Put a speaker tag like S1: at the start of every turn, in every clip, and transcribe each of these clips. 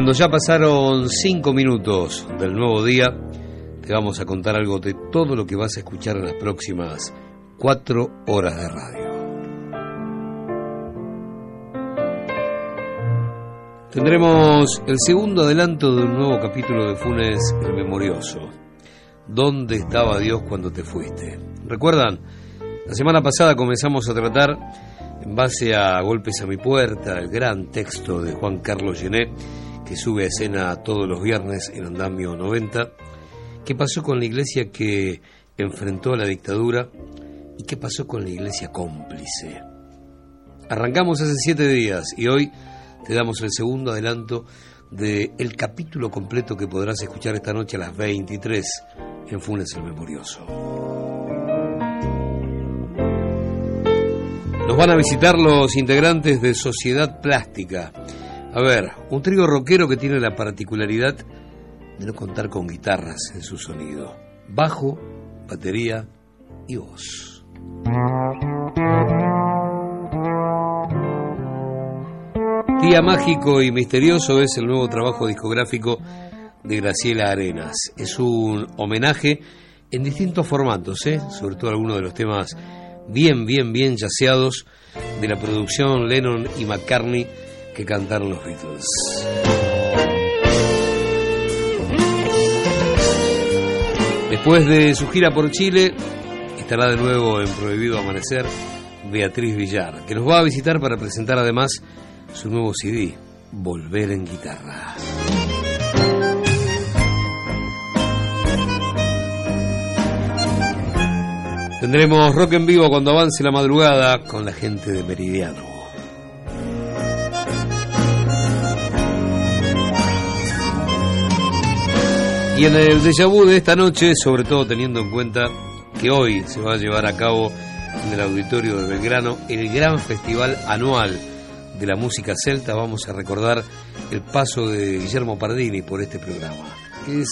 S1: Cuando ya pasaron cinco minutos del nuevo día, te vamos a contar algo de todo lo que vas a escuchar en las próximas cuatro horas de radio. Tendremos el segundo adelanto de un nuevo capítulo de Funes el Memorioso. ¿Dónde estaba Dios cuando te fuiste? ¿Recuerdan? La semana pasada comenzamos a tratar, en base a Golpes a mi puerta, el gran texto de Juan Carlos Gené, que sube a escena todos los viernes en Andamio 90, qué pasó con la iglesia que enfrentó a la dictadura y qué pasó con la iglesia cómplice. Arrancamos hace siete días y hoy te damos el segundo adelanto del el capítulo completo que podrás escuchar esta noche a las 23 en Funes el Memorioso. Nos van a visitar los integrantes de Sociedad Plástica. A ver, un trío rockero que tiene la particularidad de no contar con guitarras en su sonido. Bajo, batería y voz. Día Mágico y Misterioso es el nuevo trabajo discográfico de Graciela Arenas. Es un homenaje en distintos formatos, ¿eh? sobre todo algunos de los temas bien, bien, bien yaceados de la producción Lennon y McCartney que cantaron los Beatles. Después de su gira por Chile, estará de nuevo en Prohibido Amanecer Beatriz Villar, que nos va a visitar para presentar además su nuevo CD, Volver en Guitarra. Tendremos rock en vivo cuando avance la madrugada con la gente de Meridiano. Y en el déjà vu de esta noche, sobre todo teniendo en cuenta que hoy se va a llevar a cabo en el auditorio de Belgrano el gran festival anual de la música celta, vamos a recordar el paso de Guillermo Pardini por este programa. Es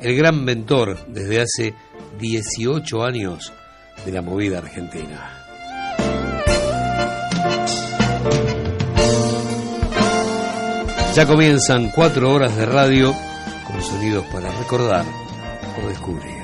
S1: el gran mentor desde hace 18 años de la movida argentina. Ya comienzan cuatro horas de radio sonidos para recordar o descubrir.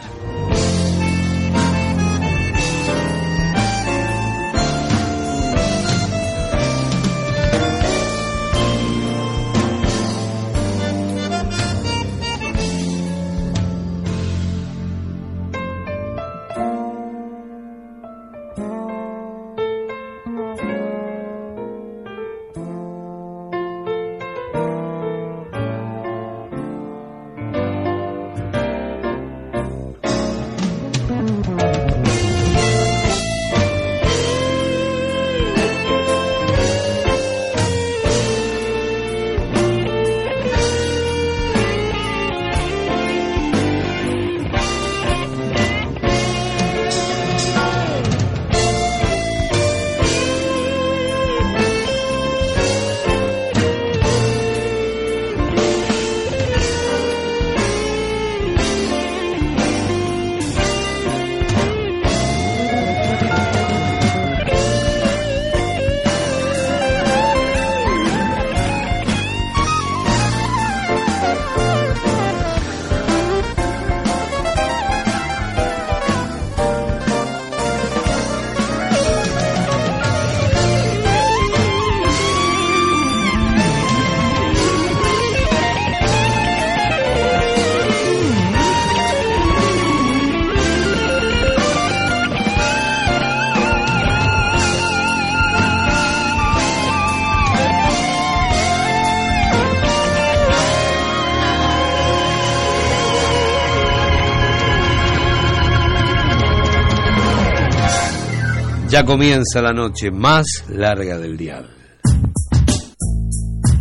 S1: Ya comienza la noche más larga del día.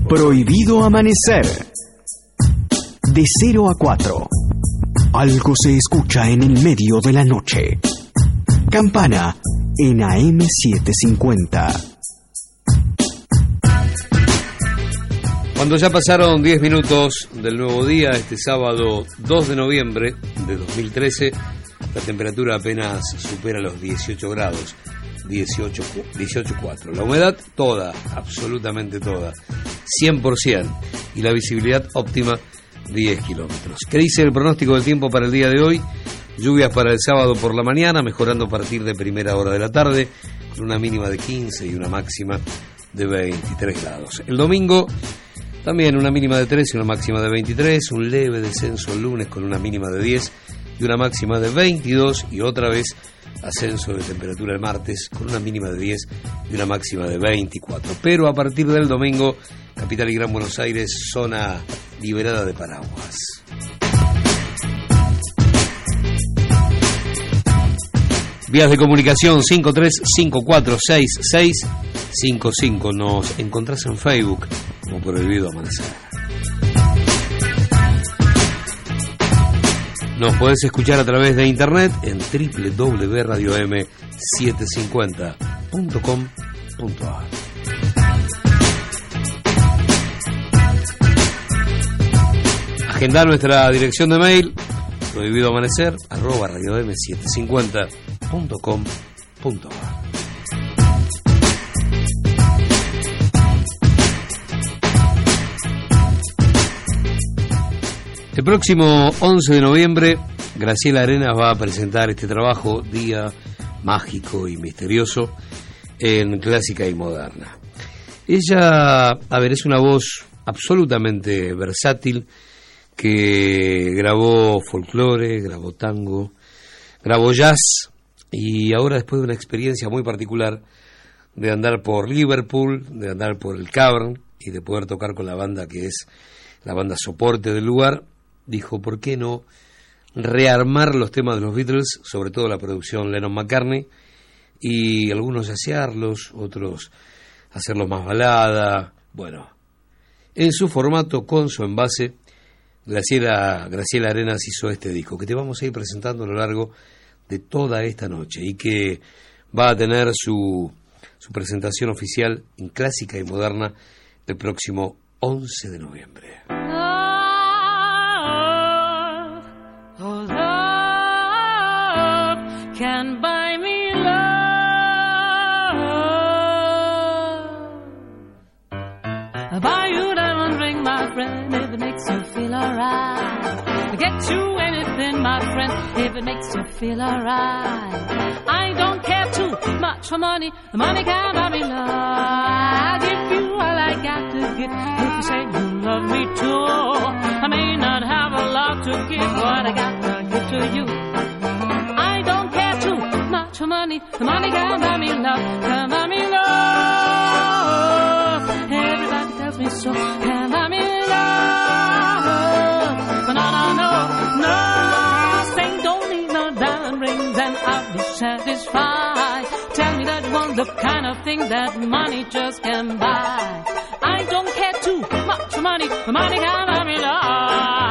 S2: Prohibido amanecer. De 0 a 4. Algo se escucha en el medio de la noche. Campana en AM750.
S1: Cuando ya pasaron 10 minutos del nuevo día, este sábado 2 de noviembre de 2013, la temperatura apenas supera los 18 grados. 18.4. la humedad toda, absolutamente toda. 100% y la visibilidad óptima 10 kilómetros. ¿Qué dice el pronóstico del tiempo para el día de hoy? Lluvias para el sábado por la mañana, mejorando a partir de primera hora de la tarde, con una mínima de 15 y una máxima de 23 grados. El domingo también una mínima de 3 y una máxima de 23, un leve descenso el lunes con una mínima de 10 y una máxima de 22 y otra vez ascenso de temperatura el martes con una mínima de 10 y una máxima de 24. Pero a partir del domingo, capital y Gran Buenos Aires, zona liberada de paraguas. Vías de comunicación 53546655. Nos encontrás en Facebook como Prohibido Amanecer. Nos podés escuchar a través de internet en www.radiom750.com.ar. Agenda nuestra dirección de mail prohibido amanecer arroba radiom750.com.ar El próximo 11 de noviembre, Graciela Arenas va a presentar este trabajo, Día Mágico y Misterioso, en Clásica y Moderna. Ella, a ver, es una voz absolutamente versátil que grabó folclore, grabó tango, grabó jazz y ahora después de una experiencia muy particular de andar por Liverpool, de andar por el Cavern y de poder tocar con la banda que es la banda soporte del lugar, dijo, ¿por qué no rearmar los temas de los Beatles, sobre todo la producción Lennon-McCartney, y algunos yacearlos, otros hacerlos más balada, bueno, en su formato, con su envase, Graciela, Graciela Arenas hizo este disco, que te vamos a ir presentando a lo largo de toda esta noche y que va a tener su, su presentación oficial en clásica y moderna el próximo 11 de noviembre. Alright. get you anything, my friend, if it makes you feel alright. I don't care too much for money, the money can't buy me love. I'll give you all I got to give if you say you love me too. I may not have a lot to give, but I got to give to you I don't care too much for money. The money can buy me love, can buy me love. Everybody tells me so, and I'll be satisfied. Tell me that want the kind of thing that money just can buy. I don't care too much money. The money can buy me love.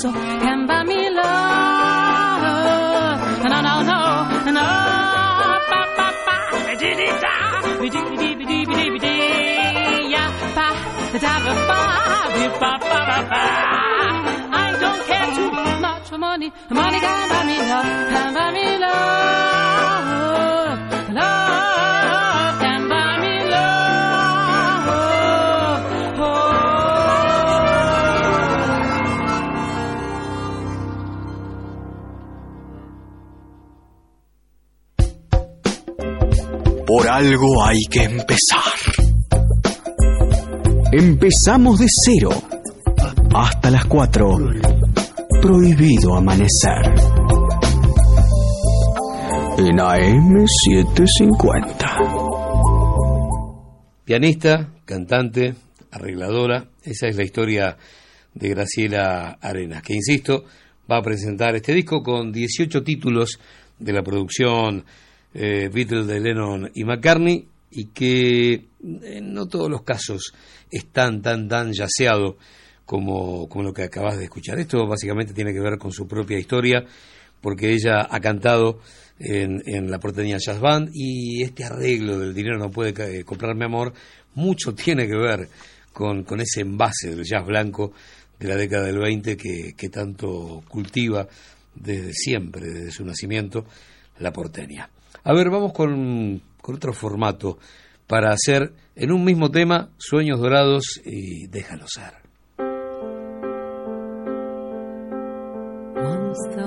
S1: So, can buy me love. No, no, no, no. Ba, ba, ba, dee dee da, dee dee dee dee dee dee ya, ba, da ba ba, ba ba ba. I don't care too much for money. Money can buy me love, can buy me love,
S2: Por algo hay que empezar. Empezamos de cero. Hasta las 4. Prohibido amanecer. En AM750.
S1: Pianista, cantante, arregladora. Esa es la historia de Graciela Arenas, que insisto, va a presentar este disco con 18 títulos de la producción eh, Beatles de Lennon y McCartney y que en no todos los casos es tan, tan, tan como, como lo que acabas de escuchar. Esto básicamente tiene que ver con su propia historia, porque ella ha cantado en, en la porteña Jazz Band y este arreglo del dinero no puede comprarme amor, mucho tiene que ver con, con ese envase del jazz blanco de la década del 20 que, que tanto cultiva desde siempre, desde su nacimiento, la porteña. A ver, vamos con, con otro formato para hacer en un mismo tema Sueños Dorados y Déjalo ser.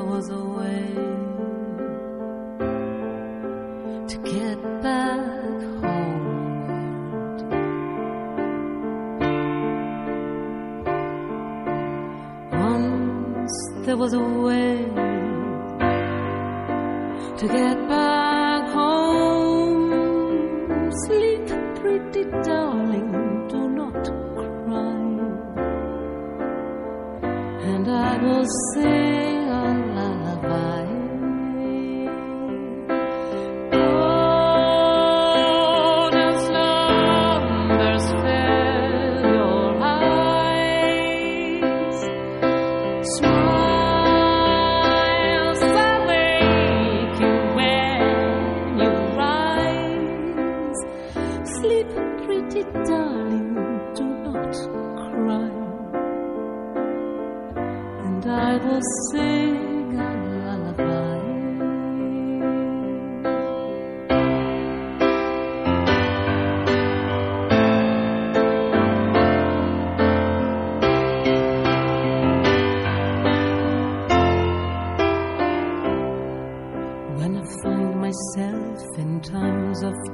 S3: Was a way to get back home. Way to get back. Sleep, pretty darling, do not cry. And I will sing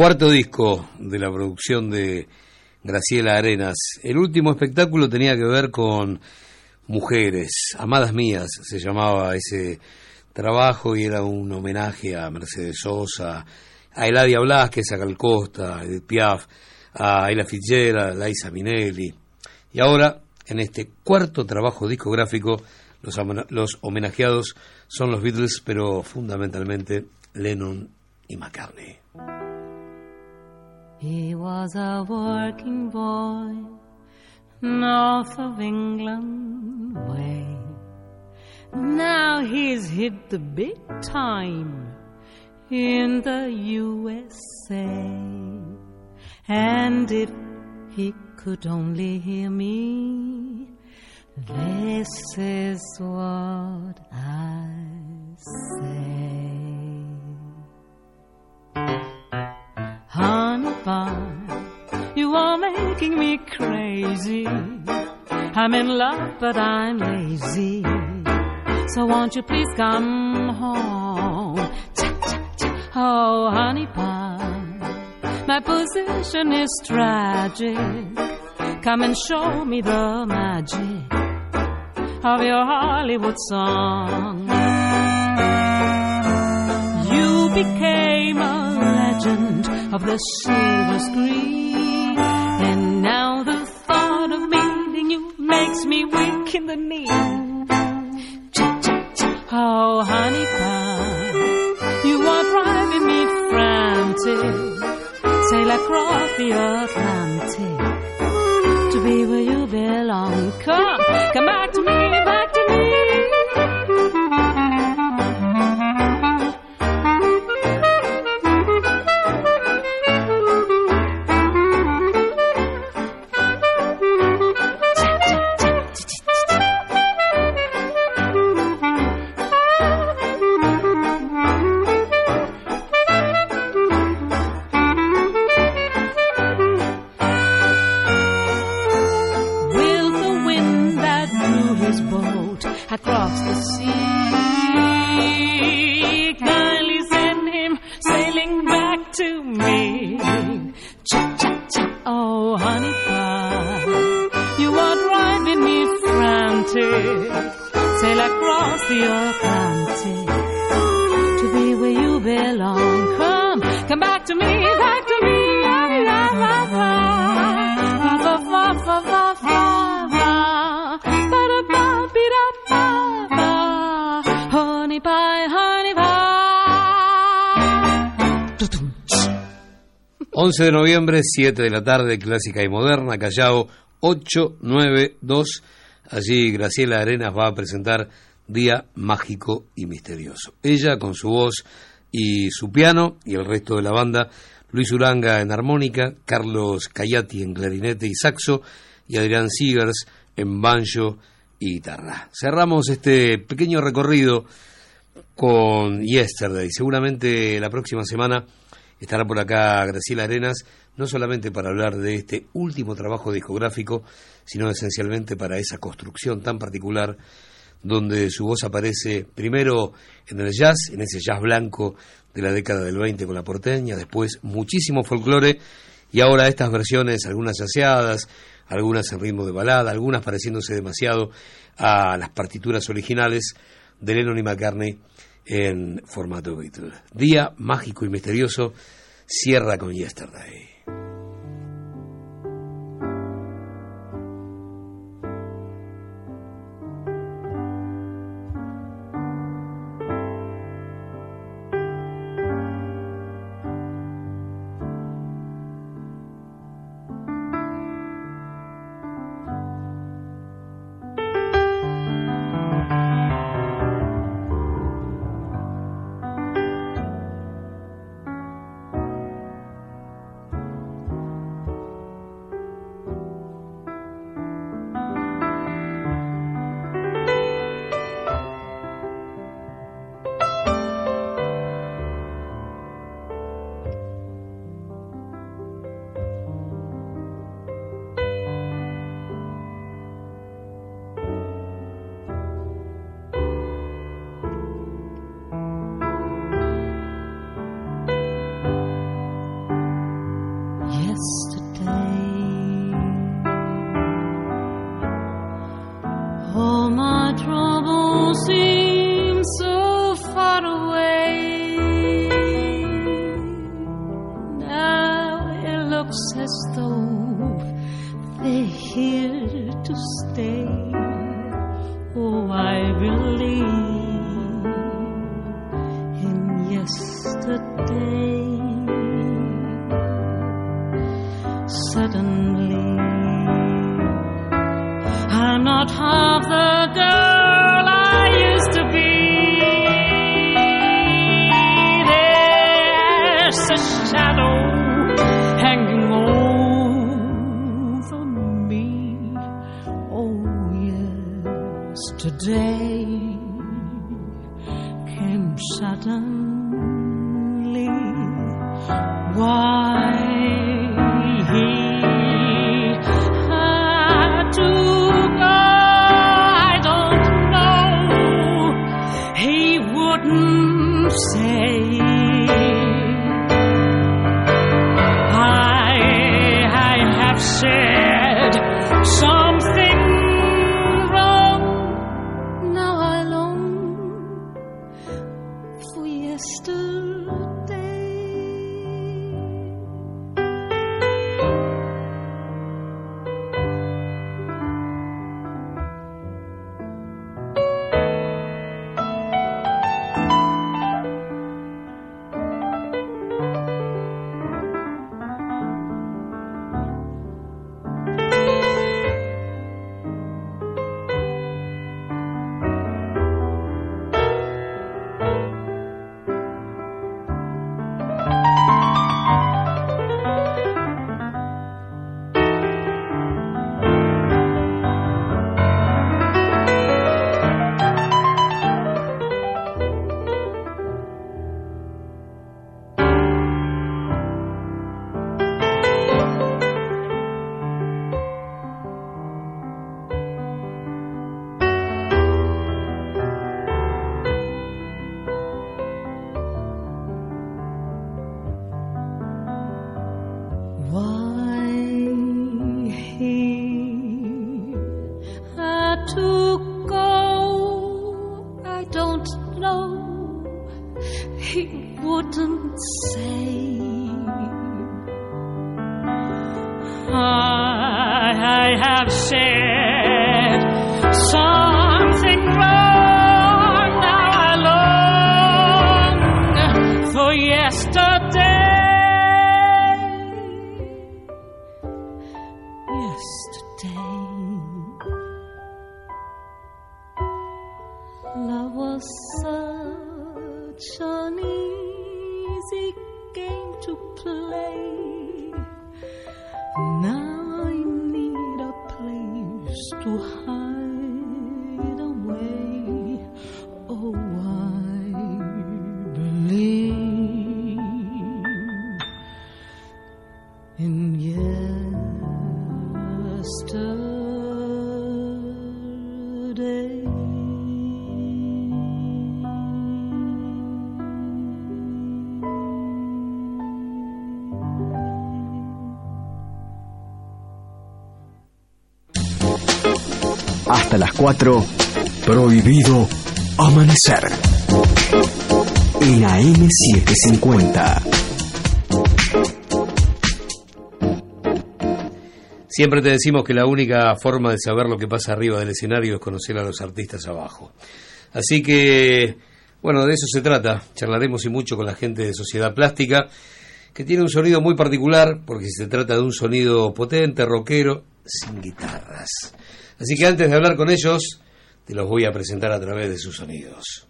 S1: Cuarto disco de la producción de Graciela Arenas. El último espectáculo tenía que ver con mujeres, amadas mías, se llamaba ese trabajo y era un homenaje a Mercedes Sosa, a Eladia Blasquez, a Gal Costa, a Edith Piaf, a Ella Fitzgerald, a Liza Minnelli. Y ahora, en este cuarto trabajo discográfico, los, los homenajeados son los Beatles, pero fundamentalmente Lennon y McCartney.
S3: He was a working boy north of England way. Now he's hit the big time in the USA. And if he could only hear me, this is what I say. Honey pie, you are making me crazy. I'm in love, but I'm lazy. So won't you please come home? Cha, cha, cha. Oh, honey pie, my position is tragic. Come and show me the magic of your Hollywood song. You became a of the silver screen. And now the thought of meeting you makes me weak in the knee. Cha, cha. Oh, honey pie, you are driving me frantic. Sail across the Atlantic to be where you belong. 11 de noviembre, 7 de la tarde, clásica y moderna, Callao 892. Allí Graciela Arenas va a presentar Día Mágico y Misterioso. Ella con su voz y su piano y el resto de la banda, Luis Uranga en armónica, Carlos Cayati en clarinete y saxo y Adrián Siegers en banjo y guitarra. Cerramos este pequeño recorrido con Yesterday. Seguramente la próxima semana estará por acá Graciela Arenas, no solamente para hablar de este último trabajo discográfico, sino esencialmente para esa construcción tan particular donde su voz aparece primero en el jazz, en ese jazz blanco de la década del 20 con la porteña, después muchísimo folclore y ahora estas versiones, algunas yaceadas, algunas en ritmo de balada, algunas pareciéndose demasiado a las partituras originales de Lennon y McCartney en formato Beatle. Día mágico y misterioso cierra con yesterday.
S4: Say. I, have said
S2: 4, prohibido amanecer. En AM750.
S5: Siempre te decimos que la única forma de saber lo que pasa arriba del escenario es conocer a los artistas abajo. Así que, bueno, de eso se trata. Charlaremos y mucho con la gente de Sociedad Plástica, que tiene un sonido muy particular, porque se trata de un sonido potente, rockero, sin guitarras. Así que antes de hablar con ellos, te los voy a presentar a través de sus sonidos.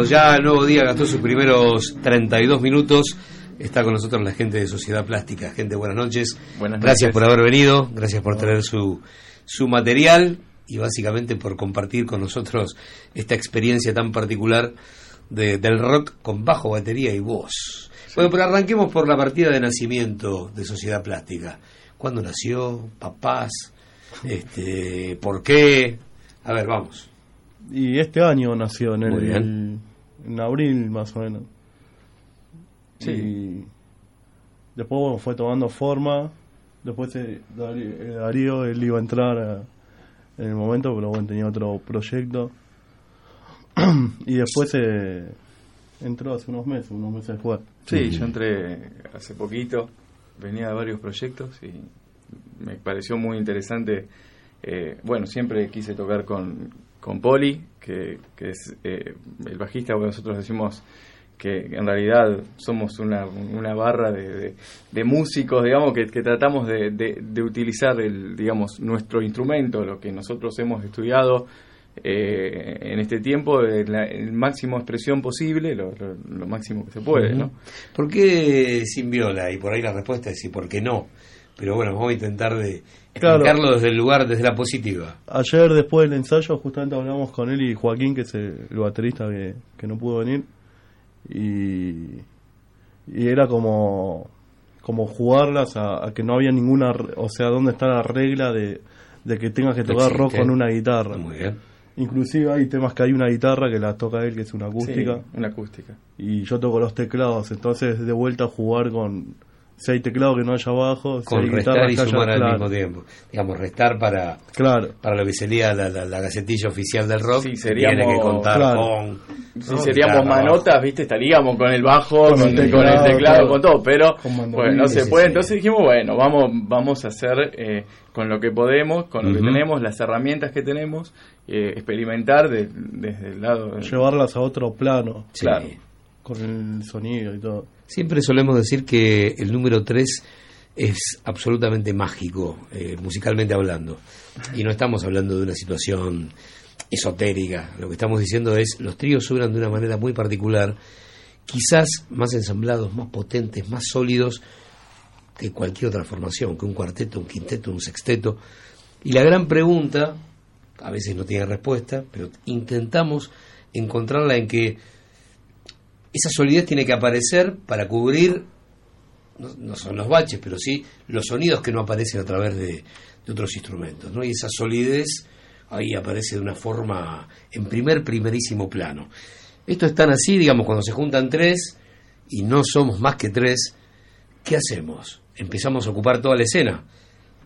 S1: Cuando ya el nuevo día gastó sus primeros 32 minutos, está con nosotros la gente de Sociedad Plástica. Gente, buenas noches.
S6: Buenas
S1: Gracias
S6: noches.
S1: por haber venido, gracias por traer su, su material y básicamente por compartir con nosotros esta experiencia tan particular de- del rock con bajo, batería y voz. Bueno, pero arranquemos por la partida de nacimiento de Sociedad Plástica. ¿Cuándo nació? ¿Papás? Este, ¿Por qué? A ver, vamos.
S7: Y este año nació, en,
S1: Muy
S7: el,
S1: bien.
S7: En abril más o menos.
S6: Sí.
S7: Y después bueno, fue tomando forma. Después eh, Darío, eh, Darío, él iba a entrar a- en el momento, pero bueno, tenía otro proyecto. y después eh, entró hace unos meses, unos meses después.
S6: Sí, yo entré hace poquito, venía de varios proyectos y me pareció muy interesante. eh, bueno, siempre quise tocar con, con Poli, que, que es eh, el bajista, porque nosotros decimos que en realidad somos una, una barra de, de- de músicos, digamos, que, que tratamos de, utilizar el, digamos, nuestro instrumento, lo que nosotros hemos estudiado eh, en este tiempo, en la el máximo expresión posible, lo, lo- lo máximo que se puede, ¿no?
S1: ¿Por qué sin viola? Y por ahí la respuesta es sí, ¿por qué no? Pero bueno, vamos a intentar de
S7: Claro.
S1: explicarlo desde el lugar, desde la positiva.
S7: Ayer después del ensayo justamente hablamos con él y Joaquín, que es el, baterista que, que no pudo venir. Y, y era como, como jugarlas a, a que no había ninguna, o sea, dónde está la regla de, de que tengas que tocar rock con una guitarra.
S1: Muy bien.
S7: Inclusive hay temas que hay una guitarra que la toca él, que es una acústica,
S6: Sí, una acústica.
S7: y yo toco los teclados, entonces de vuelta a jugar con... Si hay teclado que no haya bajo, si
S1: Con
S7: hay
S1: restar
S7: guitarra
S1: y
S7: que haya-
S1: sumar al
S7: claro,
S1: mismo tiempo. Digamos, restar para,
S7: Claro.
S1: para lo que sería la, la, la gacetilla oficial del rock.
S6: Sí, seríamos-
S1: Tiene que contar
S7: claro.
S1: con...
S6: Si
S1: ¿no?
S6: seríamos
S1: guitarra,
S6: manotas, viste, estaríamos con el bajo,
S7: Con
S6: con,
S7: el
S6: con el
S7: teclado,
S6: con todo, pero
S7: Con
S6: bueno, no se puede.
S1: sí.
S6: Entonces dijimos, bueno, vamos, vamos a hacer eh, con lo que podemos, con lo que tenemos, las herramientas que tenemos, eh, experimentar de- desde el lado. de-
S7: Llevarlas a otro plano,
S1: Sí.
S6: Claro.
S7: Con el sonido y todo.
S1: Siempre solemos decir que el número 3 es absolutamente mágico, eh, musicalmente hablando. Y no estamos hablando de una situación esotérica. Lo que estamos diciendo es, los tríos suenan de una manera muy particular, quizás más ensamblados, más potentes, más sólidos que cualquier otra formación, que un cuarteto, un quinteto, un sexteto. Y la gran pregunta, a veces no tiene respuesta, pero intentamos encontrarla en que esa solidez tiene que aparecer para cubrir, no, son los baches, pero sí los sonidos que no aparecen a través de, de otros instrumentos. ¿no? Y esa solidez ahí aparece de una forma en primer, primerísimo plano. Esto es tan así, digamos, cuando se juntan tres y no somos más que tres, ¿qué hacemos? Empezamos a ocupar toda la escena.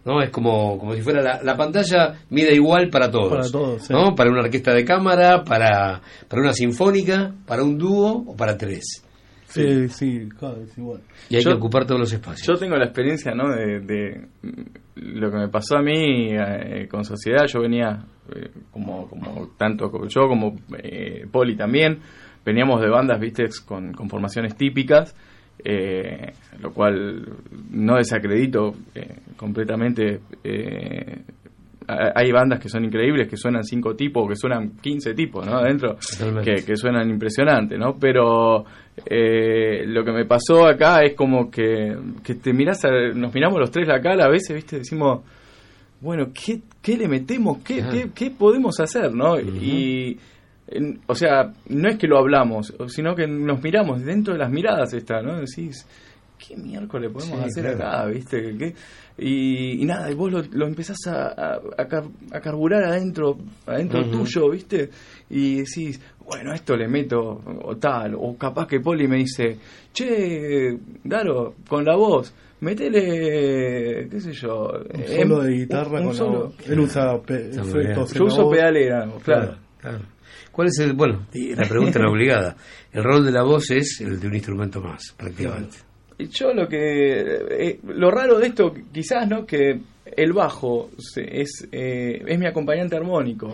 S1: ¿No? Es como, como si fuera la, la pantalla mide igual para todos.
S7: Para todos, sí.
S1: ¿no? Para una orquesta de cámara, para, para una sinfónica, para un dúo o para tres.
S7: Sí, sí, cada vez igual.
S1: Y hay
S6: Yo-
S1: que ocupar todos los espacios.
S6: Yo tengo la experiencia, ¿no? De, de, lo que me pasó a mí eh, con Sociedad. Yo venía, eh, como, como tanto yo como eh, Poli también, veníamos de bandas, viste, con, con formaciones típicas, eh, lo cual no desacredito eh, completamente. eh, ha- hay bandas que son increíbles, que suenan cinco tipos, que suenan 15 tipos, ¿no? Adentro, que, que suenan impresionantes, ¿no? Pero eh, lo que me pasó acá es como que, que te mirás, a- nos miramos los tres la cara a veces, ¿viste? Decimos, bueno, ¿qué, qué le metemos? ¿Qué, qué, qué podemos hacer, no? Y, en- o sea, no es que lo hablamos, sino que nos miramos, dentro de las miradas está, ¿no? Decís, ¿qué miércoles podemos
S1: Sí,
S6: hacer
S1: claro.
S6: acá, viste? ¿Qué? Y, y nada, y vos lo, lo empezás a, a, a car- a carburar adentro, adentro tuyo, ¿viste? Y decís, bueno, esto le meto o tal, o capaz que Poli me dice, che, Daro, con la voz, metele, qué sé yo,
S7: Un
S6: em,
S7: solo de guitarra
S6: un- un
S7: con
S6: solo-
S7: la voz. Él usa pe- efectos.
S6: Yo uso
S7: voz.
S6: pedalera, claro.
S1: Claro. ¿Cuál es el, bueno, la pregunta era obligada. El rol de la voz es el de un instrumento más, prácticamente.
S6: Yo lo que eh, lo raro de esto quizás no que el bajo se- es eh, es mi acompañante armónico.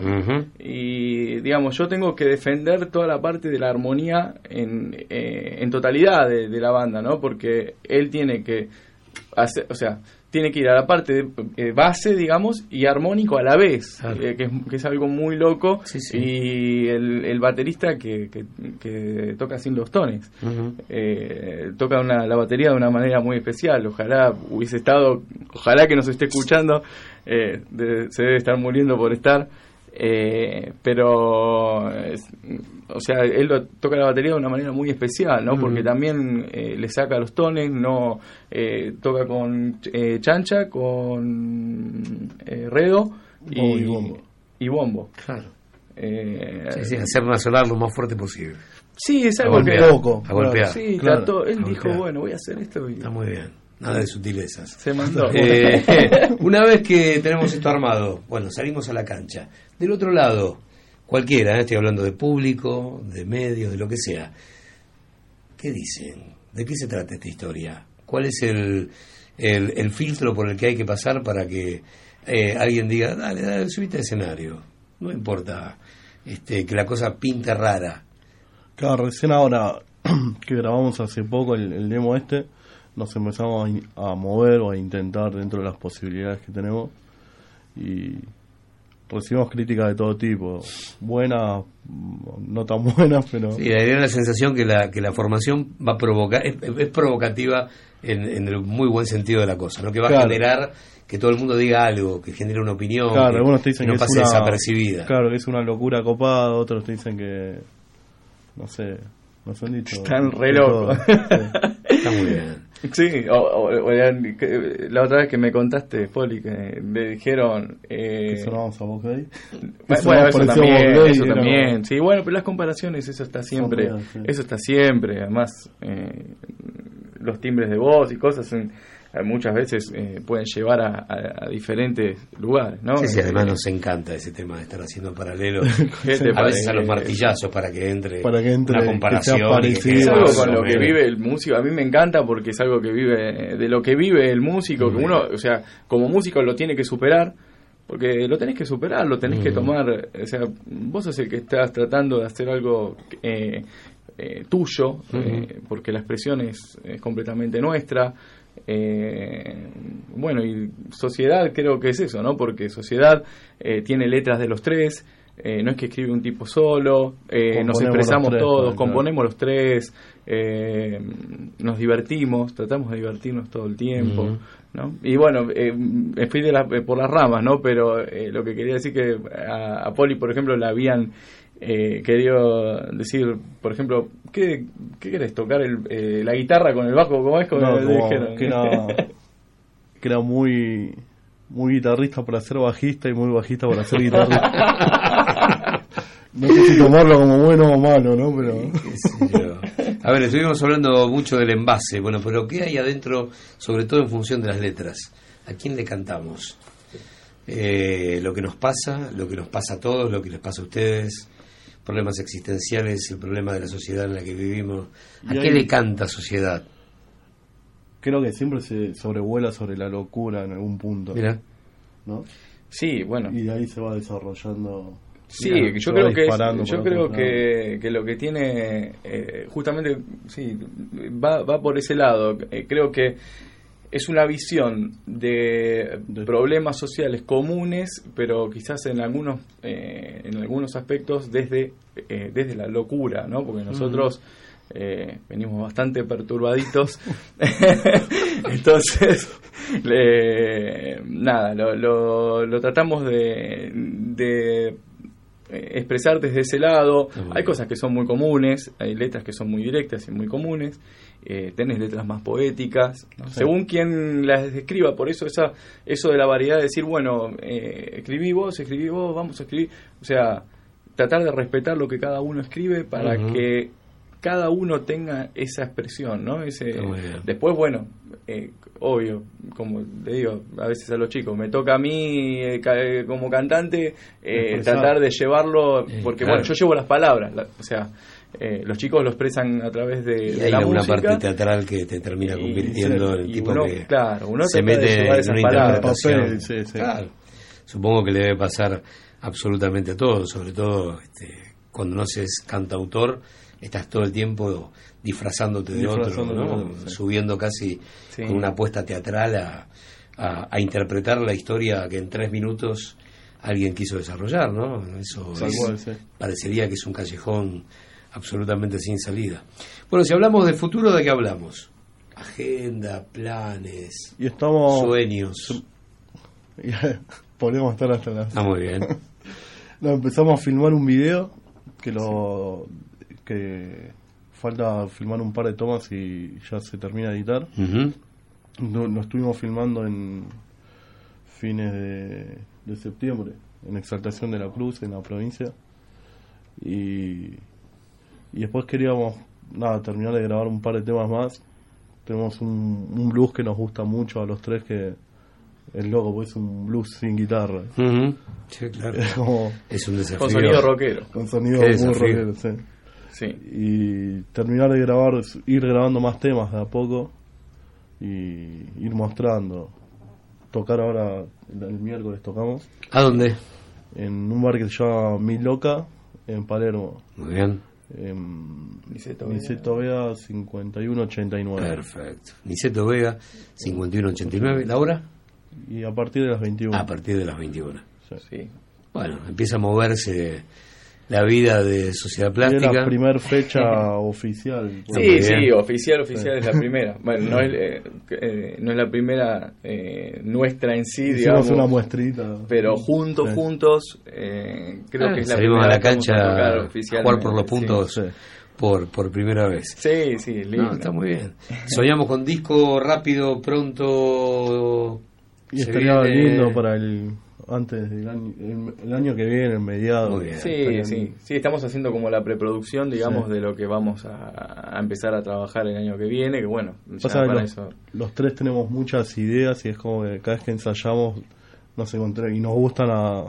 S6: Y digamos yo tengo que defender toda la parte de la armonía en, eh, en totalidad de, de la banda no porque él tiene que hacer o sea tiene que ir a la parte de, eh, base, digamos, y armónico a la vez,
S1: Claro.
S6: eh, que, es, que es algo muy loco.
S1: Sí, sí.
S6: Y el, el baterista que, que, que toca sin los tones. Eh, toca una, la batería de una manera muy especial. Ojalá hubiese estado, ojalá que nos esté escuchando, eh, de- se debe estar muriendo por estar. Eh, pero, es- o sea, él lo toca la batería de una manera muy especial, ¿no? Porque también eh, le saca los tones, no eh, toca con eh, chancha, con eh, redo y,
S7: Bombo y bombo.
S6: y bombo.
S1: Claro.
S6: Eh,
S1: Sí, sí, hacer sonar lo más fuerte posible.
S6: sí, es
S1: A
S6: algo que...
S1: golpear.
S7: poco,
S1: A golpear.
S6: Sí,
S7: Claro.
S6: trató, él
S1: A
S6: dijo,
S1: golpear.
S6: bueno, voy a hacer esto y
S1: Está muy bien. Nada de sutilezas.
S6: se mandó.
S1: Eh, una vez que tenemos esto armado, bueno, salimos a la cancha. Del otro lado, cualquiera, ¿eh? estoy hablando de público, de medios, de lo que sea. ¿Qué dicen? ¿De qué se trata esta historia? ¿Cuál es el, el, el filtro por el que hay que pasar para que eh, alguien diga, dale, dale, subite al escenario? No importa este, que la cosa pinte rara.
S7: Claro, recién ahora que grabamos hace poco el, el demo este, nos empezamos a, in- a mover o a intentar dentro de las posibilidades que tenemos y recibimos críticas de todo tipo, buenas, mm, no tan buenas, pero
S1: Sí, da la sensación que la, que la formación va a provocar, es, es provocativa en, en el muy buen sentido de la cosa, ¿no? que va a generar que todo el mundo diga algo, que genere una opinión,
S7: claro,
S1: que,
S7: algunos te dicen
S1: que
S7: que,
S1: no
S7: es
S1: pase
S7: una,
S1: desapercibida.
S7: Claro, que es una locura copada, otros te dicen que, no sé, nos han dicho.
S6: Están re locos.
S7: sí.
S1: Está muy bien.
S6: Sí, o, o- o la, otra vez que me contaste, Poli, que me dijeron... Eh,
S7: Que sonábamos a Bob Day.
S6: bueno,
S7: Eso
S6: también, eso también. Sí, bueno, pero las comparaciones, eso está siempre. Eso está siempre. Además, eh, los timbres de voz y cosas en- muchas veces eh, pueden llevar a, a- a diferentes lugares, ¿no?
S1: Sí, sí, además
S6: Eh,
S1: nos encanta ese tema de estar haciendo paralelos.
S6: ¿qué te
S1: a veces a los martillazos para que entre,
S7: Para que entre,
S1: una comparación. que
S6: Es algo con lo que vive el músico. A mí me encanta porque es algo que vive, de lo que vive el músico, que uno, o sea, como músico lo tiene que superar, porque lo tenés que superar, lo tenés que tomar, o sea, vos sos el que estás tratando de hacer algo eh, eh, tuyo, eh, porque la expresión es, es completamente nuestra. Eh, bueno, y sociedad creo que es eso, ¿no? Porque sociedad eh, tiene letras de los tres, eh, no es que escribe un tipo solo, eh, nos expresamos
S7: tres,
S6: todos, componemos los tres, eh, nos divertimos, tratamos de divertirnos todo el tiempo. ¿no? Y bueno, eh, me fui de la- por las ramas, ¿no? Pero eh, lo que quería decir que a, a Poli, por ejemplo, le habían eh, querido decir, por ejemplo, ¿qué, qué querés tocar el, eh, la guitarra con el bajo? ¿Cómo es? Como
S7: No, como
S6: dijeron.
S7: que era, que era muy muy guitarrista para ser bajista y muy bajista para ser guitarrista. no sé si tomarlo como bueno o malo, ¿no? Pero.
S1: A ver, estuvimos hablando mucho del envase, bueno, pero ¿qué hay adentro, sobre todo en función de las letras? ¿A quién le cantamos? Eh, lo que nos pasa, lo que nos pasa a todos, lo que les pasa a ustedes, problemas existenciales, el problema de la sociedad en la que vivimos. ¿A
S7: Y
S1: qué
S7: hay-
S1: le canta sociedad?
S7: creo que siempre se sobrevuela sobre la locura en algún punto,
S1: Mira,
S7: ¿no?
S6: Sí, bueno.
S7: Y de ahí se va desarrollando.
S6: Sí,
S7: Mira,
S6: yo creo que es- yo creo que, que lo que tiene eh, justamente sí va, va por ese lado. Eh, creo que es una visión de problemas sociales comunes, pero quizás en algunos eh, en algunos aspectos desde eh, desde la locura, ¿no? Porque nosotros eh, venimos bastante perturbaditos, entonces nada, lo, lo, lo tratamos de, de eh, expresar desde ese lado. Hay cosas que son muy comunes, hay letras que son muy directas y muy comunes, eh, tenés letras más poéticas, ¿no?
S7: Sí.
S6: según quien las escriba, por eso esa eso de la variedad de decir, bueno, eh, escribí vos, escribí vos, vamos a escribir, o sea, tratar de respetar lo que cada uno escribe para que cada uno tenga esa expresión, ¿no? Ese, después, bueno, eh, obvio, como le digo a veces a los chicos, me toca a mí eh, ca- eh, como cantante eh, tratar de llevarlo,
S1: Eh,
S6: porque
S1: claro.
S6: bueno, yo llevo las palabras, la- o sea, eh, los chicos lo expresan a través de,
S1: y
S6: de
S1: hay
S6: la
S1: alguna
S6: música.
S1: parte teatral que te termina convirtiendo en el
S6: y
S1: tipo
S6: uno,
S1: que
S6: claro, uno
S1: se mete en una interpretación.
S7: Papel, sí, sí.
S1: Claro. Supongo que le debe pasar absolutamente a todos, sobre todo este, cuando no se es cantautor, estás todo el tiempo disfrazándote de otro, ¿no?
S7: otro, sí.
S1: subiendo casi
S6: Sí.
S1: con una apuesta teatral a, a, a interpretar la historia que en tres minutos alguien quiso desarrollar, ¿no? Eso es-
S7: cual, sí.
S1: parecería que es un callejón absolutamente sin salida. Bueno, si hablamos de futuro, ¿de qué hablamos? Agenda, planes,
S7: Y estamos.
S1: sueños.
S7: Podríamos estar hasta las.
S1: Está muy bien.
S7: No, empezamos a filmar un video que lo. que falta filmar un par de tomas y ya se termina de editar. Lo, lo estuvimos filmando en fines de, de septiembre, en Exaltación de la Cruz, en la provincia. Y, y después queríamos nada terminar de grabar un par de temas más. Tenemos un, un blues que nos gusta mucho a los tres, que es loco, porque es un blues sin guitarra.
S1: Sí, claro.
S7: Es como
S1: Es un desafío.
S6: Con sonido rockero.
S7: con sonido muy rockero, sí.
S6: Sí.
S7: y terminar de grabar, ir grabando más temas de a poco y ir mostrando. Tocar ahora, el, el miércoles tocamos,
S1: ¿A dónde?
S7: en un bar que se llama Mi Loca, en Palermo,
S1: Muy bien.
S6: Niceto Vega.
S7: Niceto Vega 5189.
S1: Perfecto. Niceto Vega, 5189. ¿La hora?
S7: Y a partir de las 21.
S1: A partir de las 21.
S6: Sí.
S1: Bueno, empieza a moverse la vida de Sociedad
S7: es
S1: Plástica.
S7: la primera fecha oficial.
S6: Sí, sí, oficial, oficial es la primera. Bueno, no es, eh, eh, no es la primera eh, nuestra en sí,
S7: Hicimos
S6: digamos.
S7: una muestrita.
S6: pero juntos,
S7: Sí.
S6: juntos, eh, creo
S1: Ah,
S6: que es la
S1: salimos
S6: primera
S1: a la cancha a
S6: oficialmente,
S1: jugar por los
S6: sí.
S1: puntos
S7: Sí.
S1: por, por primera vez.
S6: Sí, sí, lindo.
S1: No, está muy bien. Soñamos con disco rápido, pronto.
S7: Y estaría
S1: viene-
S7: lindo para el antes del año, el, el año que viene, en mediados.
S1: Muy bien.
S6: Sí, sí, sí, estamos haciendo como la preproducción, digamos,
S7: Sí.
S6: de lo que vamos a, a empezar a trabajar el año que viene, que bueno, ya para
S7: los,
S6: eso...
S7: los tres tenemos muchas ideas y es como que cada vez que ensayamos nos encontramos y nos gustan a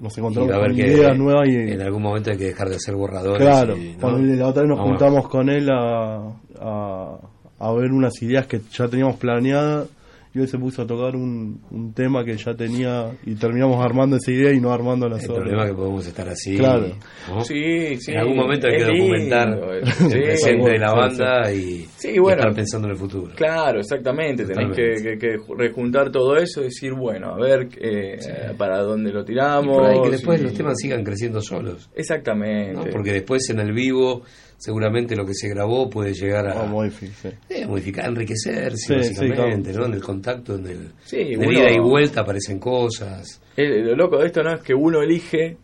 S7: nos encontramos con ideas nuevas y
S1: en algún momento hay que dejar de hacer borradores.
S7: claro
S1: y, ¿no?
S7: cuando la otra vez nos
S1: Vamos.
S7: juntamos con él a, a, a ver unas ideas que ya teníamos planeadas y él se puso a tocar un, un tema que ya tenía y terminamos armando esa idea y no armando la
S1: El
S7: sola
S1: problema es que podemos estar así.
S7: Claro.
S1: ¿no?
S6: Sí, sí.
S1: en algún momento hay que documentar
S6: lindo,
S1: el
S6: sí,
S1: presente de la
S7: sí,
S1: banda y,
S6: Sí,
S1: y
S6: bueno.
S1: estar pensando en el futuro.
S6: Claro, exactamente. Tenés que, que- que rejuntar todo eso y decir, bueno, a ver eh, para dónde lo
S1: Y
S6: tiramos.
S1: por ahí que después
S6: y-
S1: los temas sigan creciendo solos.
S6: Exactamente.
S1: ¿no? Porque después en el vivo, seguramente lo que se grabó puede llegar a,
S7: Ah, sí.
S1: eh, modificar, enriquecerse,
S7: Sí,
S1: básicamente,
S7: sí,
S1: ¿no?
S7: claro.
S1: En el contacto, en el,
S6: uno-
S1: ida y vuelta aparecen cosas.
S6: Eh, lo loco de esto no es que uno elige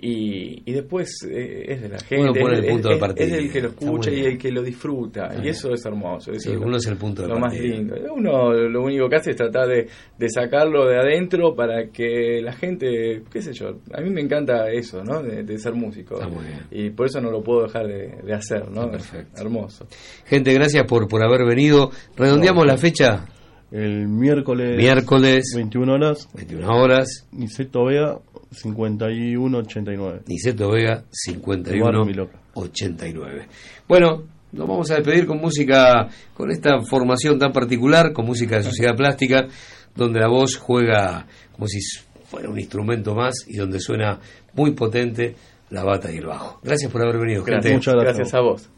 S6: y, y después eh, es de la gente.
S1: Uno pone
S6: es,
S1: el punto de
S6: es-
S1: partida.
S6: es el que lo escucha y el que lo disfruta. Y
S1: Ah.
S6: eso es hermoso. Eso
S1: Sí,
S6: es lo-
S1: uno es el punto de
S6: lo más lindo. Uno lo único que hace es tratar de, de sacarlo de adentro para que la gente, qué sé yo, a mí me encanta eso, ¿no? De, de ser músico.
S1: Está muy bien.
S6: Y por eso no lo puedo dejar de, de hacer, ¿no?
S1: Perfecto.
S6: Hermoso.
S1: Gente, gracias por, por haber venido. Redondeamos la fecha,
S7: el miércoles
S1: miércoles,
S7: 21 horas
S1: 21 horas,
S7: Niceto Vega 5189
S1: Niceto Vega,
S7: Bar
S1: 51
S7: Mi Loca.
S1: 89. Bueno, nos vamos a despedir con música, con esta formación tan particular, con música de sociedad plástica, donde la voz juega como si fuera un instrumento más y donde suena muy potente la bata y el bajo. Gracias por haber venido,
S6: Gracias,
S1: gente.
S7: Muchas gracias.
S6: gracias a vos.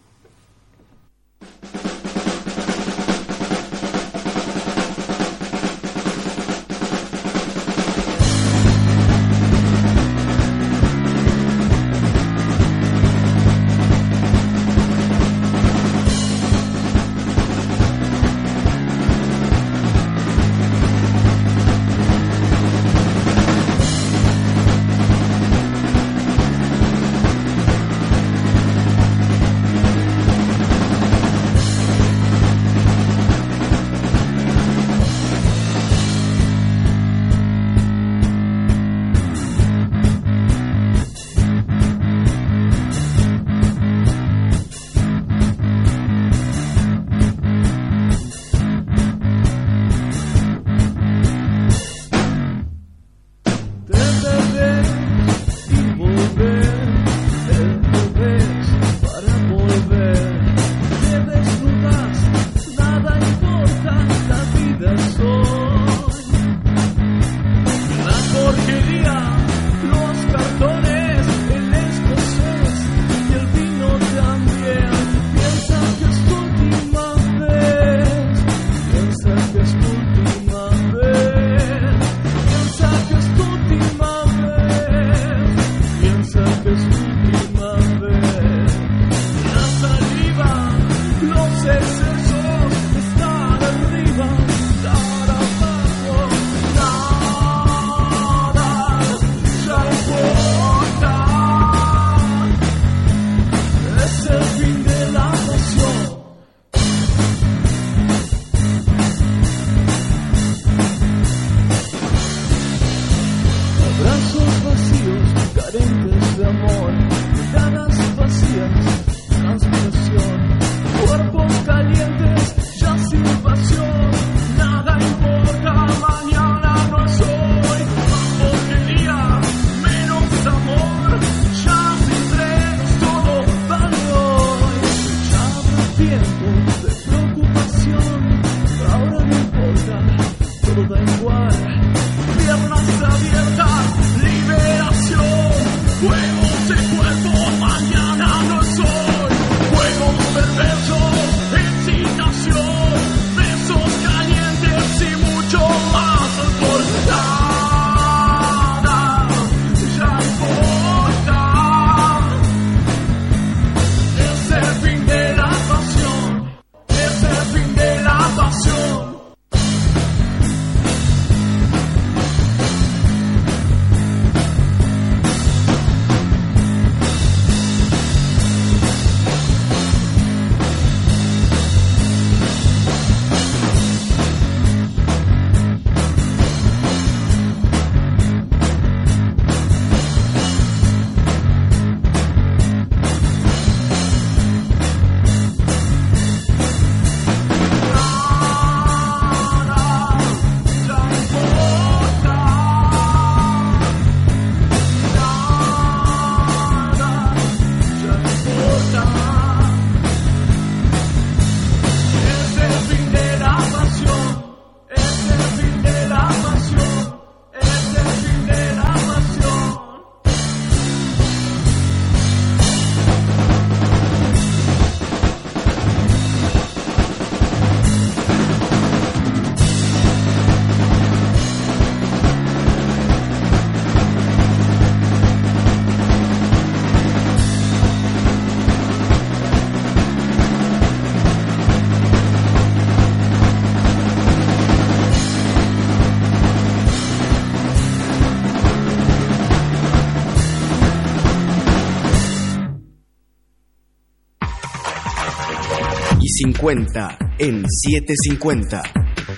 S2: 750 en 750.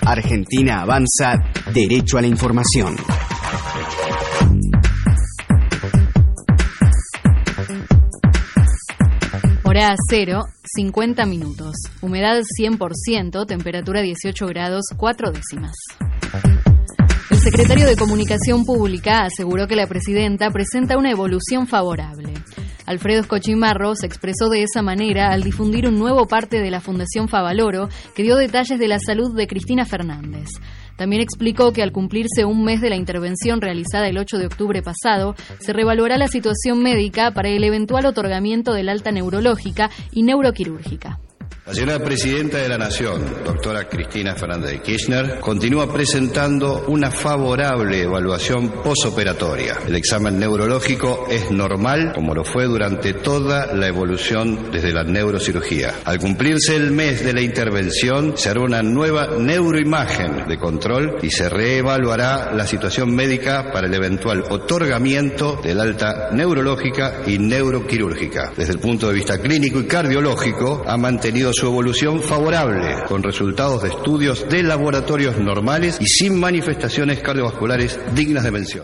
S2: Argentina avanza derecho a la información.
S8: Hora cero, 50 minutos. Humedad 100%, temperatura 18 grados, 4 décimas. El secretario de Comunicación Pública aseguró que la presidenta presenta una evolución favorable. Alfredo Escochimarro se expresó de esa manera al difundir un nuevo parte de la Fundación Favaloro que dio detalles de la salud de Cristina Fernández. También explicó que al cumplirse un mes de la intervención realizada el 8 de octubre pasado, se revaluará la situación médica para el eventual otorgamiento del alta neurológica y neuroquirúrgica.
S9: La señora Presidenta de la Nación, doctora Cristina Fernández de Kirchner, continúa presentando una favorable evaluación posoperatoria. El examen neurológico es normal, como lo fue durante toda la evolución desde la neurocirugía. Al cumplirse el mes de la intervención, se hará una nueva neuroimagen de control y se reevaluará la situación médica para el eventual otorgamiento del alta neurológica y neuroquirúrgica. Desde el punto de vista clínico y cardiológico, ha mantenido su evolución favorable, con resultados de estudios de laboratorios normales y sin manifestaciones cardiovasculares dignas de mención.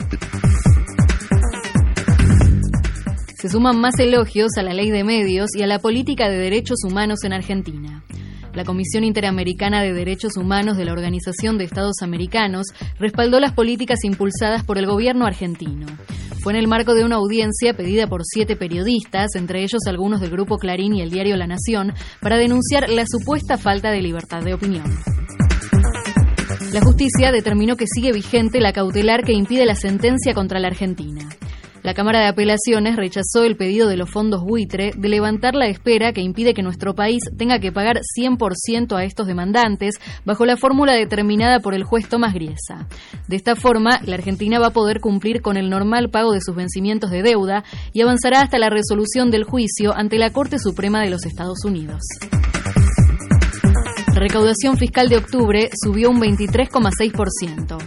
S8: Se suman más elogios a la ley de medios y a la política de derechos humanos en Argentina. La Comisión Interamericana de Derechos Humanos de la Organización de Estados Americanos respaldó las políticas impulsadas por el gobierno argentino. Fue en el marco de una audiencia pedida por siete periodistas, entre ellos algunos del Grupo Clarín y el diario La Nación, para denunciar la supuesta falta de libertad de opinión. La justicia determinó que sigue vigente la cautelar que impide la sentencia contra la Argentina. La Cámara de Apelaciones rechazó el pedido de los fondos buitre de levantar la espera que impide que nuestro país tenga que pagar 100% a estos demandantes bajo la fórmula determinada por el juez Tomás Griesa. De esta forma, la Argentina va a poder cumplir con el normal pago de sus vencimientos de deuda y avanzará hasta la resolución del juicio ante la Corte Suprema de los Estados Unidos. La recaudación fiscal de octubre subió un 23,6%.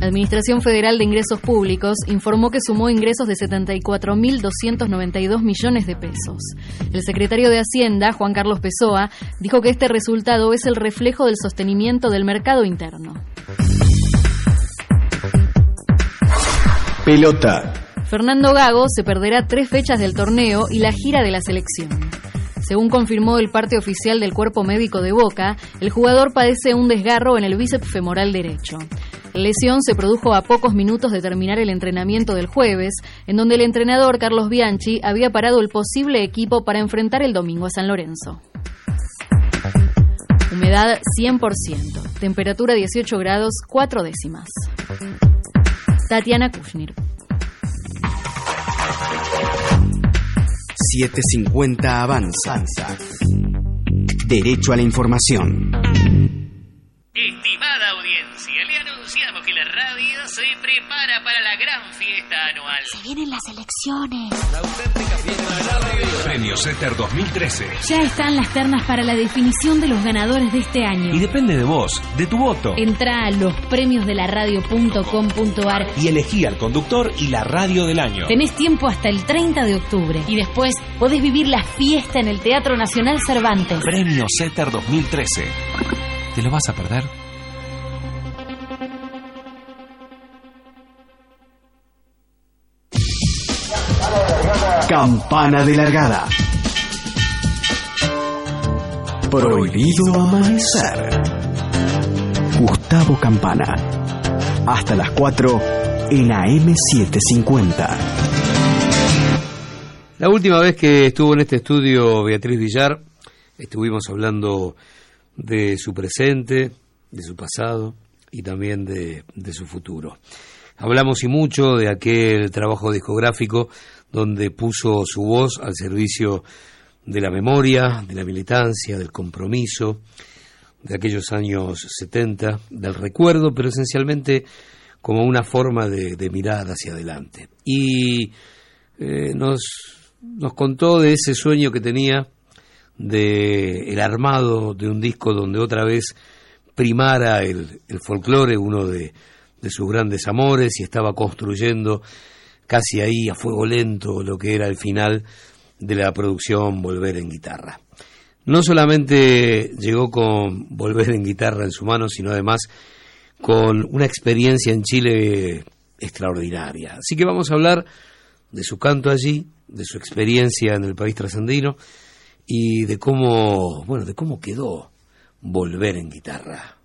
S8: La Administración Federal de Ingresos Públicos informó que sumó ingresos de 74.292 millones de pesos. El secretario de Hacienda, Juan Carlos Pessoa, dijo que este resultado es el reflejo del sostenimiento del mercado interno.
S2: Pelota.
S8: Fernando Gago se perderá tres fechas del torneo y la gira de la selección. Según confirmó el parte oficial del cuerpo médico de Boca, el jugador padece un desgarro en el bíceps femoral derecho. La lesión se produjo a pocos minutos de terminar el entrenamiento del jueves, en donde el entrenador Carlos Bianchi había parado el posible equipo para enfrentar el domingo a San Lorenzo. Humedad 100%, temperatura 18 grados 4 décimas. Tatiana Kushnir.
S2: 750 avanza. Derecho a la información.
S10: Estimada audiencia, le anunciamos que la radio se prepara para la gran fiesta anual.
S11: Se vienen las elecciones.
S12: Premios Éter 2013.
S11: Ya están las ternas para la definición de los ganadores de este año.
S12: Y depende de vos, de tu voto.
S11: Entra a lospremiosdelaradio.com.ar
S12: Y elegí al conductor y la radio del año.
S11: Tenés tiempo hasta el 30 de octubre. Y después podés vivir la fiesta en el Teatro Nacional Cervantes.
S12: Premios Éter 2013. ¿Te lo vas a perder?
S2: Campana de largada. Prohibido amanecer. Gustavo Campana. Hasta las 4 en AM750.
S1: La última vez que estuvo en este estudio Beatriz Villar, estuvimos hablando de su presente, de su pasado y también de, de su futuro. Hablamos y mucho de aquel trabajo discográfico donde puso su voz al servicio de la memoria, de la militancia, del compromiso, de aquellos años 70, del recuerdo, pero esencialmente como una forma de, de mirar hacia adelante. Y eh, nos, nos contó de ese sueño que tenía de el armado de un disco donde otra vez primara el, el folclore, uno de, de sus grandes amores, y estaba construyendo casi ahí a fuego lento lo que era el final de la producción Volver en guitarra. no solamente llegó con volver en guitarra en su mano, sino además con una experiencia en Chile extraordinaria. Así que vamos a hablar de su canto allí, de su experiencia en el país trasandino y de cómo, bueno, de cómo quedó volver en guitarra.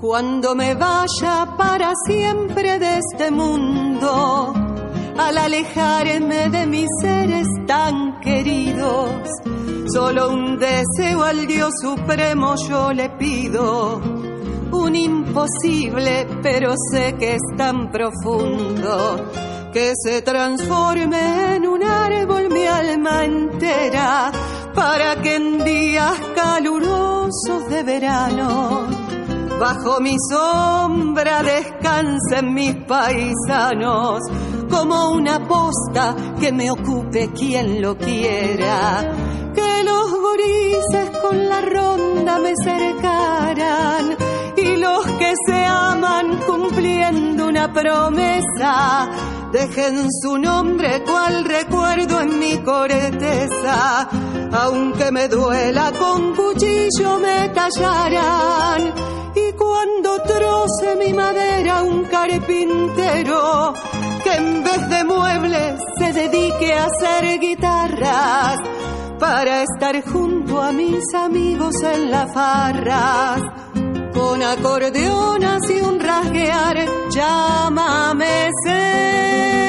S13: Cuando me vaya para siempre de este mundo, al alejarme de mis seres tan queridos, solo un deseo al Dios Supremo yo le pido, un imposible, pero sé que es tan profundo, que se transforme en un árbol mi alma entera, para que en días calurosos de verano, bajo mi sombra descansen mis paisanos, como una posta que me ocupe quien lo quiera. Que los gurises con la ronda me cercaran y los que se aman cumpliendo una promesa. Dejen su nombre cual recuerdo en mi corteza, aunque me duela con cuchillo me tallarán y cuando troce mi madera un carpintero que en vez de muebles se dedique a hacer guitarras para estar junto a mis amigos en las farras con acordeonas y un rasguear llámame cero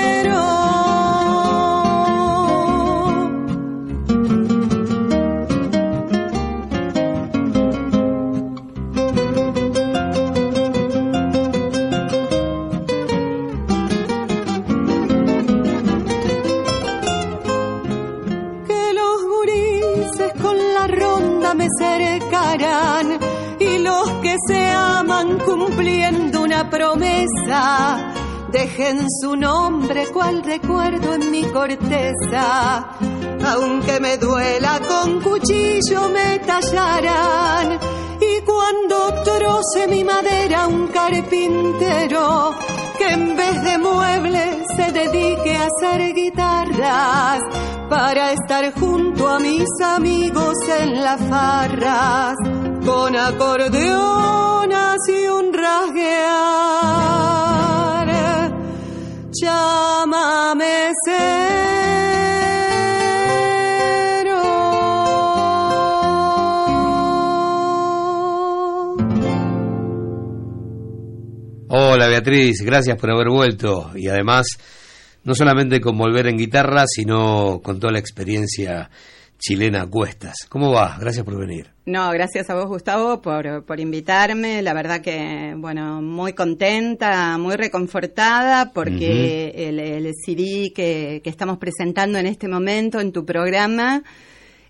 S13: que se aman cumpliendo una promesa. Dejen su nombre cual recuerdo en mi corteza. Aunque me duela con cuchillo me tallarán. Y cuando troce mi madera un carpintero que en vez de muebles se dedique a hacer guitarras para estar junto a mis amigos en las farras con acordeonas y un rasguear. Llámame
S1: Hola Beatriz, gracias por haber vuelto y además no solamente con volver en guitarra, sino con toda la experiencia chilena a cuestas. ¿Cómo va? Gracias por venir.
S14: No, gracias a vos, Gustavo, por, por invitarme. La verdad que, bueno, muy contenta, muy reconfortada, porque el, el CD que, que estamos presentando en este momento en tu programa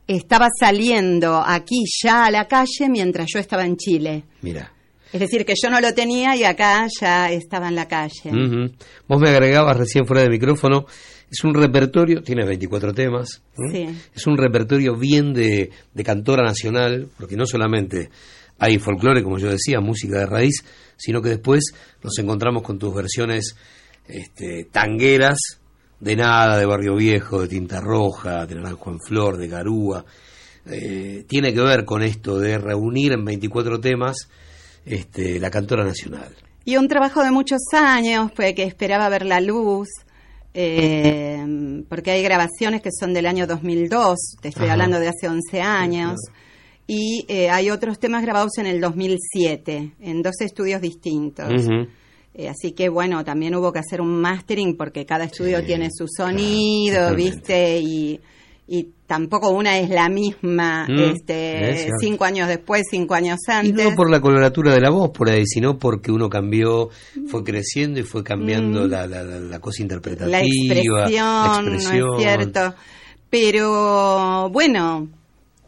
S14: estaba saliendo aquí ya a la calle mientras yo estaba en Chile.
S1: Mira.
S14: Es decir, que yo no lo tenía y acá ya estaba en la calle.
S1: Vos me agregabas recién fuera de micrófono. Es un repertorio, tiene 24 temas. ¿eh?
S14: Sí.
S1: Es un repertorio bien de, de cantora nacional, porque no solamente hay folclore, como yo decía, música de raíz, sino que después nos encontramos con tus versiones este, tangueras de nada, de Barrio Viejo, de Tinta Roja, de Naranjo en Flor, de Garúa. Eh, tiene que ver con esto de reunir en 24 temas este, la cantora nacional.
S14: Y un trabajo de muchos años, pues que esperaba ver la luz, eh, porque hay grabaciones que son del año 2002, te estoy
S15: Ajá.
S14: hablando de hace 11 años, y eh, hay otros temas grabados en el 2007, en dos estudios distintos. Eh, así que bueno, también hubo que hacer un mastering porque cada estudio
S1: Sí,
S14: tiene su sonido. ¿viste? Y, y tampoco una es la misma
S1: Mm, es
S14: este, cinco años después, cinco años
S1: Y
S14: antes.
S1: no por la coloratura de la voz por ahí, sino porque uno cambió, fue creciendo y fue cambiando
S14: Mm.
S1: la, la, la- la cosa interpretativa.
S14: la expresión,
S1: la
S14: no es cierto. Pero bueno,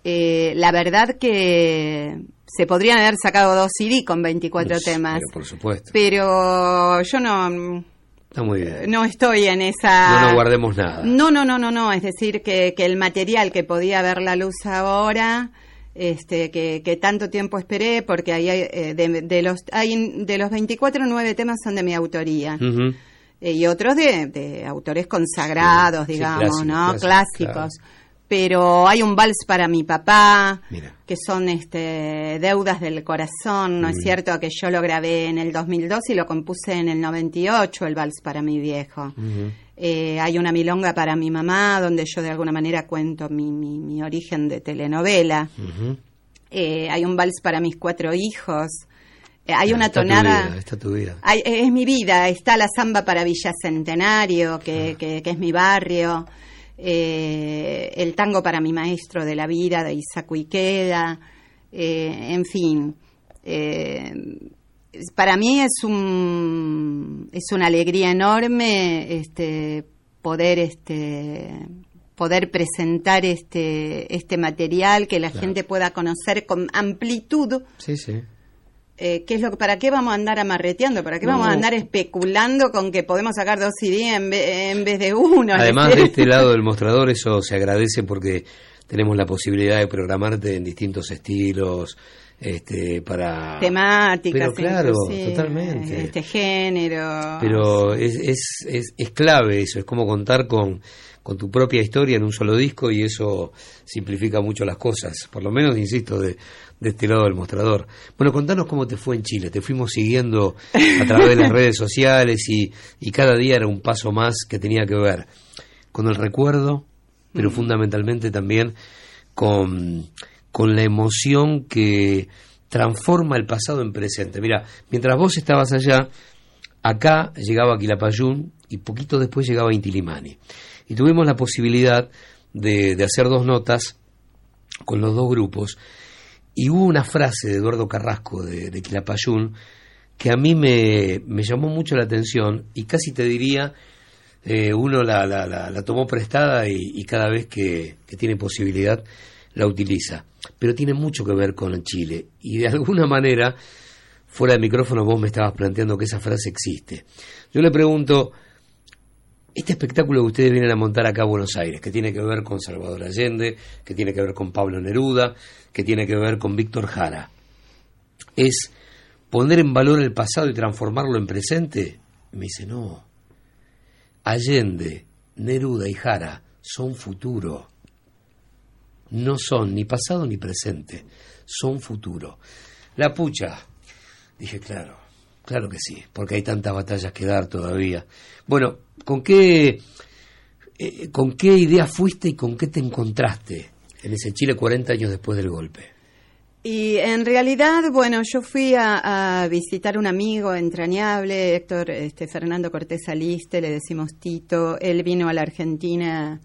S14: eh, la verdad que se podrían haber sacado dos CD con 24
S1: Pues,
S14: temas.
S1: pero por supuesto.
S14: Pero yo no,
S1: Está muy bien.
S14: no estoy en esa...
S1: No nos guardemos nada.
S14: No, no, no, no, no. Es decir, que, que el material que podía ver la luz ahora, este, que, que tanto tiempo esperé, porque ahí hay, eh, de, de los, hay, de los 24, nueve temas son de mi autoría. Eh, y otros de, de autores consagrados,
S1: Sí, sí,
S14: digamos, ¿no?
S1: clásicos,
S14: Clásicos. Pero hay un vals para mi papá,
S1: Mira.
S14: que son este, deudas del corazón, ¿no es
S1: Mm.
S14: cierto? Que yo lo grabé en el 2002 y lo compuse en el 98, el vals para mi viejo. Eh, hay una milonga para mi mamá, donde yo de alguna manera cuento mi, mi, mi origen de telenovela. Eh, hay un vals para mis cuatro hijos. Eh, hay
S1: Ya,
S14: una
S1: está tu
S14: tonada...
S1: vida, está tu vida.
S14: Es mi vida, está la samba para Villa Centenario, que, que, que es mi barrio, eh, el tango para mi maestro de la vida, de Isaco Iqueda, eh, en fin. eh, para mí es un es una alegría enorme este poder este poder presentar este este material que la
S1: Claro.
S14: gente pueda conocer con amplitud
S1: Sí, sí.
S14: Eh, ¿qué es lo que, ¿Para qué vamos a andar amarreteando? ¿Para qué
S1: No.
S14: vamos a andar especulando con que podemos sacar dos CD en, ve- en vez de uno?
S1: Además de este lado del mostrador, eso se agradece porque tenemos la posibilidad de programarte en distintos estilos, este, para...
S14: Temáticas,
S1: Pero claro, totalmente.
S14: Este género.
S1: Pero es, es, es, es clave eso, es como contar con, con tu propia historia en un solo disco y eso simplifica mucho las cosas, por lo menos, insisto, de, de este lado del mostrador. Bueno, contanos cómo te fue en Chile, te fuimos siguiendo a través de las redes sociales y, y cada día era un paso más que tenía que ver con el recuerdo, pero
S14: Mm.
S1: fundamentalmente también con, con la emoción que transforma el pasado en presente. Mira, mientras vos estabas allá, acá llegaba Quilapayún y poquito después llegaba Intilimani. Y tuvimos la posibilidad de, de hacer dos notas con los dos grupos. Y hubo una frase de Eduardo Carrasco de, de Quilapayún que a mí me, me llamó mucho la atención y casi te diría, eh, uno la, la, la, la tomó prestada y, cada vez que, que tiene posibilidad la utiliza. Pero tiene mucho que ver con Chile. Y de alguna manera, fuera de micrófono, vos me estabas planteando que esa frase existe. Yo le pregunto, este espectáculo que ustedes vienen a montar acá a Buenos Aires, que tiene que ver con Salvador Allende, que tiene que ver con Pablo Neruda, que tiene que ver con Víctor Jara, ¿es poner en valor el pasado y transformarlo en presente? Me dice, no. Allende, Neruda y Jara son futuro. No son ni pasado ni presente, son futuro. La pucha, dije, claro, claro que sí, porque hay tantas batallas que dar todavía. Bueno, ¿con qué, eh, ¿con qué idea fuiste y con qué te encontraste en ese Chile 40 años después del golpe?
S14: Y en realidad, bueno, yo fui a, a visitar un amigo entrañable, Héctor este, Fernando Cortés Aliste, le decimos Tito. Él vino a la Argentina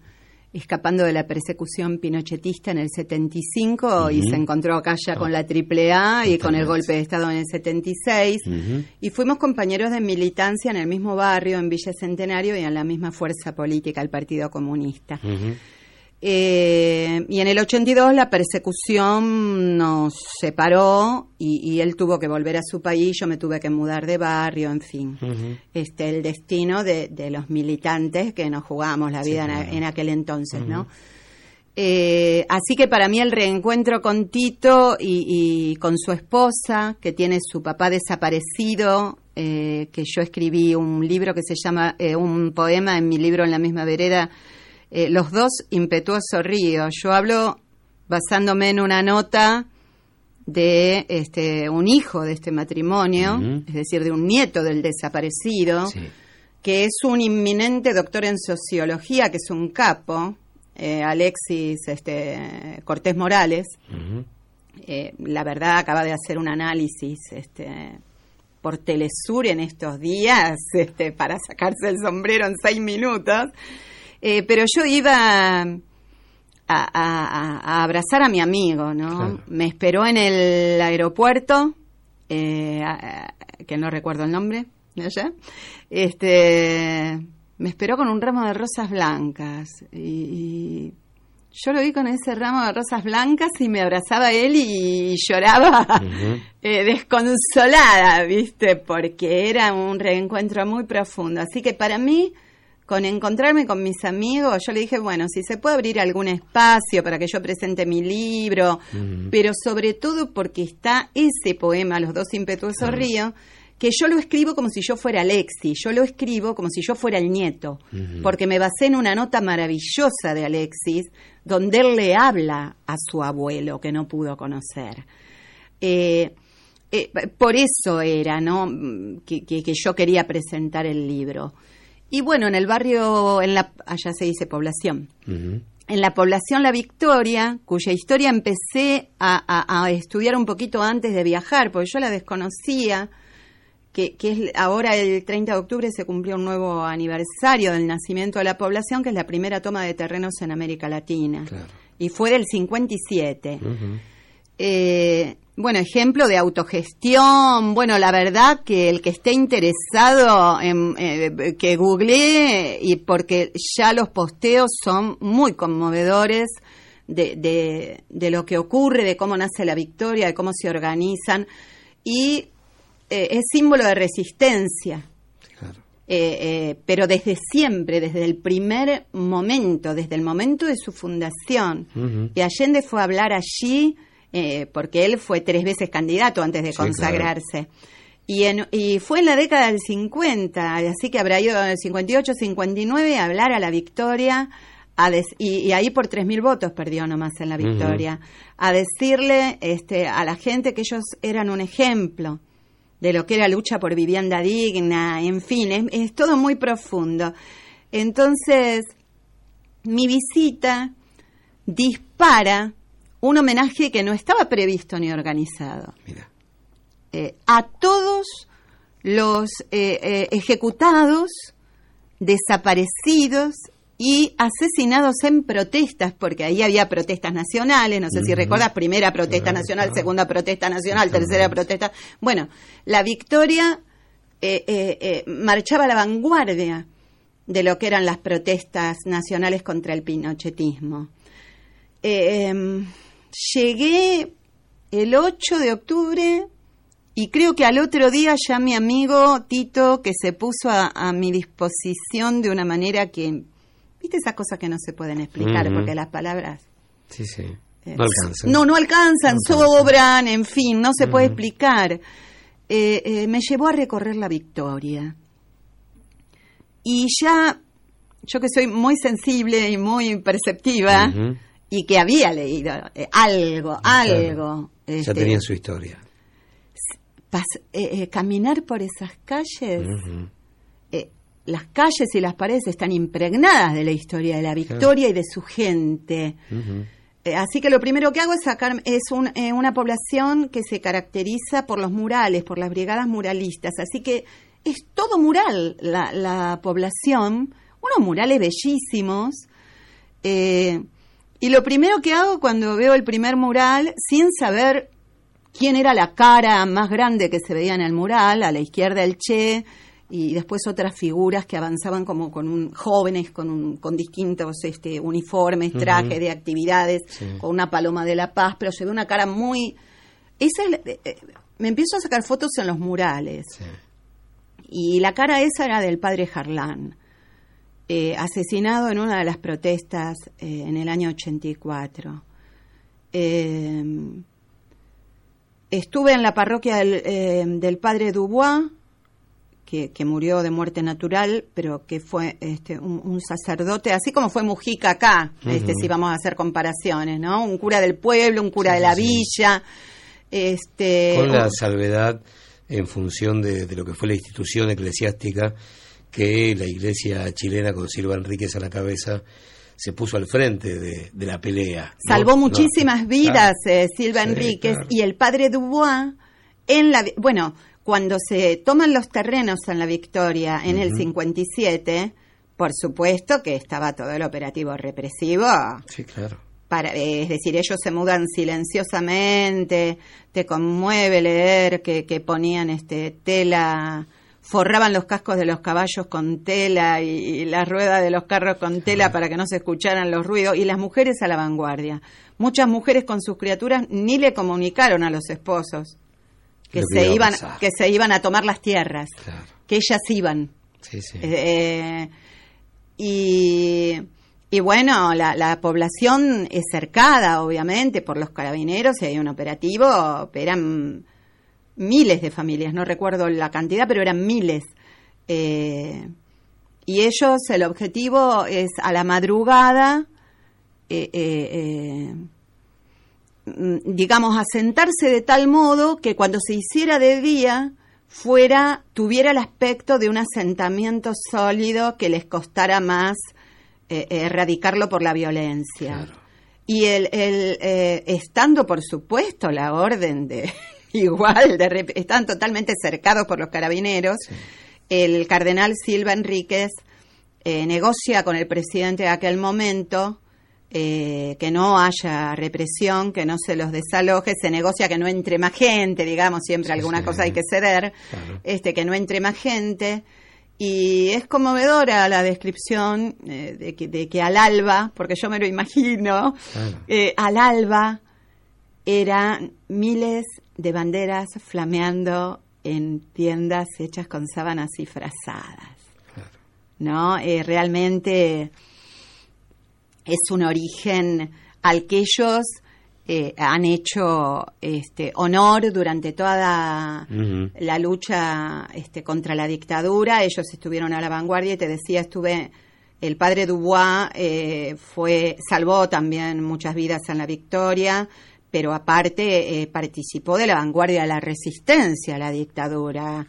S14: escapando de la persecución pinochetista en el 75 y
S15: Ujú.
S14: se encontró acá ya con la AAA y con el golpe de Estado en el 76. Y fuimos compañeros de militancia en el mismo barrio, en Villa Centenario y en la misma fuerza política, el Partido Comunista. Eh, y en el 82 la persecución nos separó y, y él tuvo que volver a su país, yo me tuve que mudar de barrio, en fin. Este, el destino de, de los militantes que nos jugamos la
S15: Sí,
S14: vida en a-
S15: claro.
S14: en, aquel entonces, ¿no? Eh, así que para mí el reencuentro con Tito y, y con su esposa, que tiene su papá desaparecido, eh, que yo escribí un libro que se llama, eh, un poema en mi libro en la misma vereda, eh, Los dos impetuosos ríos. Yo hablo basándome en una nota de este, un hijo de este matrimonio, es decir, de un nieto del desaparecido, que es un inminente doctor en sociología, que es un capo, eh, Alexis este, Cortés Morales. Eh, la verdad acaba de hacer un análisis este, por Telesur en estos días este, para sacarse el sombrero en seis minutos. Eh, pero yo iba a, a- abrazar a mi amigo, ¿no?
S15: Claro.
S14: Me esperó en el aeropuerto, eh, a- que no recuerdo el nombre de allá. Este, me esperó con un ramo de rosas blancas y, y yo lo vi con ese ramo de rosas blancas y me abrazaba a él y lloraba eh, desconsolada, ¿viste? Porque era un reencuentro muy profundo. Así que para mí, con encontrarme con mis amigos, yo le dije, bueno, si se puede abrir algún espacio para que yo presente mi libro, pero sobre todo porque está ese poema, Los dos impetuosos ríos, que yo lo escribo como si yo fuera Alexi, yo lo escribo como si yo fuera el nieto, porque me basé en una nota maravillosa de Alexis, donde él le habla a su abuelo que no pudo conocer. Eh, eh, por eso era, ¿no? Que, que- que yo quería presentar el libro. Y bueno, en el barrio, en la, allá se dice población, en la población La Victoria, cuya historia empecé a, a- a estudiar un poquito antes de viajar, porque yo la desconocía, que, que es ahora el 30 de octubre se cumplió un nuevo aniversario del nacimiento de la población, que es la primera toma de terrenos en América Latina. Y fue del 57. Eh, bueno, ejemplo de autogestión. Bueno, la verdad que el que esté interesado en eh, que googlee y porque ya los posteos son muy conmovedores de, de, de lo que ocurre, de cómo nace la victoria, de cómo se organizan y eh, es símbolo de resistencia. Eh, eh, pero desde siempre, desde el primer momento, desde el momento de su fundación, y Allende fue a hablar allí eh, porque él fue tres veces candidato antes de
S1: Sí,
S14: consagrarse. Y, en- y fue en la década del 50, así que habrá ido en el 58, 59 a hablar a la victoria, a des- y, y ahí por 3.000 votos perdió nomás en la victoria, a decirle este, a la gente que ellos eran un ejemplo de lo que era lucha por vivienda digna, en fin, es, es todo muy profundo. Entonces, mi visita dispara un homenaje que no estaba previsto ni organizado. Eh, a todos los eh, eh, ejecutados, desaparecidos y asesinados en protestas, porque ahí había protestas nacionales, no sé si recuerdas, primera protesta nacional, segunda protesta nacional, tercera protesta. Bueno, la victoria eh, eh, eh, marchaba a la vanguardia de lo que eran las protestas nacionales contra el pinochetismo. Llegué el 8 de octubre y creo que al otro día ya mi amigo Tito, que se puso a, a mi disposición de una manera que, viste esas cosas que no se pueden explicar, porque las palabras
S1: Sí, sí.
S14: eh,
S1: No alcanza.
S14: no, no alcanzan,
S1: No alcanzan.
S14: sobran, en fin, no se puede explicar. Eh, eh, me llevó a recorrer la Victoria. Y ya, yo que soy muy sensible y muy perceptiva. Y que había leído eh, algo, algo.
S1: Ya
S14: este,
S1: tenía su historia.
S14: pas- eh, eh, caminar por esas calles, las calles y las paredes están impregnadas de la historia de la Victoria y de su gente. Así que lo primero que hago es sacar, es un- eh, una población que se caracteriza por los murales, por las brigadas muralistas. Así que es todo mural la, la población, unos murales bellísimos. Eh, y lo primero que hago cuando veo el primer mural, sin saber quién era la cara más grande que se veía en el mural, a la izquierda el Che, y después otras figuras que avanzaban como con un, jóvenes con, un- con distintos este, uniformes, trajes de actividades,
S15: Sí.
S14: con una paloma de la paz, pero se ve una cara muy... Esa es eh, eh, me empiezo a sacar fotos en los murales. Y la cara esa era del padre Harlán, eh, asesinado en una de las protestas eh, en el año 84. Eh, estuve en la parroquia del, eh, del padre Dubois, que, que murió de muerte natural, pero que fue este, un, un sacerdote, así como fue Mujica acá, este, si vamos a hacer comparaciones, ¿no? Un cura del pueblo, un cura de la villa, este,
S1: Con la salvedad en función de, de lo que fue la institución eclesiástica que la iglesia chilena con Silva Enríquez a la cabeza se puso al frente de, de la pelea. ¿no?
S14: Salvó muchísimas vidas
S1: claro.
S14: eh, Silva
S1: Sí,
S14: Enríquez
S1: claro.
S14: y el padre Dubois en la bueno cuando se toman los terrenos en la Victoria en el
S1: Ujú.
S14: 57 por supuesto que estaba todo el operativo represivo
S1: Sí, claro.
S14: para, eh, es decir, ellos se mudan silenciosamente, te conmueve leer que, que ponían este tela forraban los cascos de los caballos con tela y, y las ruedas de los carros con tela para que no se escucharan los ruidos, y las mujeres a la vanguardia. Muchas mujeres con sus criaturas ni le comunicaron a los esposos que se iban
S1: pasar.
S14: que se iban a tomar las tierras,
S1: Claro.
S14: que ellas iban.
S1: Sí, sí.
S14: Eh, y, y bueno, la, la población es cercada, obviamente, por los carabineros, y hay un operativo, eran miles de familias, no recuerdo la cantidad, pero eran miles. Eh, y ellos, el objetivo es a la madrugada, eh, eh, eh, digamos, asentarse de tal modo que cuando se hiciera de día fuera, tuviera el aspecto de un asentamiento sólido que les costara más eh, erradicarlo por la violencia. Y el, el, estando, por supuesto, la orden de igual, de, rep- están totalmente cercados por los carabineros, el cardenal Silva Enríquez eh, negocia con el presidente de aquel momento eh, que no haya represión, que no se los desaloje, se negocia que no entre más gente, digamos, siempre alguna cosa hay que ceder, este que no entre más gente. Y es conmovedora la descripción eh, de, que, de que al alba, porque yo me lo imagino, eh, al alba eran miles de banderas flameando en tiendas hechas con sábanas y frazadas. ¿No? Eh, realmente es un origen al que ellos eh, han hecho este, honor durante toda la lucha este, contra la dictadura. Ellos estuvieron a la vanguardia y te decía, estuve, el padre Dubois eh, fue, salvó también muchas vidas en la victoria, pero aparte eh, participó de la vanguardia de la resistencia a la dictadura.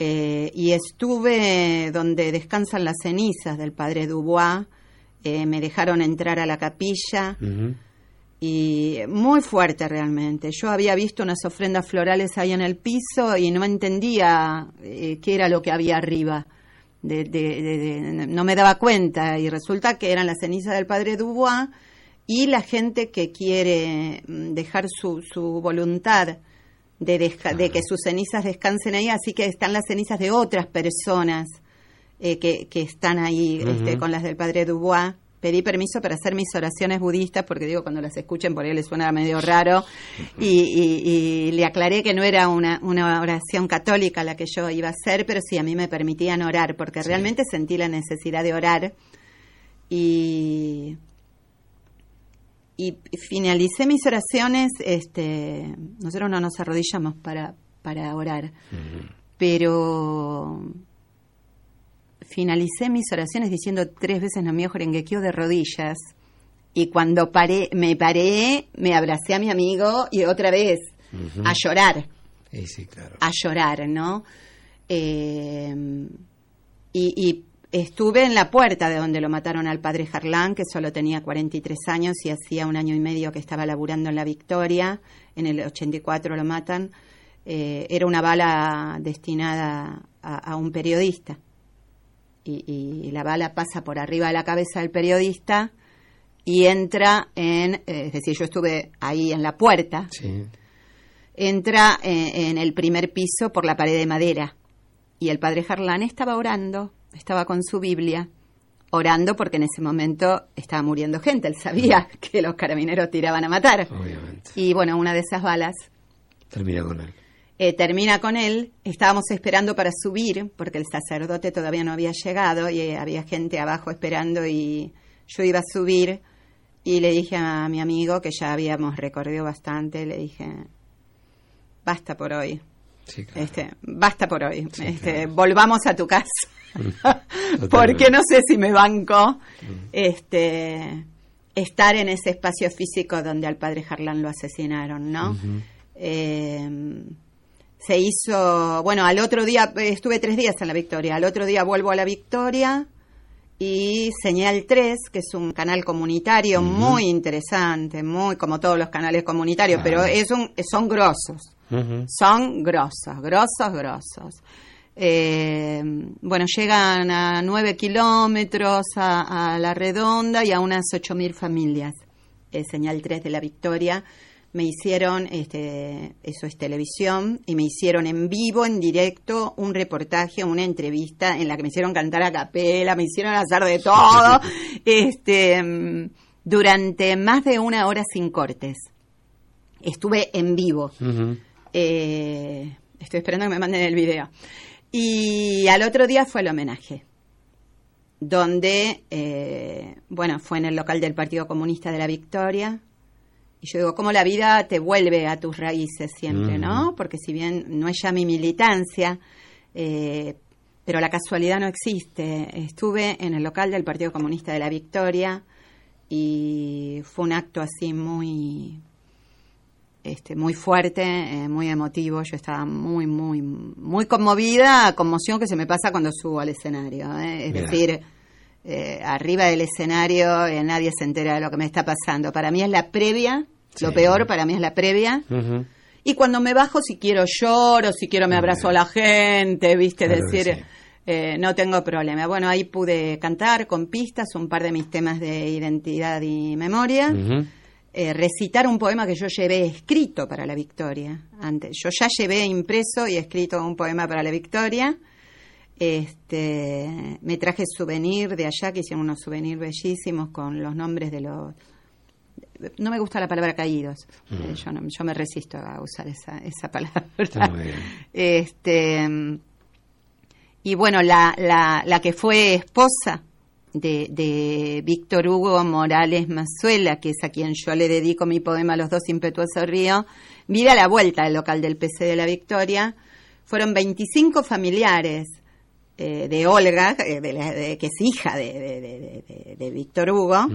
S14: Eh, y estuve donde descansan las cenizas del padre Dubois. Eh, me dejaron entrar a la capilla y muy fuerte realmente. Yo había visto unas ofrendas florales ahí en el piso y no entendía eh, qué era lo que había arriba. De- de- de- de- no me daba cuenta y resulta que eran las cenizas del padre Dubois y la gente que quiere mm, dejar su, su voluntad de, de que sus cenizas descansen ahí, así que están las cenizas de otras personas eh, que, que están ahí este, con las del padre Dubois. Pedí permiso para hacer mis oraciones budistas, porque digo, cuando las escuchen por ahí les suena medio raro, y, y- y le aclaré que no era una, una oración católica la que yo iba a hacer, pero sí, a mí me permitían orar, porque realmente sentí la necesidad de orar. Y, y finalicé mis oraciones, este, nosotros no nos arrodillamos para, para orar, pero finalicé mis oraciones diciendo tres veces Namio Horengekyo de rodillas. Y cuando paré, me paré, me abracé a mi amigo y otra vez a llorar,
S1: Sí, sí, claro.
S14: a llorar, ¿no? Eh, y, y estuve en la puerta de donde lo mataron al padre Harlán, que solo tenía 43 años y hacía un año y medio que estaba laburando en la Victoria. En el 84 lo matan. Eh, era una bala destinada a, a un periodista. Y, y la bala pasa por arriba de la cabeza del periodista y entra en, eh, es decir, yo estuve ahí en la puerta,
S1: Sí.
S14: entra en, en el primer piso por la pared de madera. Y el padre Harlán estaba orando, estaba con su Biblia, orando porque en ese momento estaba muriendo gente. Él sabía que los carabineros tiraban a matar.
S1: Obviamente.
S14: Y bueno, una de esas balas
S1: Termina con él.
S14: eh, termina con él. Estábamos esperando para subir, porque el sacerdote todavía no había llegado y eh, había gente abajo esperando y yo iba a subir y le dije a mi amigo que ya habíamos recorrido bastante, le dije, basta por hoy.
S1: Sí,
S14: Este, basta por hoy. este, Volvamos a tu casa. Porque no sé si me banco este, estar en ese espacio físico donde al padre Harlan lo asesinaron, ¿no? Eh, se hizo, bueno, al otro día, eh, estuve tres días en la Victoria, al otro día vuelvo a la Victoria y Señal 3, que es un canal comunitario muy interesante, muy como todos los canales comunitarios, pero es un, son grosos, son grosos, grosos, grosos. Eh, bueno, llegan a nueve kilómetros a, a la redonda y a unas ocho mil familias. Eh, señal 3 de la Victoria. me hicieron, este, eso es televisión, y me hicieron en vivo, en directo, un reportaje, una entrevista en la que me hicieron cantar a capela, me hicieron hacer de todo, este, mm, durante más de una hora sin cortes. Estuve en vivo. Eh, estoy esperando que me manden el video. Y al otro día fue el homenaje, donde, eh, bueno, fue en el local del Partido Comunista de la Victoria. Y yo digo, cómo la vida te vuelve a tus raíces siempre, ¿no? Porque si bien no es ya mi militancia, eh, pero la casualidad no existe. Estuve en el local del Partido Comunista de la Victoria y fue un acto así muy este, muy fuerte, eh, muy emotivo. Yo estaba muy, muy, muy conmovida, conmoción que se me pasa cuando subo al escenario. ¿eh? Es
S15: Mira.
S14: decir, eh, arriba del escenario nadie se entera de lo que me está pasando. Para mí es la previa, lo peor para mí es la previa. Y cuando me bajo, si quiero lloro, si quiero me abrazo a la gente, viste,
S1: Claro
S14: decir,
S1: sí.
S14: eh, no tengo problema. Bueno, ahí pude cantar con pistas un par de mis temas de identidad y memoria.
S1: Ujú.
S14: Eh, recitar un poema que yo llevé escrito para la Victoria. Antes, yo ya llevé impreso y escrito un poema para la Victoria. Este, me traje souvenir de allá, que hicieron unos souvenirs bellísimos con los nombres de los... No me gusta la palabra caídos.
S1: Mm.
S14: Eh, Yo, no- yo me resisto a usar esa, esa palabra.
S1: Está muy bien.
S14: Este, y bueno, la, la, la que fue esposa de, de Víctor Hugo Morales Mazuela, que es a quien yo le dedico mi poema Los dos impetuosos ríos, vive a la vuelta del local del PC de la Victoria. Fueron 25 familiares eh, de Olga, eh, de la- de- que es hija de, de- Víctor Hugo,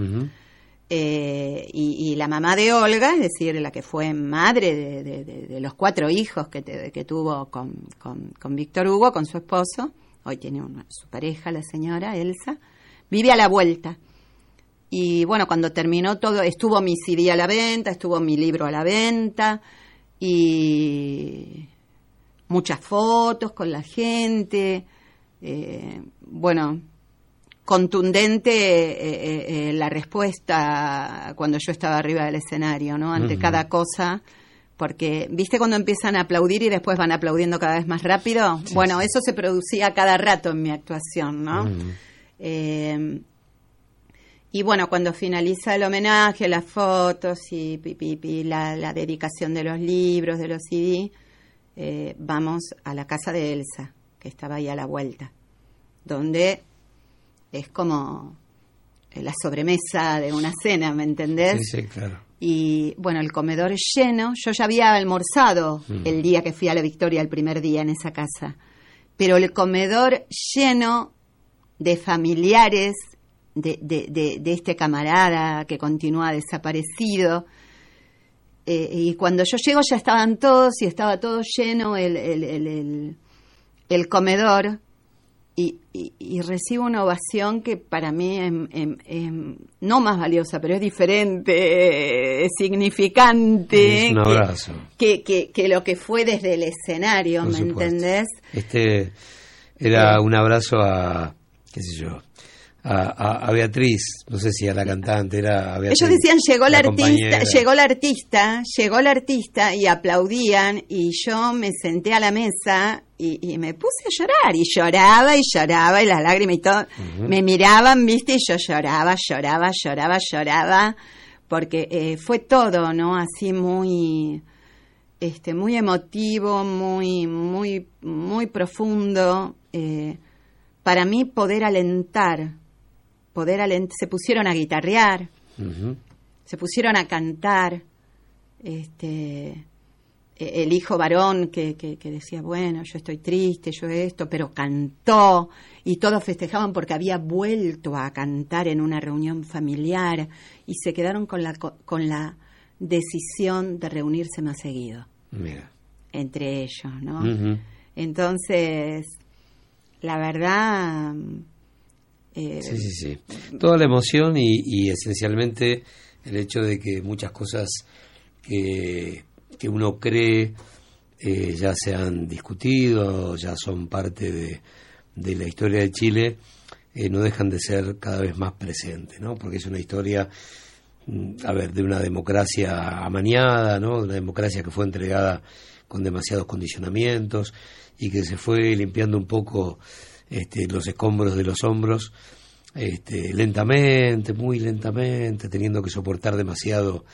S14: eh, y, y la mamá de Olga, es decir, la que fue madre de, de- de- de los cuatro hijos que, te- que tuvo con, con- con Víctor Hugo, con su esposo, hoy tiene una, su pareja, la señora Elsa, vive a la vuelta. Y bueno, cuando terminó todo, estuvo mi CD a la venta, estuvo mi libro a la venta, y muchas fotos con la gente, eh, bueno, contundente eh, eh, la respuesta cuando yo estaba arriba del escenario, ¿no? Ante cada cosa, porque, ¿viste cuando empiezan a aplaudir y después van aplaudiendo cada vez más rápido? bueno, eso se producía cada rato en mi actuación, ¿no? Eh, y bueno, cuando finaliza el homenaje, las fotos y, la, la dedicación de los libros, de los CD, eh, vamos a la casa de Elsa, que estaba ahí a la vuelta, donde es como la sobremesa de una cena, ¿me entendés?
S1: Sí, sí, claro.
S14: Y bueno, el comedor lleno, yo ya había almorzado
S1: Mm.
S14: el día que fui a la Victoria, el primer día en esa casa, pero el comedor lleno de familiares de, de, de- de este camarada que continúa desaparecido. Eh, y cuando yo llego ya estaban todos y estaba todo lleno el, el, el, comedor y, y- y recibo una ovación que para mí es, es- es no más valiosa, pero es diferente, es significante.
S1: Es un
S14: que-
S1: abrazo.
S14: Que, que, que lo que fue desde el escenario,
S1: Por
S14: ¿me
S1: supuesto.
S14: entendés?
S1: Este era un abrazo a, qué sé yo, a, a- a Beatriz, no sé si a la cantante, era a Beatriz,
S14: Ellos decían llegó
S1: la
S14: artista,
S1: compañera.
S14: llegó el artista, llegó el artista y aplaudían y yo me senté a la mesa y, y me puse a llorar y lloraba y lloraba y las lágrimas y todo me miraban, viste, y yo lloraba, lloraba, lloraba, lloraba porque eh, fue todo, ¿no? Así muy este muy emotivo, muy muy muy profundo eh, para mí poder alentar, poder alentar, se pusieron a guitarrear, se pusieron a cantar, este e- el hijo varón que, que, que decía, bueno, yo estoy triste, yo esto, pero cantó y todos festejaban porque había vuelto a cantar en una reunión familiar y se quedaron con la, co- con la decisión de reunirse más seguido
S1: Mira.
S14: entre ellos, ¿no? Entonces, la verdad... eh,
S1: Sí, sí, sí. Toda la emoción y, esencialmente el hecho de que muchas cosas que, que uno cree eh, ya se han discutido, ya son parte de, de la historia de Chile, eh, no dejan de ser cada vez más presentes, ¿no? Porque es una historia mm, a ver, de una democracia amañada, ¿no? De una democracia que fue entregada con demasiados condicionamientos y que se fue limpiando un poco este, los escombros de los hombros este, lentamente, muy lentamente, teniendo que soportar demasiado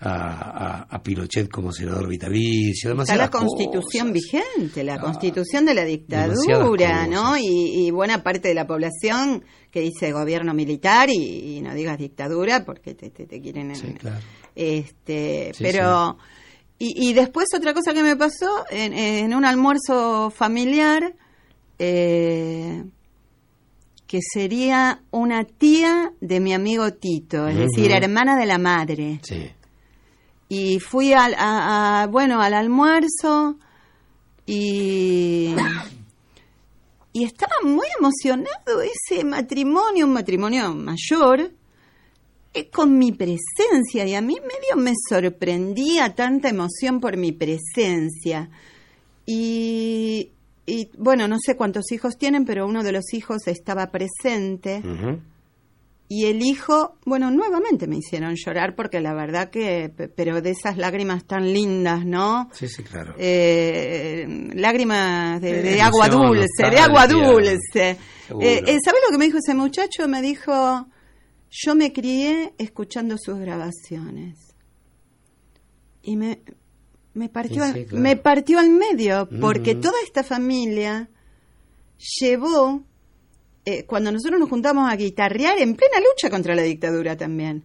S1: a, a, a Pinochet como senador vitalicio.
S14: Está la constitución vigente, la
S1: Ah,
S14: constitución de la dictadura. ¿no? Y, y buena parte de la población que dice gobierno militar y, y no digas dictadura porque te, te, te quieren... en-
S1: claro.
S14: este,
S1: Sí,
S14: pero... Y, y después otra cosa que me pasó, en, en un almuerzo familiar, eh, que sería una tía de mi amigo Tito, es decir, hermana de la madre.
S1: Sí.
S14: Y fui al, a- a- bueno, al almuerzo y, y estaba muy emocionado ese matrimonio, un matrimonio mayor, eh, con mi presencia. Y a mí medio me sorprendía tanta emoción por mi presencia. Y, y bueno, no sé cuántos hijos tienen, pero uno de los hijos estaba presente. Y el hijo, bueno, nuevamente me hicieron llorar porque la verdad que, pe- pero de esas lágrimas tan lindas, ¿no?
S1: Sí, sí, claro.
S14: Eh, lágrimas de, de agua dulce, de agua dulce. Eh, eh, ¿Sabes lo que me dijo ese muchacho? Me dijo, yo me crié escuchando sus grabaciones. Y me, me, partió,
S1: sí, claro.
S14: me partió al medio, porque toda esta familia llevó, eh, cuando nosotros nos juntamos a guitarrear, en plena lucha contra la dictadura también.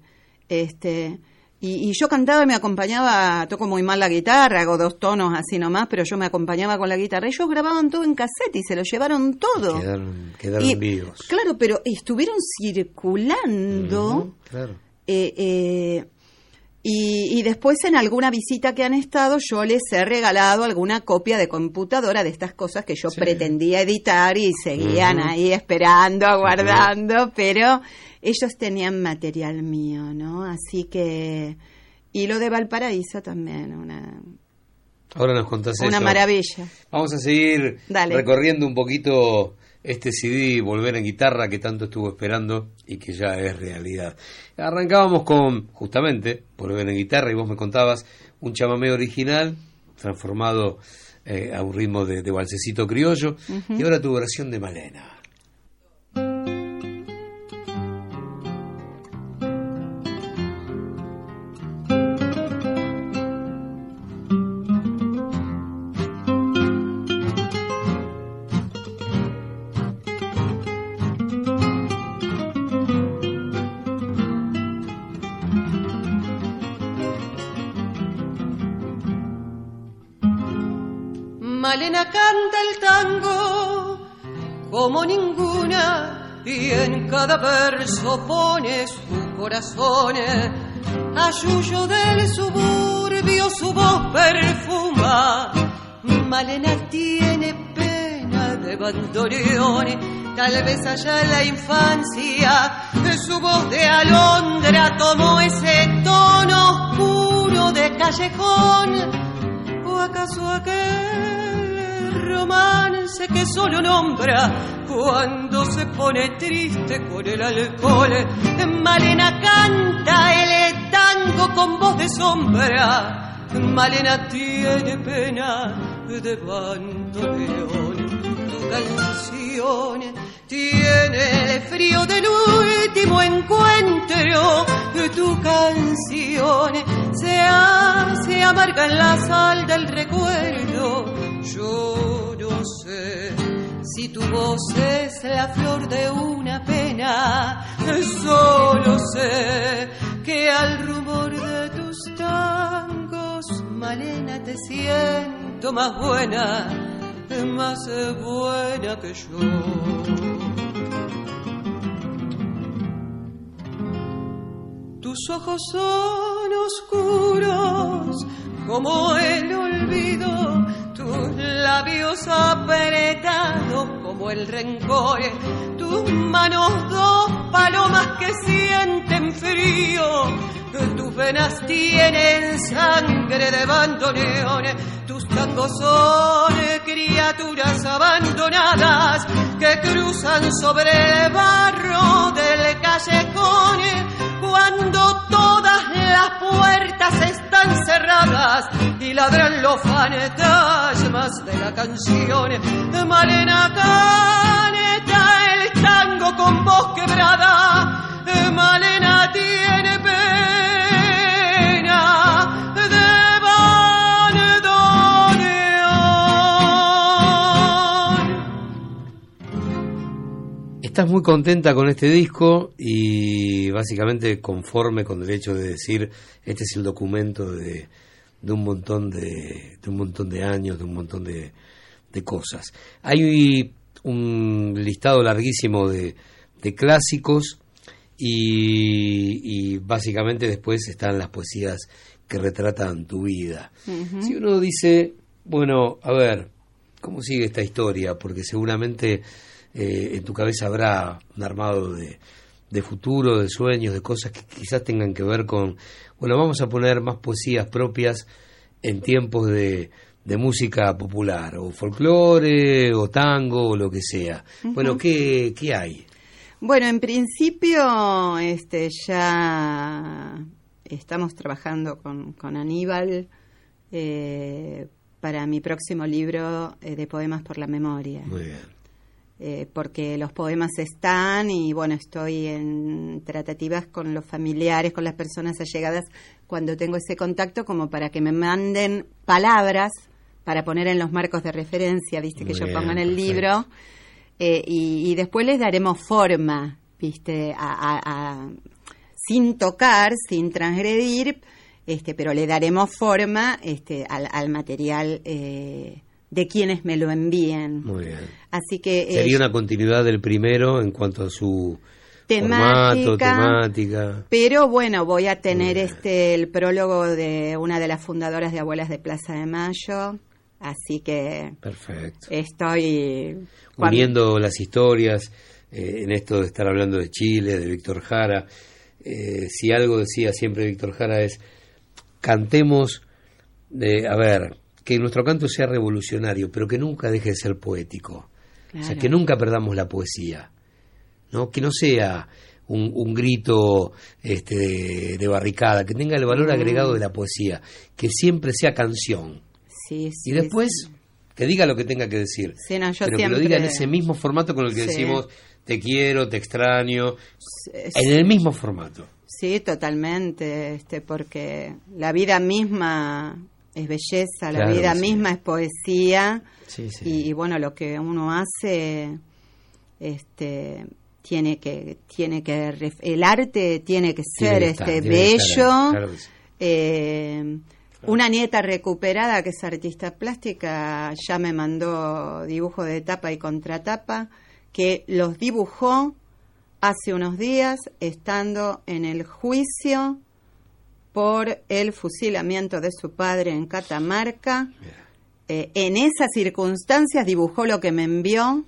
S14: Este, y, y yo cantaba y me acompañaba, toco muy mal la guitarra, hago dos tonos así nomás, pero yo me acompañaba con la guitarra. Ellos grababan todo en cassette y se lo llevaron todo.
S1: Quedaron, quedaron
S14: Y-
S1: vivos.
S14: Claro, pero estuvieron circulando.
S1: Claro.
S14: eh, eh, y, y después en alguna visita que han estado yo les he regalado alguna copia de computadora de estas cosas que yo pretendía editar y seguían ahí esperando, aguardando, pero ellos tenían material mío, ¿no? Así que... Y lo de Valparaíso también, una,
S1: Ahora nos contás
S14: una
S1: eso.
S14: maravilla.
S1: Vamos a seguir
S14: Dale.
S1: recorriendo un poquito este CD Volver en Guitarra que tanto estuvo esperando y que ya es realidad. Arrancábamos con, justamente, Volver en Guitarra y vos me contabas un chamamé original transformado eh, a un ritmo de, de balsecito criollo y ahora tu versión de Malena.
S13: Malena canta el tango como ninguna y en cada verso pone su corazón. A Yuyo del suburbio su voz perfuma. Malena tiene pena de bandoneón. Tal vez allá en la infancia su voz de alondra tomó ese tono oscuro de callejón. ¿O acaso aquel romance que solo nombra cuando se pone triste con el alcohol? Malena canta el tango con voz de sombra. Malena tiene pena de bandoneón. Tu canción tiene el frío del último encuentro. Tu canción se hace amarga en la sal del recuerdo. Yo no sé si tu voz es la flor de una pena. Solo sé que al rumor de tus tangos, Malena, te siento más buena, más buena que yo. Tus ojos son oscuros como el olvido, tus labios apretados como el rencor, tus manos dos palomas que sienten frío, tus venas tienen sangre de bandoneón, tus tangos son criaturas abandonadas que cruzan sobre barro del callejón. Cuando todas las puertas están cerradas y ladran los fantasmas de la canción. Malena Caneta, el tango con voz quebrada. Malena tiene pena de bandoneón.
S1: Estás muy contenta con este disco y básicamente conforme con el hecho de decir este es el documento de, de un montón de, de un montón de años, de un montón de, de cosas. Hay un listado larguísimo de, de clásicos y, y básicamente después están las poesías que retratan tu vida. Si uno dice, bueno, a ver, ¿cómo sigue esta historia? Porque seguramente eh, en tu cabeza habrá un armado de, de futuro, de sueños, de cosas que quizás tengan que ver con, bueno, vamos a poner más poesías propias en tiempos de, de música popular, o folclore, o tango, o lo que sea. Bueno. ¿qué, ¿qué hay?
S14: Bueno, en principio este, ya estamos trabajando con, con Aníbal eh, para mi próximo libro eh, de poemas por la memoria.
S1: Muy bien.
S14: Eh, porque los poemas están y bueno, estoy en tratativas con los familiares, con las personas allegadas cuando tengo ese contacto como para que me manden palabras para poner en los marcos de referencia, viste, que yo pongo en el
S15: perfecto.
S14: libro. Eh, y, y después les daremos forma, viste, a, a- a- sin tocar, sin transgredir, este, pero le daremos forma este, al, al material eh, de quienes me lo envíen.
S1: Muy bien.
S14: Así que eh,
S1: Sería una continuidad del primero en cuanto a su
S14: Temática.
S1: formato, temática.
S14: Pero bueno, voy a tener este el prólogo de una de las fundadoras de Abuelas de Plaza de Mayo, así que
S1: Perfecto.
S14: estoy cuando-
S1: uniendo las historias eh, en esto de estar hablando de Chile, de Víctor Jara. Eh, si algo decía siempre Víctor Jara es cantemos de, a ver, que nuestro canto sea revolucionario, pero que nunca deje de ser poético. O sea, que nunca perdamos la poesía. ¿no? Que no sea un, un grito este, de, de barricada, que tenga el valor
S14: Mm.
S1: agregado de la poesía, que siempre sea canción.
S14: Sí, sí,
S1: y después que diga lo que tenga que decir.
S14: Sí, no, yo
S1: pero que lo diga en ese mismo formato con el que decimos te quiero, te extraño, en el mismo formato.
S14: Sí, totalmente, este, porque la vida misma es belleza, la vida
S1: sí.
S14: misma es poesía
S1: Sí, sí.
S14: y, y bueno, lo que uno hace, este, tiene que, tiene que, el arte tiene que ser este
S1: estar
S14: bello.
S1: claro.
S14: Eh, Una nieta recuperada que es artista plástica ya me mandó dibujo de tapa y contratapa que los dibujó hace unos días estando en el juicio por el fusilamiento de su padre en Catamarca. Eh, en esas circunstancias dibujó lo que me envió.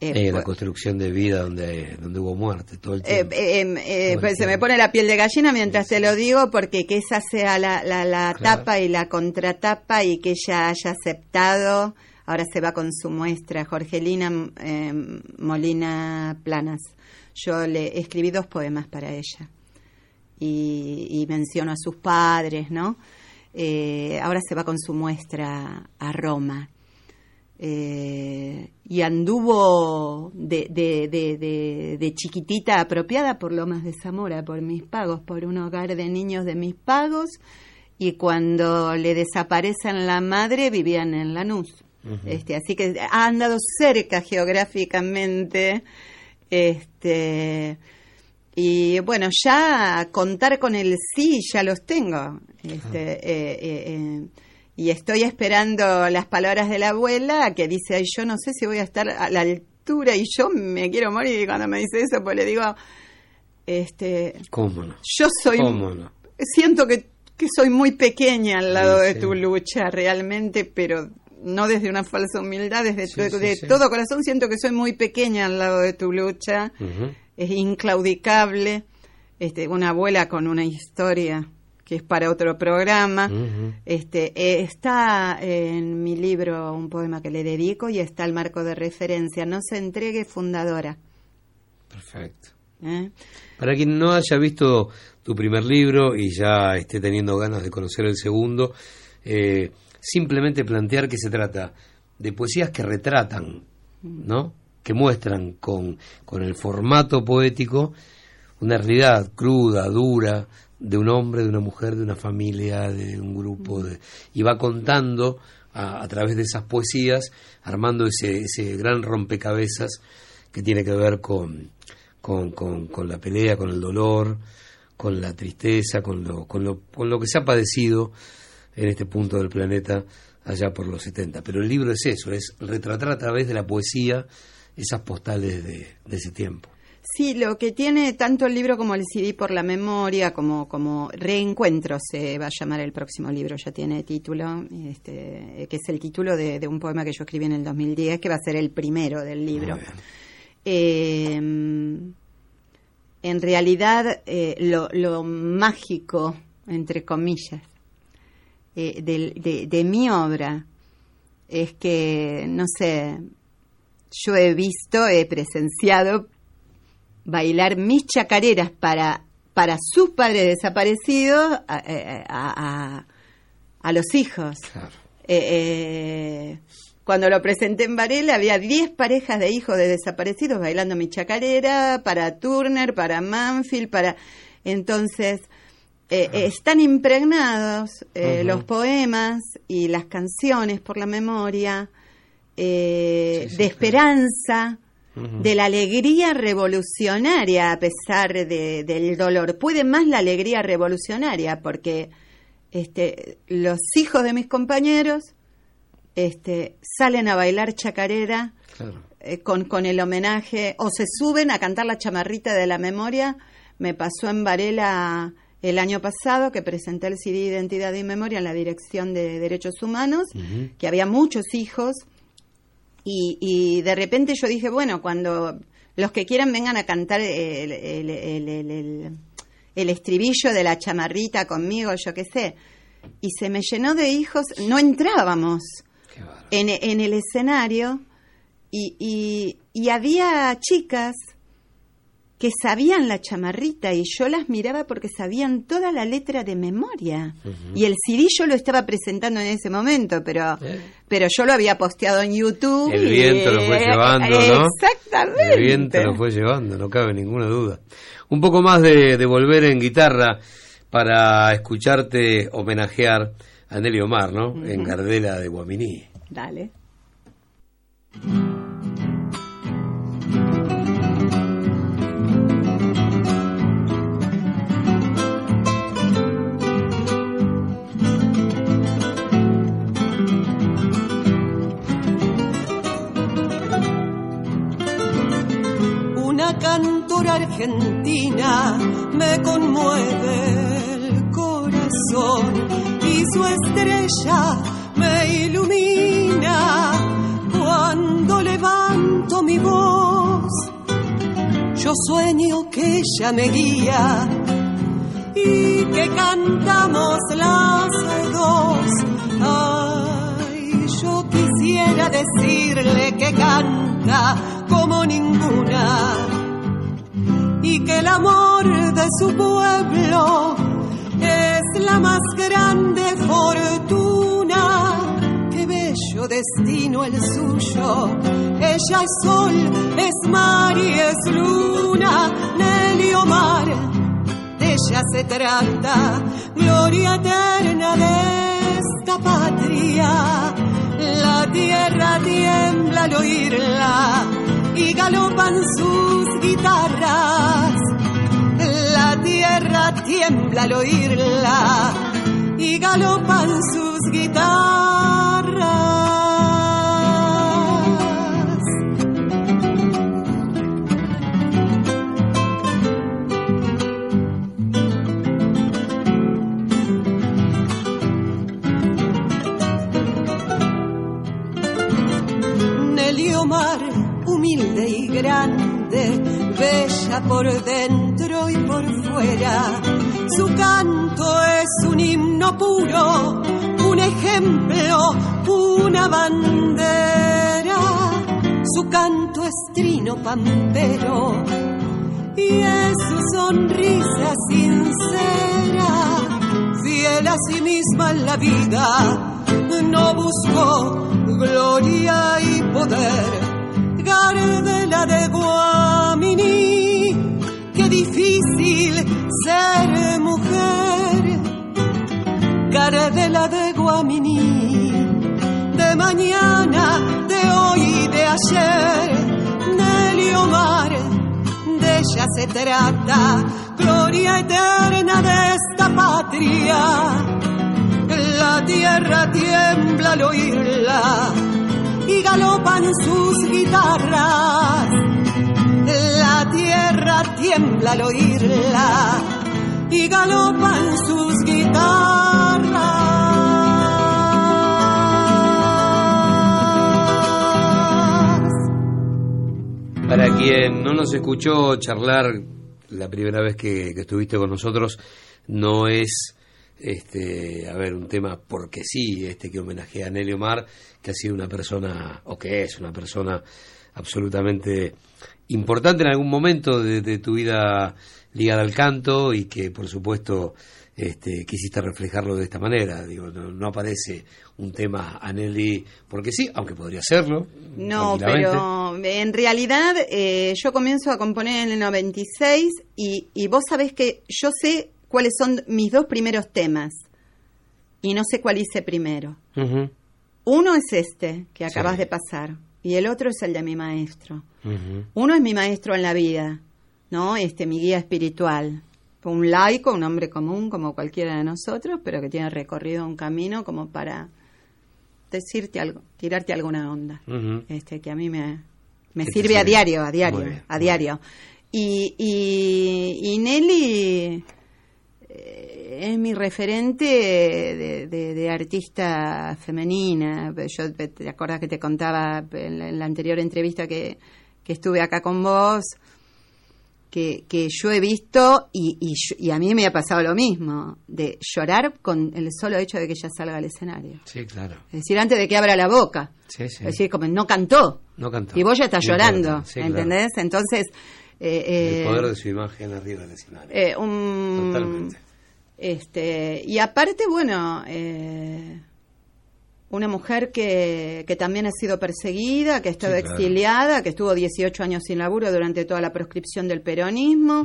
S14: Eh,
S1: Eh, la construcción de vida donde, donde hubo muerte todo el
S14: Eh,
S1: tiempo.
S14: eh, em,
S1: el
S14: pues se me pone la piel de gallina mientras te lo digo porque que esa sea la, la, la
S1: Claro.
S14: tapa y la contratapa y que ella haya aceptado. Ahora se va con su muestra, Jorgelina eh, Molina Planas. Yo le escribí dos poemas para ella y, y menciono a sus padres, ¿no? Eh, ahora se va con su muestra a Roma. Eh, y anduvo de, de, de, chiquitita apropiada por Lomas de Zamora, por mis pagos, por un hogar de niños de mis pagos, y cuando le desaparecen la madre vivían en Lanús. Este, así que ha andado cerca geográficamente. Este, y bueno, ya contar con el sí, ya los tengo. Este, eh, eh, eh, y estoy esperando las palabras de la abuela que dice, ay, yo no sé si voy a estar a la altura y yo me quiero morir. Y cuando me dice eso, pues le digo, este,
S1: ¿Cómo no?
S14: yo soy,
S1: ¿Cómo no?
S14: siento que, que soy muy pequeña al lado
S1: Sí,
S14: de
S1: sí.
S14: tu lucha realmente, pero no desde una falsa humildad, desde
S1: Sí,
S14: tu- de todo corazón siento que soy muy pequeña al lado de tu lucha
S1: Ujú.
S14: Es inclaudicable. Este, una abuela con una historia que es para otro programa. Este eh, está en mi libro un poema que le dedico y está el marco de referencia. No se entregue fundadora.
S1: Perfecto.
S14: ¿eh?
S1: Para quien no haya visto tu primer libro y ya esté teniendo ganas de conocer el segundo, eh, simplemente plantear que se trata de poesías que retratan, ¿no? Que muestran con, con el formato poético una realidad cruda, dura, de un hombre, de una mujer, de una familia, de un grupo, de, y va contando a, a través de esas poesías, armando ese, ese gran rompecabezas que tiene que ver con, con, con, con la pelea, con el dolor, con la tristeza, con lo, con, lo, con lo que se ha padecido en este punto del planeta allá por los 70. Pero el libro es eso, es retratar a través de la poesía esas postales de, de ese tiempo.
S14: Sí, lo que tiene tanto el libro como el CD por la memoria, como, como Reencuentro se va a llamar el próximo libro, ya tiene título, este, que es el título de, de un poema que yo escribí en el 2010, que va a ser el primero del libro. Eh, en realidad, eh, lo, lo mágico, entre comillas, eh, de, de mi obra es que, no sé, yo he visto, he presenciado bailar mis chacareras para, para sus padres desaparecidos a, a- a- a los hijos. Eh, eh, cuando lo presenté en Varela había 10 parejas de hijos de desaparecidos bailando mi chacarera para Turner, para Manfield, para... Entonces, eh, eh, están impregnados eh, los poemas y las canciones por la memoria eh, de esperanza, de la alegría revolucionaria a pesar de- del dolor. Puede más la alegría revolucionaria porque este, los hijos de mis compañeros este, salen a bailar chacarera eh, con, con el homenaje o se suben a cantar la chamarrita de la memoria. Me pasó en Varela el año pasado que presenté el CD Identidad y Memoria en la Dirección de Derechos Humanos, que había muchos hijos y, y de repente yo dije, bueno, cuando los que quieran vengan a cantar el, el- el- el- el- el estribillo de la chamarrita conmigo, yo qué sé. Y se me llenó de hijos, no entrábamos en, en el escenario y, y, y había chicas que sabían la chamarrita y yo las miraba porque sabían toda la letra de memoria. Y el CD yo lo estaba presentando en ese momento, pero, pero yo lo había posteado en YouTube.
S1: El
S14: y-
S1: viento lo fue llevando, ¿no?
S14: Exactamente.
S1: El viento lo fue llevando, no cabe ninguna duda. Un poco más de, de volver en guitarra para escucharte homenajear a Nelly Omar, ¿no? En. Gardela de Guaminí.
S14: Dale.
S13: Una cantora argentina me conmueve el corazón y su estrella me ilumina cuando levanto mi voz. Yo sueño que ella me guía y que cantamos las dos. Ay, yo quisiera decirle que canta como ninguna y que el amor de su pueblo es la más grande fortuna. Qué bello destino el suyo. Ella es sol, es mar y es luna. Nelly Omar, de ella se trata. Gloria eterna de esta patria. La tierra tiembla al oírla y galopan sus guitarras. La tierra tiembla al oírla y galopan sus guitarras. Omar, humilde y grande, bella por dentro y por fuera. Su canto es un himno puro, un ejemplo, una bandera. Su canto es trino pampero y es su sonrisa sincera, fiel a sí misma en la vida. No buscó gloria y poder Gardela de Guamini, qué difícil ser mujer. Gardela de Guamini, de mañana, de hoy y de ayer. Nelly Omar, de ella se trata, gloria eterna de esta patria. La tierra tiembla al oírla y galopan sus guitarras. La tierra tiembla al oírla y galopan sus guitarras.
S1: Para quien no nos escuchó charlar la primera vez que, que estuviste con nosotros, no es este, a ver, un tema porque sí, este que homenajea a Nelly Omar, que ha sido una persona, o que es una persona absolutamente importante en algún momento de, de tu vida ligada al canto y que por supuesto este, quisiste reflejarlo de esta manera. Digo, no, no aparece un tema a Nelly porque sí, aunque podría serlo.
S14: No, pero en realidad eh, yo comienzo a componer en el 96 y, y vos sabés que yo sé cuáles son mis dos primeros temas y no sé cuál hice primero. Uno es este que acabas
S1: Sí.
S14: de pasar y el otro es el de mi maestro. Uno es mi maestro en la vida, ¿no? Este, mi guía espiritual. Un laico, un hombre común como cualquiera de nosotros, pero que tiene recorrido un camino como para decirte algo, tirarte alguna onda. Este, que a mí me, me sirve a diario, a diario, a diario. Y, y, y Nelly es mi referente de, de- de artista femenina. Yo te acuerdas que te contaba en la, en la anterior entrevista que, que estuve acá con vos, que, que yo he visto y, y, y a mí me ha pasado lo mismo, de llorar con el solo hecho de que ella salga al escenario.
S1: Sí, claro.
S14: Es decir, antes de que abra la boca.
S1: Sí, sí.
S14: Es decir, como no cantó.
S1: No cantó.
S14: Y vos ya estás
S1: No
S14: llorando.
S1: Sí, claro.
S14: ¿entendés? Entonces, eh,
S1: El
S14: eh,
S1: poder de su imagen arriba del escenario.
S14: eh, un-
S1: Totalmente.
S14: Este, y aparte, bueno, eh, una mujer que, que también ha sido perseguida, que ha estado
S1: Sí, claro.
S14: exiliada, que estuvo 18 años sin laburo durante toda la proscripción del peronismo.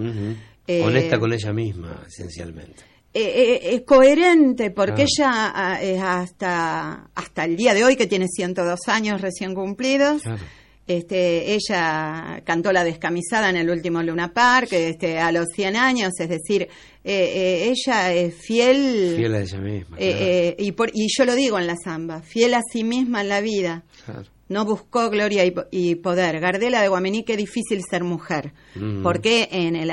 S14: Eh,
S1: Honesta con ella misma, esencialmente.
S14: eh, es coherente porque
S1: Claro.
S14: ella ah, hasta hasta el día de hoy que tiene 102 años recién cumplidos
S1: Claro.
S14: este ella cantó la descamisada en el último Luna Park este a los 100 años es decir eh, eh, ella es fiel,
S1: Fiel a ella misma.
S14: eh,
S1: claro.
S14: y, por- y yo lo digo en la samba fiel a sí misma en la vida
S1: Claro.
S14: no buscó gloria y, y poder Gardela de Guamení qué difícil ser mujer
S1: Mm.
S14: porque en el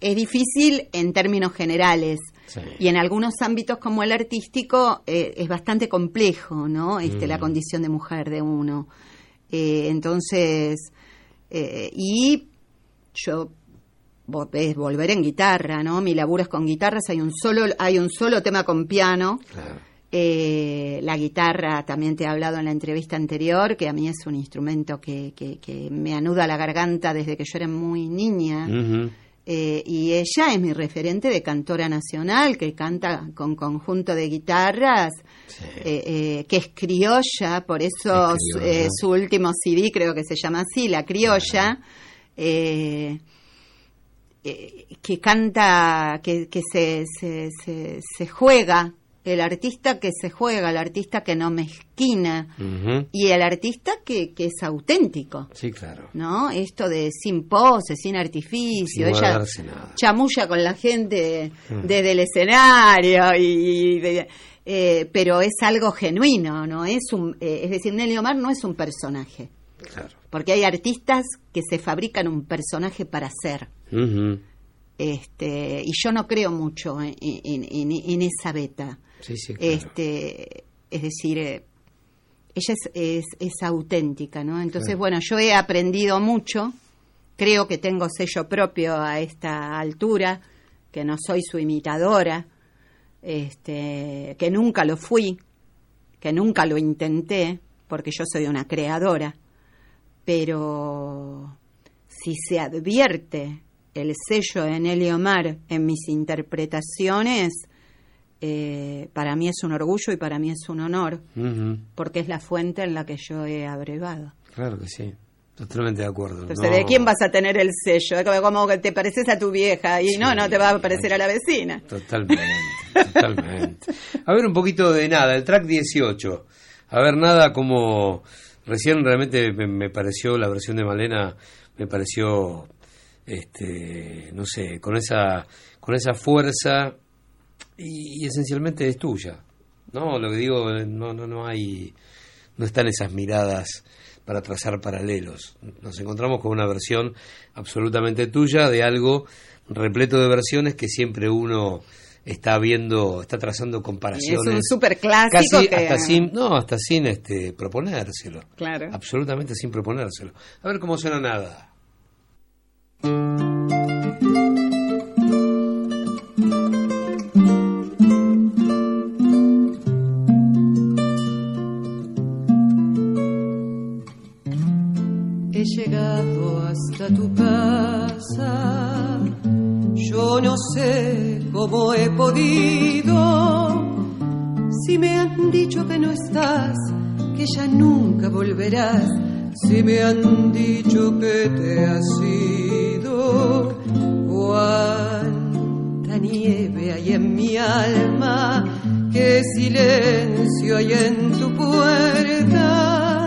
S14: es difícil en términos generales
S1: Sí.
S14: y en algunos ámbitos como el artístico eh, es bastante complejo, ¿no? Este,
S1: Mm.
S14: La condición de mujer de uno. Eh, entonces, eh, y yo es volver en guitarra, ¿no? Mi laburo es con guitarras, hay un solo, hay un solo tema con piano.
S1: Claro.
S14: Eh, la guitarra, también te he hablado en la entrevista anterior, que a mí es un instrumento que, que, que me anuda la garganta desde que yo era muy niña. Eh, y ella es mi referente de cantora nacional, que canta con conjunto de guitarras, eh, eh, que es criolla, por eso
S1: Es
S14: su, último CD creo que se llama así, La Criolla, eh, que canta, que, que se, se, se, se juega, el artista que se juega, el artista que no mezquina, y el artista que, que es auténtico.
S1: Sí, claro.
S14: ¿no? Esto de sin pose, sin artificio,
S1: Sin
S14: ella
S1: nada.
S14: chamulla con la gente
S1: Mm.
S14: desde el escenario y, y de- eh, pero es algo genuino, no es un, eh, es decir, Nelly Omar no es un personaje,
S1: Claro.
S14: porque hay artistas que se fabrican un personaje para ser. Este, y yo no creo mucho en, en- en- en esa beta.
S1: Sí, sí, claro.
S14: Este, es decir, eh, ella es, es, es auténtica, ¿no? Entonces,
S1: Claro.
S14: bueno, yo he aprendido mucho creo que tengo sello propio a esta altura, que no soy su imitadora, este, que nunca lo fui, que nunca lo intenté, porque yo soy una creadora, pero si se advierte el sello en Eliomar en mis interpretaciones, eh, para mí es un orgullo y para mí es un honor, porque es la fuente en la que yo he abrevado.
S1: Claro que sí. Totalmente de acuerdo.
S14: Entonces,
S1: No,
S14: ¿de quién vas a tener el sello? Como que te pareces a tu vieja y no, no te va a parecer a la vecina.
S1: Totalmente, totalmente. A ver un poquito de nada, el track 18. A ver, nada como recién realmente me, me pareció la versión de Malena me pareció este no sé, con esa con esa fuerza y, y esencialmente es tuya. No, lo que digo no no no hay no están esas miradas para trazar paralelos. Nos encontramos con una versión absolutamente tuya de algo repleto de versiones que siempre uno está viendo, está trazando comparaciones.
S14: Es un superclásico
S1: Casi
S14: que-
S1: hasta sin, no, hasta sin este proponérselo.
S14: Claro.
S1: Absolutamente sin proponérselo. A ver cómo suena nada.
S13: Sé cómo he podido. Si me han dicho que no estás, que ya nunca volverás, si me han dicho que te has ido, cuánta nieve hay en mi alma, qué silencio hay en tu puerta.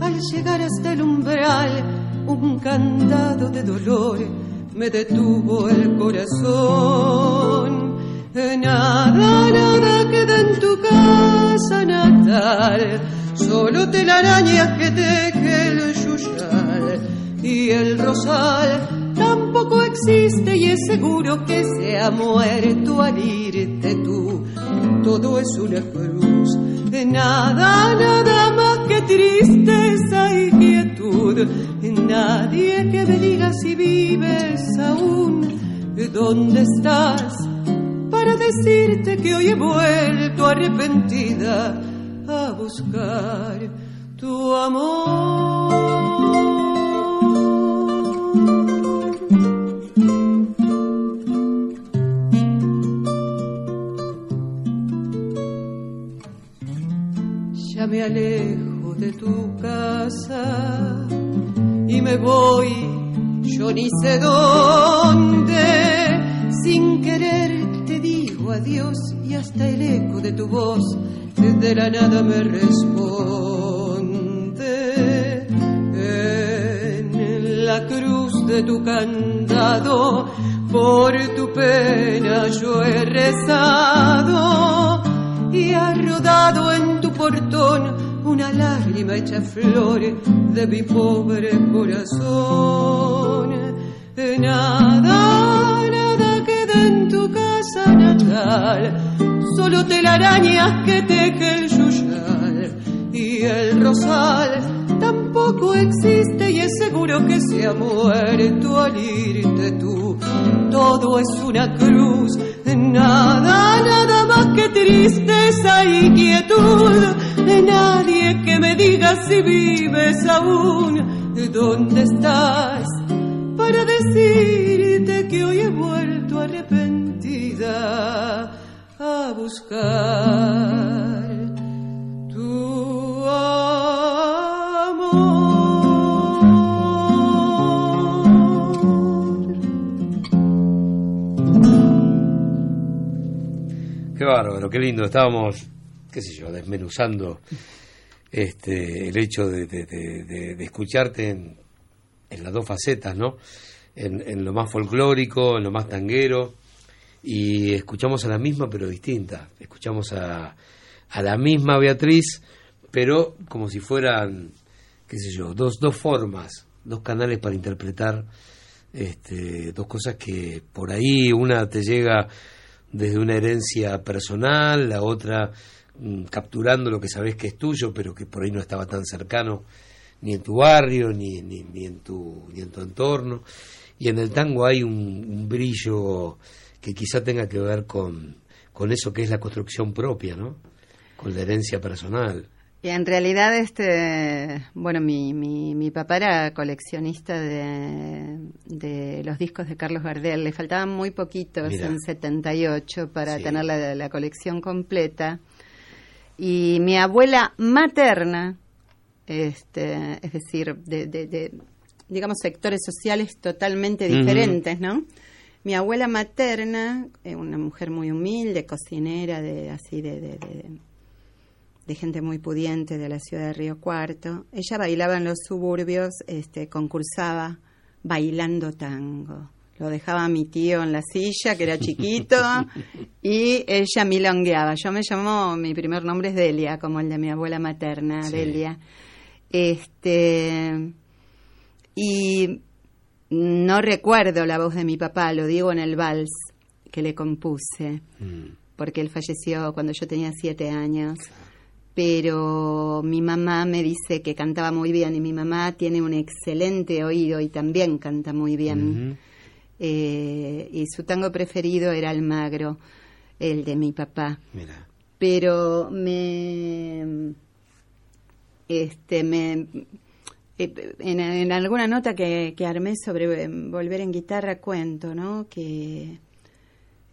S13: Al llegar hasta el umbral, un candado de dolor me detuvo el corazón. Nada, nada queda en tu casa natal, solo telarañas que teje el yuyal y el rosal tampoco existe y es seguro que se ha muerto al irte tú. Todo es una cruz, nada, nada más que tristeza y quietud. Nadie que me diga si vives aún, dónde estás, para decirte que hoy he vuelto arrepentida a buscar tu amor. Ya me alejo de tu casa y me voy, yo ni sé dónde. Sin querer te digo adiós y hasta el eco de tu voz desde la nada me responde. En la cruz de tu candado, por tu pena yo he rezado y ha rodado en tu portón una lágrima hecha flor de mi pobre corazón. Nada, nada queda en tu casa natal, solo telarañas que teje el yuyal y el rosal tampoco existe y es seguro que se ha muerto al irte tú. Todo es una cruz, nada, nada más que tristeza y quietud. Nadie que me diga si vives aún, dónde estás, para decirte que hoy he vuelto arrepentida a buscar
S1: bárbaro, qué lindo. Estábamos, qué sé yo, desmenuzando este, el hecho de, escucharte en, en las dos facetas, ¿no? En, en lo más folclórico, en lo más tanguero, y escuchamos a la misma pero distinta. Escuchamos a, a la misma Beatriz, pero como si fueran, qué sé yo, dos, dos formas, dos canales para interpretar este, dos cosas que por ahí una te llega desde una herencia personal, la otra mm, capturando lo que sabes que es tuyo, pero que por ahí no estaba tan cercano ni en tu barrio, ni, ni, ni en, tu, ni en tu entorno. Y en el tango hay un, un brillo que quizá tenga que ver con, con eso que es la construcción propia, ¿no? Con la herencia personal.
S14: Y en realidad, este, bueno, mi, mi, mi papá era coleccionista de, de los discos de Carlos Gardel. Le faltaban muy poquitos
S15: Mira.
S14: en 78 para
S15: Sí.
S14: tener la, la colección completa. Y mi abuela materna, este, es decir, de, de, de, digamos, sectores sociales totalmente diferentes, ¿no? Mi abuela materna, eh, una mujer muy humilde, cocinera, de así de, de, gente muy pudiente de la ciudad de Río Cuarto. Ella bailaba en los suburbios, este, concursaba bailando tango. Lo dejaba a mi tío en la silla, que era chiquito, y ella milongueaba. Yo me llamo, mi primer nombre es Delia, como el de mi abuela materna,
S15: Sí.
S14: Delia. Este, y no recuerdo la voz de mi papá, lo digo en el vals que le compuse, porque él falleció cuando yo tenía siete años. Pero mi mamá me dice que cantaba muy bien y mi mamá tiene un excelente oído y también canta muy bien. Eh, y su tango preferido era el magro, el de mi papá
S1: Mira.
S14: pero me este me eh, en, en alguna nota que, que armé sobre eh, volver en guitarra cuento no que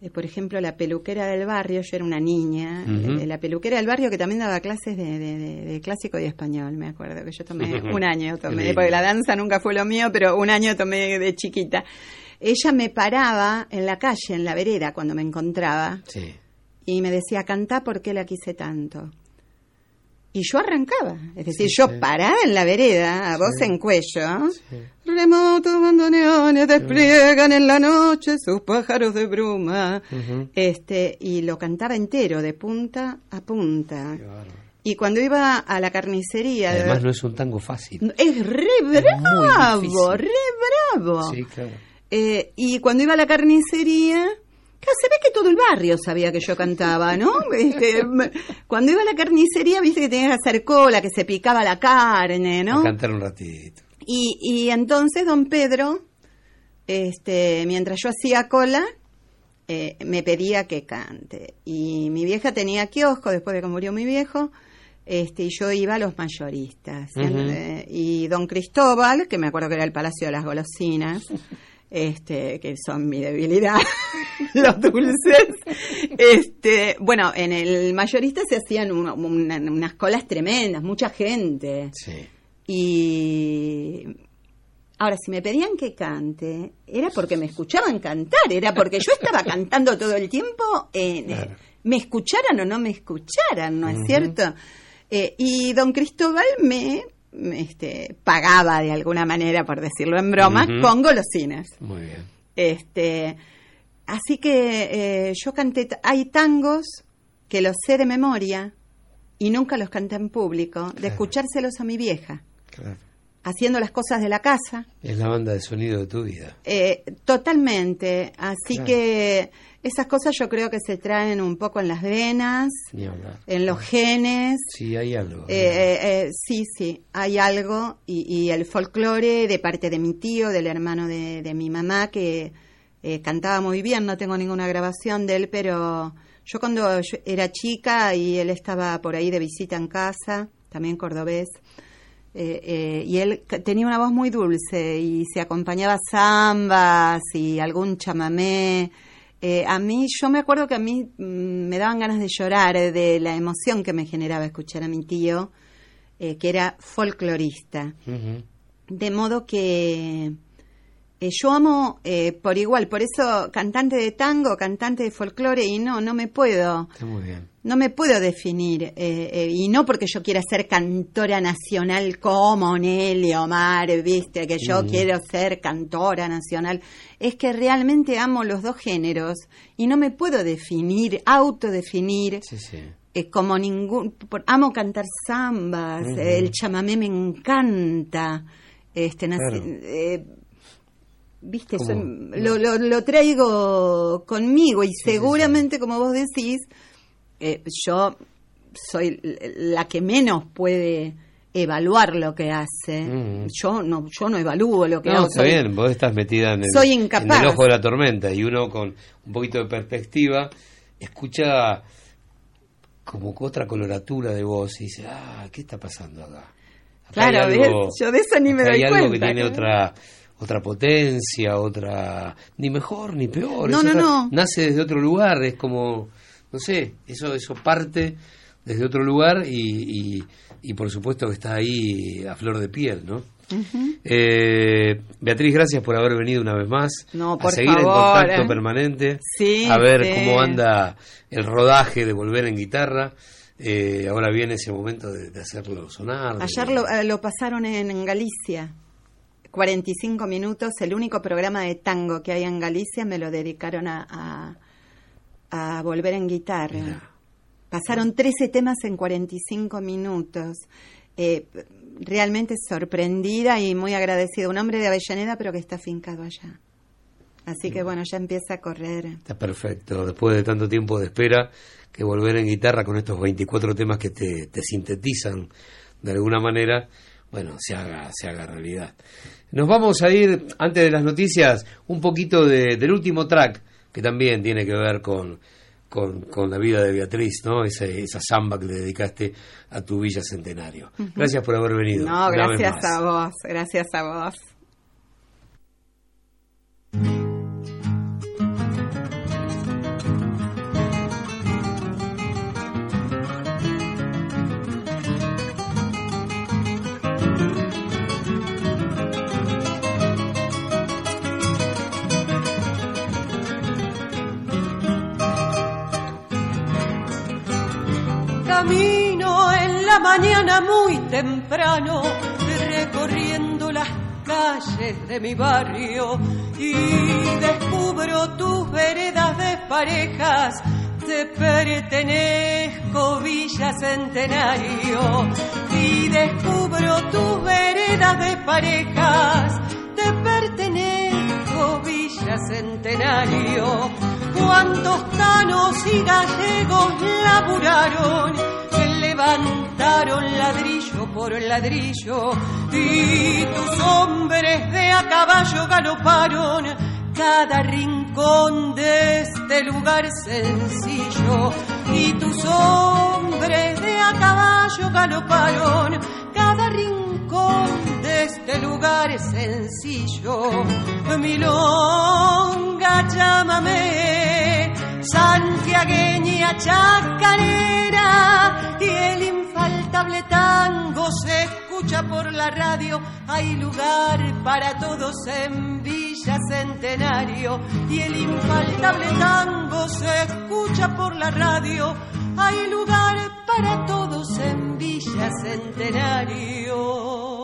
S14: eh, por ejemplo la peluquera del barrio yo era una niña eh, la peluquera del barrio que también daba clases de, de- de- de clásico y español me acuerdo que yo tomé un año tomé porque la danza nunca fue lo mío pero un año tomé de chiquita ella me paraba en la calle en la vereda cuando me encontraba
S1: Sí.
S14: y me decía, cantá por qué la quise tanto. Y yo arrancaba, es decir,
S15: Sí,
S14: yo
S15: sí.
S14: parada en la vereda, a voz
S15: Sí.
S14: en cuello, remotos bandoneones despliegan en la noche sus pájaros de bruma, este y lo cantaba entero, de punta a punta. Y cuando iba a la carnicería, de-
S1: Además no es un tango fácil.
S14: es re bravo, re bravo.
S1: Sí, claro.
S14: Eh, y cuando iba a la carnicería, se ve que todo el barrio sabía que yo cantaba, ¿no? Este, cuando iba a la carnicería, viste que tenías que hacer cola, que se picaba la carne,
S1: A
S14: ¿no?
S1: cantar un ratito.
S14: Y, y entonces don Pedro, este, mientras yo hacía cola, eh, me pedía que cante. Y mi vieja tenía kiosco después de que murió mi viejo, este, y yo iba a los mayoristas. Eh, y don Cristóbal, que me acuerdo que era el Palacio de las Golosinas, este, que son mi debilidad, los dulces. Este, bueno, en el mayorista se hacían una- unas colas tremendas, mucha gente. Y ahora, si me pedían que cante, era porque me escuchaban cantar, era porque yo estaba cantando todo el tiempo, eh, me escucharan o no me escucharan, ¿no es cierto? Eh, y don Cristóbal me, este, pagaba de alguna manera, por decirlo en broma,
S1: Ujú.
S14: con golosinas.
S1: Muy bien.
S14: Este, así que eh, yo canté, hay tangos que los sé de memoria y nunca los canté en público, de escuchárselos a mi vieja,
S1: Claro.
S14: haciendo las cosas de la casa.
S1: Es la banda de sonido de tu vida.
S14: Eh, totalmente, así
S1: Claro.
S14: que esas cosas yo creo que se traen un poco en las venas, en los genes.
S1: Sí, hay algo.
S14: Eh, eh, eh, sí, sí, hay algo y, y el folclore de parte de mi tío, del hermano de, de mi mamá, que eh, cantaba muy bien, no tengo ninguna grabación de él, pero yo cuando yo era chica y él estaba por ahí de visita en casa, también cordobés, eh, eh, y él tenía una voz muy dulce y se acompañaba zambas y algún chamamé. Eh, a mí, yo me acuerdo que a mí mm, me daban ganas de llorar eh, de la emoción que me generaba escuchar a mi tío, eh, que era folclorista. De modo que eh, yo amo eh, por igual, por eso cantante de tango, cantante de folclore, y no, no me puedo,
S1: Está muy bien.
S14: no me puedo definir, eh, y no porque yo quiera ser cantora nacional como Nelly Omar, viste, que yo
S15: Mm.
S14: quiero ser cantora nacional, es que realmente amo los dos géneros y no me puedo definir, autodefinir
S1: Sí, sí.
S14: eh, como ningún, por- amo cantar zambas, el chamamé me encanta, este,
S1: Claro.
S14: eh, viste, lo, lo, lo traigo conmigo y seguramente, como vos decís, eh, yo soy la que menos puede evaluar lo que hace.
S1: Mm.
S14: Yo no yo no evalúo lo que
S1: No,
S14: hago.
S1: está
S14: soy-
S1: bien, vos estás metida en el,
S14: Soy
S1: en
S14: incapaz.
S1: el ojo de la tormenta y uno con un poquito de perspectiva escucha como otra coloratura de voz y dice, ah, ¿qué está pasando acá? Acá
S14: Claro, yo de eso ni me doy
S1: hay algo
S14: cuenta.
S1: que tiene otra otra potencia, otra ni mejor ni peor.
S14: No, no, no.
S1: Nace desde otro lugar, es como, no sé, eso eso parte desde otro lugar y, y, y por supuesto que está ahí a flor de piel, ¿no? Eh, Beatriz, gracias por haber venido una vez más.
S14: No,
S1: a
S14: por
S1: seguir en contacto
S14: eh.
S1: permanente.
S14: Sí,
S1: a ver
S14: sí.
S1: cómo anda el rodaje de volver en guitarra. Eh, ahora viene ese momento de, de hacerlo sonar. de-
S14: Ayer lo, eh, lo pasaron en Galicia. 45 minutos, el único programa de tango que hay en Galicia me lo dedicaron a, a, a volver en guitarra. Pasaron 13 temas en 45 minutos. Eh, realmente sorprendida y muy agradecida. Un hombre de Avellaneda, pero que está fincado allá. Así que bueno, ya empieza a correr.
S1: Está perfecto. Después de tanto tiempo de espera, que volver en guitarra con estos 24 temas que te, te sintetizan de alguna manera, bueno, se haga, se haga realidad. Nos vamos a ir, antes de las noticias, un poquito de- del último track, que también tiene que ver con, con, con la vida de Beatriz, ¿no? Esa, esa samba que le dedicaste a tu Villa Centenario. Gracias por haber venido.
S14: No, gracias a vos, gracias a vos.
S13: Mañana muy temprano, recorriendo las calles de mi barrio y descubro tus veredas de parejas. Te pertenezco, Villa Centenario, y descubro tus veredas de parejas. Te pertenezco, Villa Centenario. Cuántos canos y gallegos laburaron, que ladrillo por ladrillo, y tus hombres de a caballo galoparon cada rincón de este lugar sencillo, y tus hombres de a caballo galoparon cada rincón de este lugar sencillo. Milonga, llámame, santiagueña chacarera, y el infaltable tango se escucha por la radio. Hay lugar para todos en Villa Centenario, y el infaltable tango se escucha por la radio. Hay lugar para todos en Villa Centenario.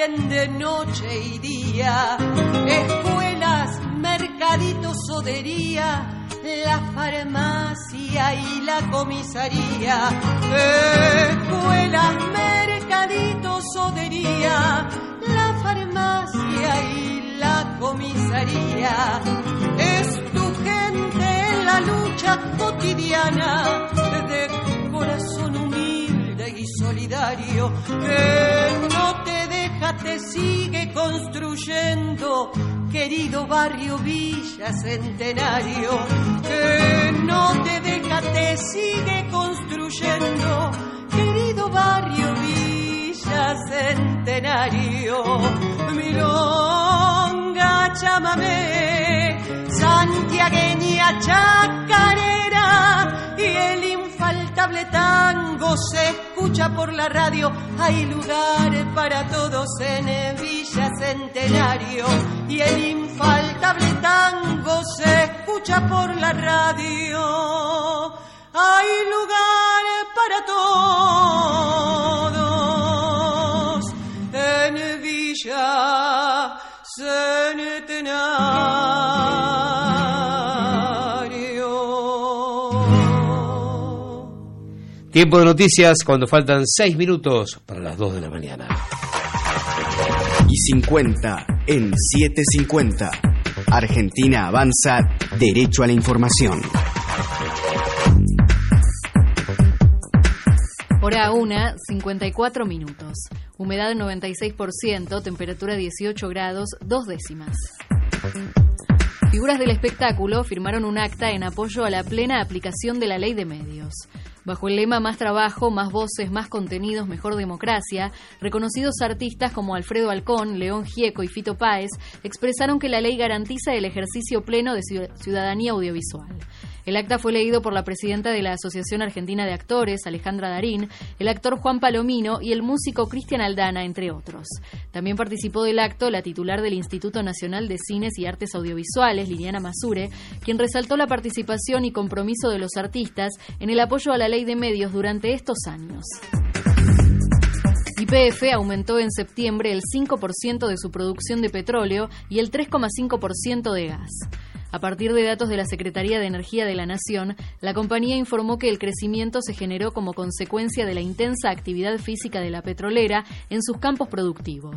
S13: Atiende noche y día, escuelas, mercadito, sodería, la farmacia y la comisaría, escuelas, mercadito, sodería, la farmacia y la comisaría, es tu gente en la lucha cotidiana de corazón humilde y solidario que no te te sigue construyendo, querido barrio Villa Centenario, que no te deja, te sigue construyendo, querido barrio Villa Centenario, milonga, chámame, santiagueña chacarera y el infaltable tango se escucha por la radio. Hay lugar para todos en Villa Centenario y el infaltable tango se escucha por la radio. Hay lugar para todos en Villa centenario.
S1: Tiempo de noticias cuando faltan 6 minutos para las 2 de la mañana.
S2: Y 50 en 750. Argentina avanza derecho a la información.
S8: Hora 1, 54 minutos. Humedad 96%, temperatura 18 grados, dos décimas. Figuras del espectáculo firmaron un acta en apoyo a la plena aplicación de la ley de medios. Bajo el lema Más trabajo, más voces, más contenidos, mejor democracia, reconocidos artistas como Alfredo Alcón, León Gieco y Fito Páez expresaron que la ley garantiza el ejercicio pleno de ciudadanía audiovisual. El acta fue leído por la presidenta de la Asociación Argentina de Actores, Alejandra Darín, el actor Juan Palomino y el músico Cristian Aldana, entre otros. También participó del acto la titular del Instituto Nacional de Cines y Artes Audiovisuales, Liliana Masure, quien resaltó la participación y compromiso de los artistas en el apoyo a la ley de medios durante estos años. YPF aumentó en septiembre el 5% de su producción de petróleo y el 3,5% de gas. A partir de datos de la Secretaría de Energía de la Nación, la compañía informó que el crecimiento se generó como consecuencia de la intensa actividad física de la petrolera en sus campos productivos.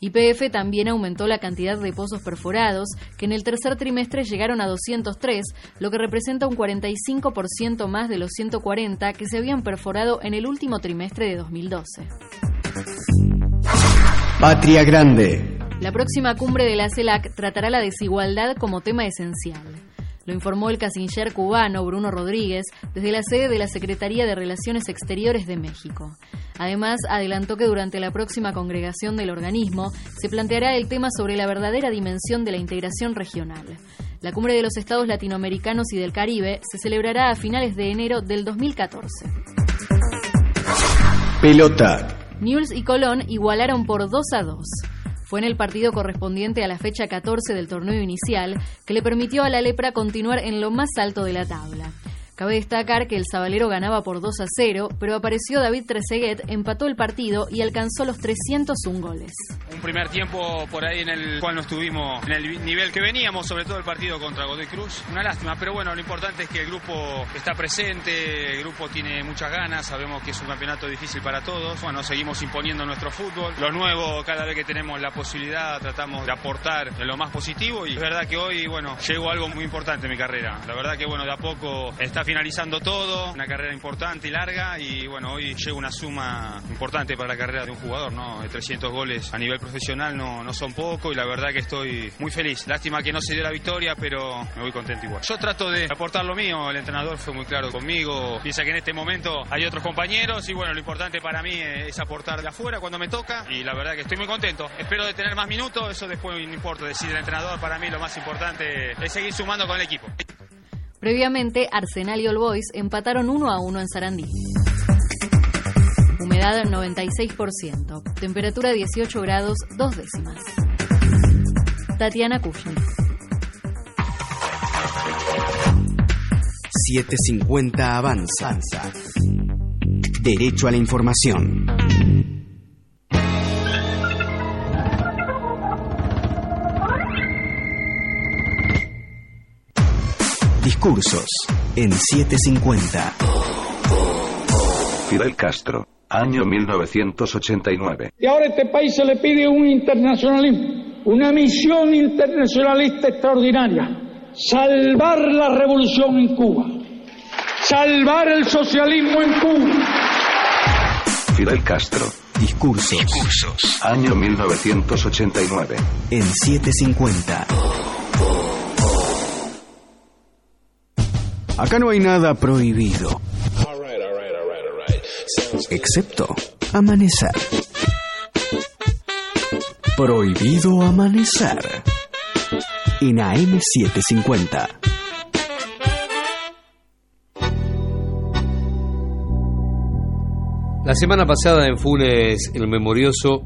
S8: YPF también aumentó la cantidad de pozos perforados, que en el tercer trimestre llegaron a 203, lo que representa un 45% más de los 140 que se habían perforado en el último trimestre de 2012.
S2: Patria Grande.
S8: La próxima cumbre de la CELAC tratará la desigualdad como tema esencial. Lo informó el canciller cubano Bruno Rodríguez desde la sede de la Secretaría de Relaciones Exteriores de México. Además, adelantó que durante la próxima congregación del organismo se planteará el tema sobre la verdadera dimensión de la integración regional. La cumbre de los estados latinoamericanos y del Caribe se celebrará a finales de enero del 2014.
S2: Pelota.
S8: Newell's y Colón igualaron por 2 a 2. Fue en el partido correspondiente a la fecha 14 del torneo inicial que le permitió a la Lepra continuar en lo más alto de la tabla. Cabe destacar que el Sabalero ganaba por 2 a 0, pero apareció David Trezeguet, empató el partido y alcanzó los 301 goles.
S15: Un primer tiempo por ahí en el cual no estuvimos en el nivel que veníamos, sobre todo el partido contra Godoy Cruz. Una lástima, pero bueno, lo importante es que el grupo está presente, el grupo tiene muchas ganas, sabemos que es un campeonato difícil para todos. Bueno, seguimos imponiendo nuestro fútbol. Lo nuevo, cada vez que tenemos la posibilidad, tratamos de aportar lo más positivo y es verdad que hoy, bueno, llegó algo muy importante en mi carrera. La verdad que, bueno, de a poco está finalizando todo, una carrera importante y larga y bueno, hoy llega una suma importante para la carrera de un jugador, ¿no? De 300 goles a nivel profesional no, no son poco y la verdad que estoy muy feliz. Lástima que no se dio la victoria, pero me voy contento igual. Yo trato de aportar lo mío, el entrenador fue muy claro conmigo, piensa que en este momento hay otros compañeros y bueno, lo importante para mí es aportar de afuera cuando me toca y la verdad que estoy muy contento. Espero de tener más minutos, eso después no importa, decir el entrenador, para mí lo más importante es seguir sumando con el equipo.
S8: Previamente, Arsenal y All Boys empataron 1 a 1 en Sarandí. Humedad 96%. Temperatura 18 grados, dos décimas. Tatiana Kushner.
S2: 750 avanza. Derecho a la información. Discursos en 750.
S16: Fidel Castro, año 1989.
S17: Y ahora a este país se le pide un internacionalismo, una misión internacionalista extraordinaria. Salvar la revolución en Cuba. Salvar el socialismo en Cuba.
S16: Fidel Castro,
S2: Discursos
S16: Discursos, año 1989.
S2: en 750. Acá no hay nada prohibido. Excepto amanecer. Prohibido amanecer. En AM750.
S1: La semana pasada en Funes el Memorioso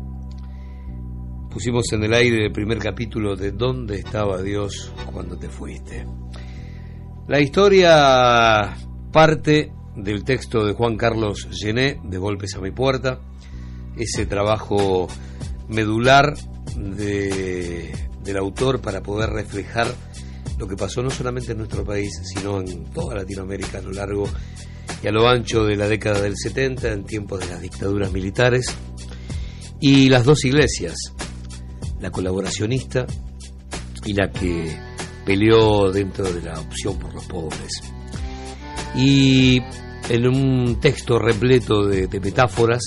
S1: pusimos en el aire el primer capítulo de ¿Dónde estaba Dios cuando te fuiste? La historia parte del texto de Juan Carlos Gené, de Golpes a mi puerta, ese trabajo medular de, del autor para poder reflejar lo que pasó no solamente en nuestro país, sino en toda Latinoamérica a lo largo y a lo ancho de la década del 70, en tiempos de las dictaduras militares, y las dos iglesias, la colaboracionista y la que peleó dentro de la opción por los pobres. Y en un texto repleto de, metáforas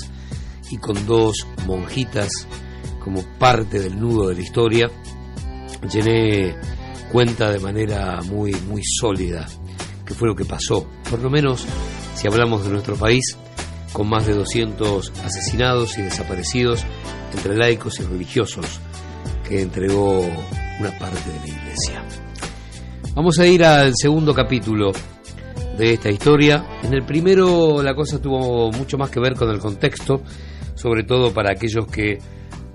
S1: y con dos monjitas como parte del nudo de la historia, llené cuenta de manera muy, muy sólida qué fue lo que pasó. Por lo menos, si hablamos de nuestro país, con más de 200 asesinados y desaparecidos entre laicos y religiosos, que entregó una parte de la iglesia. Vamos a ir al segundo capítulo de esta historia. En el primero la cosa tuvo mucho más que ver con el contexto, sobre todo para aquellos que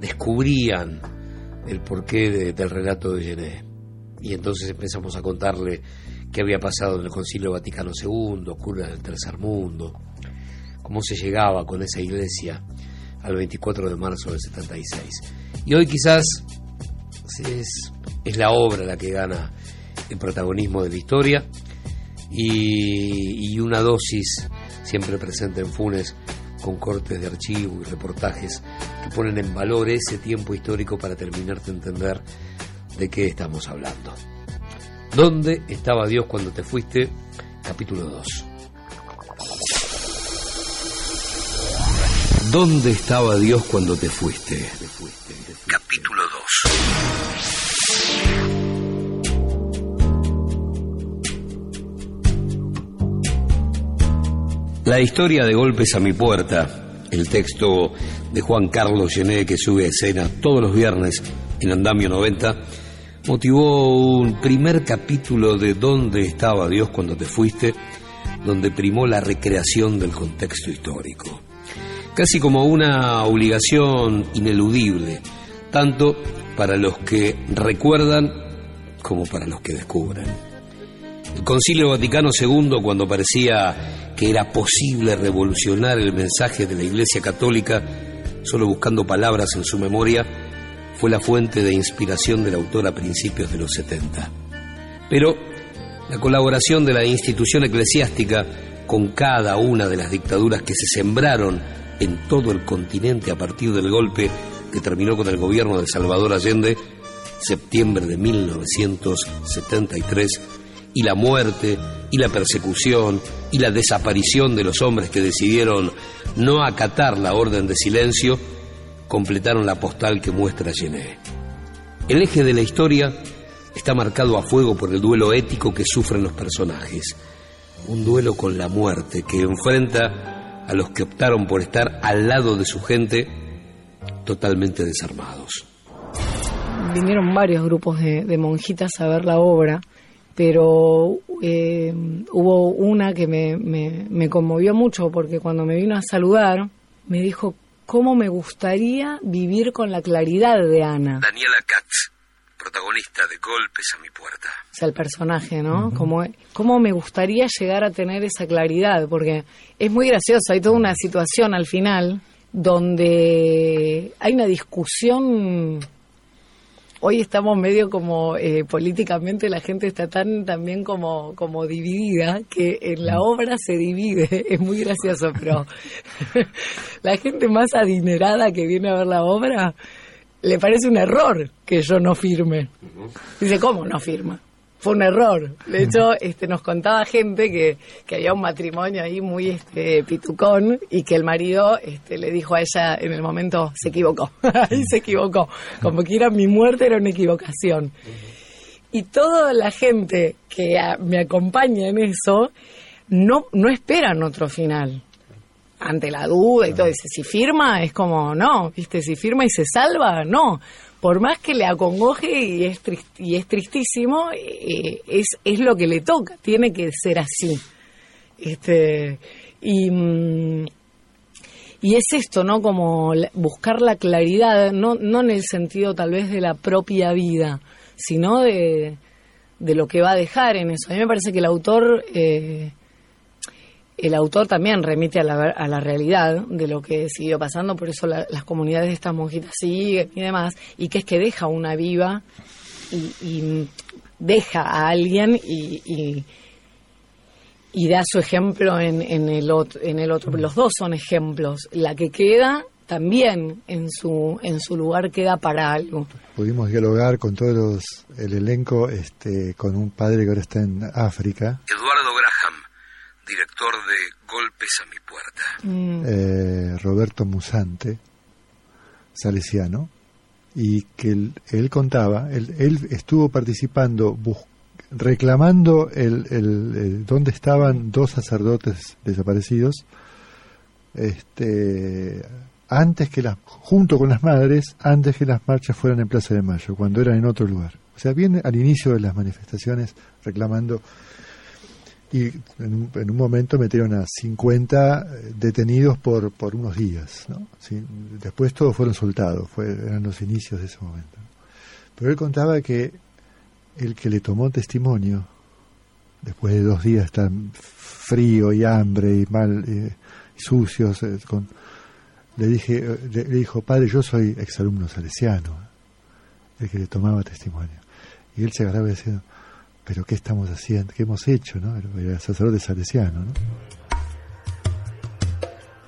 S1: descubrían el porqué de- del relato de Gené. Y entonces empezamos a contarle qué había pasado en el Concilio Vaticano II, cura del Tercer Mundo, cómo se llegaba con esa iglesia al 24 de marzo del 76. Y hoy quizás es la obra la que gana el protagonismo de la historia y, una dosis siempre presente en Funes con cortes de archivo y reportajes que ponen en valor ese tiempo histórico para terminarte de entender de qué estamos hablando. ¿Dónde estaba Dios cuando te fuiste? Capítulo 2. ¿Dónde estaba Dios cuando te fuiste? Capítulo 2. La historia de Golpes a mi puerta, el texto de Juan Carlos Gené que sube a escena todos los viernes en Andamio 90, motivó un primer capítulo de ¿Dónde estaba Dios cuando te fuiste?, donde primó la recreación del contexto histórico. Casi como una obligación ineludible, tanto para los que recuerdan como para los que descubren. El Concilio Vaticano II, cuando parecía que era posible revolucionar el mensaje de la Iglesia Católica, solo buscando palabras en su memoria, fue la fuente de inspiración del autor a principios de los 70. Pero la colaboración de la institución eclesiástica con cada una de las dictaduras que se sembraron en todo el continente a partir del golpe que terminó con el gobierno de Salvador Allende, septiembre de 1973, y la muerte y la persecución y la desaparición de los hombres que decidieron no acatar la orden de silencio, completaron la postal que muestra Gené. El eje de la historia está marcado a fuego por el duelo ético que sufren los personajes, un duelo con la muerte que enfrenta a los que optaron por estar al lado de su gente totalmente desarmados.
S18: vinieron varios grupos de, de monjitas a ver la obra, pero eh, hubo una que me, me, me conmovió mucho porque cuando me vino a saludar me dijo cómo me gustaría vivir con la claridad de Ana,
S1: Daniela Katz, protagonista de Golpes a mi puerta.
S18: o sea, el personaje, ¿no? Como, cómo me gustaría llegar a tener esa claridad, porque es muy gracioso, hay toda una situación al final donde hay una discusión hoy estamos medio como eh, políticamente la gente está tan también como como dividida que en la obra se divide. Es muy gracioso pero la gente más adinerada que viene a ver la obra le parece un error que yo no firme. Dice cómo no firma fue un error. De hecho este nos contaba gente que, que había un matrimonio ahí muy este pitucón y que el marido este le dijo a ella en el momento se equivocó ahí se equivocó. Como que era mi muerte era una equivocación. Y toda la gente que a- me acompaña en eso no no esperan otro final. Ante la duda y todo dice si firma es como no viste si firma y se salva no por más que le acongoje y es tris- y es tristísimo eh, es es lo que le toca tiene que ser así este y mm, y es esto, ¿no? Como buscar la claridad, no, no en el sentido tal vez de la propia vida, sino de, de lo que va a dejar en eso. A mí me parece que el autor eh, el autor también remite a la, ver- a la realidad de lo que siguió pasando, por eso la- las comunidades de estas monjitas siguen y demás, y que es que deja una viva y, y deja a alguien y, y, y da su ejemplo en, en, el otro, en el otro. Los dos son ejemplos. La que queda también en su, en su lugar queda para algo.
S19: Pudimos dialogar con todos los- el elenco, este, con un padre que ahora está en África,
S1: Eduardo Graham, director de Golpes a mi puerta.
S18: Mm.
S19: eh, Roberto Musante, salesiano, y que él, él contaba, él, él estuvo participando, bus- reclamando el, el- el- dónde estaban dos sacerdotes desaparecidos, este, antes que las, junto con las madres, antes que las marchas fueran en Plaza de Mayo, cuando eran en otro lugar. O sea, bien al inicio de las manifestaciones reclamando y en un, en un momento metieron a 50 detenidos por, por unos días. ¿no? Después todos fueron soltados, fue, eran los inicios de ese momento. Pero él contaba que el que le tomó testimonio, después de dos días tan frío y hambre y mal, eh, sucios, eh, le, dije, eh, le, le dijo, padre, yo soy exalumno salesiano, el que le tomaba testimonio. Y él se agarraba diciendo, pero ¿qué estamos haciendo? ¿Qué hemos hecho? ¿no? Sacerdote salesiano. ¿no?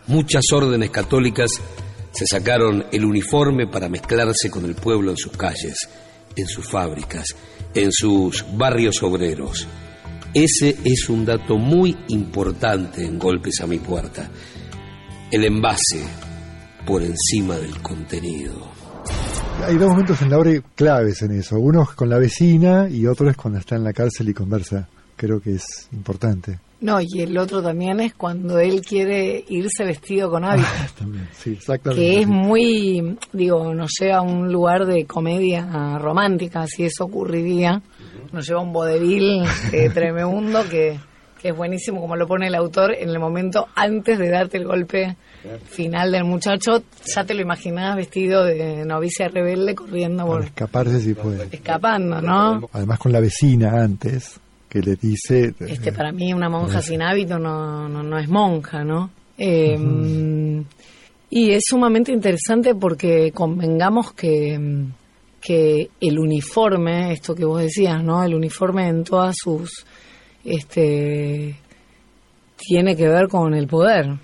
S1: Muchas órdenes católicas se sacaron el uniforme para mezclarse con el pueblo en sus calles, en sus fábricas, en sus barrios obreros. Ese es un dato muy importante en Golpes a mi puerta. El envase por encima del contenido.
S19: Hay dos momentos en la obra claves en eso. Uno es con la vecina y otro es cuando está en la cárcel y conversa. Creo que es importante.
S18: No, y el otro también es cuando él quiere irse vestido con hábito.
S19: También, sí, exactamente.
S18: que es muy, digo, nos lleva a un lugar de comedia romántica, si eso ocurriría. Nos lleva a un vodevil eh, tremendo que, que es buenísimo, como lo pone el autor en el momento antes de darte el golpe final del muchacho. Ya te lo imaginabas vestido de novicia rebelde corriendo por,
S19: Escaparse si puede.
S18: escapando, ¿no?
S19: Además con la vecina antes, que le dice...
S18: Este, para mí una monja sin hábito no, no, no es monja, ¿no? Eh, Y es sumamente interesante porque convengamos que, que el uniforme, esto que vos decías, ¿no? El uniforme en todas sus... este tiene que ver con el poder,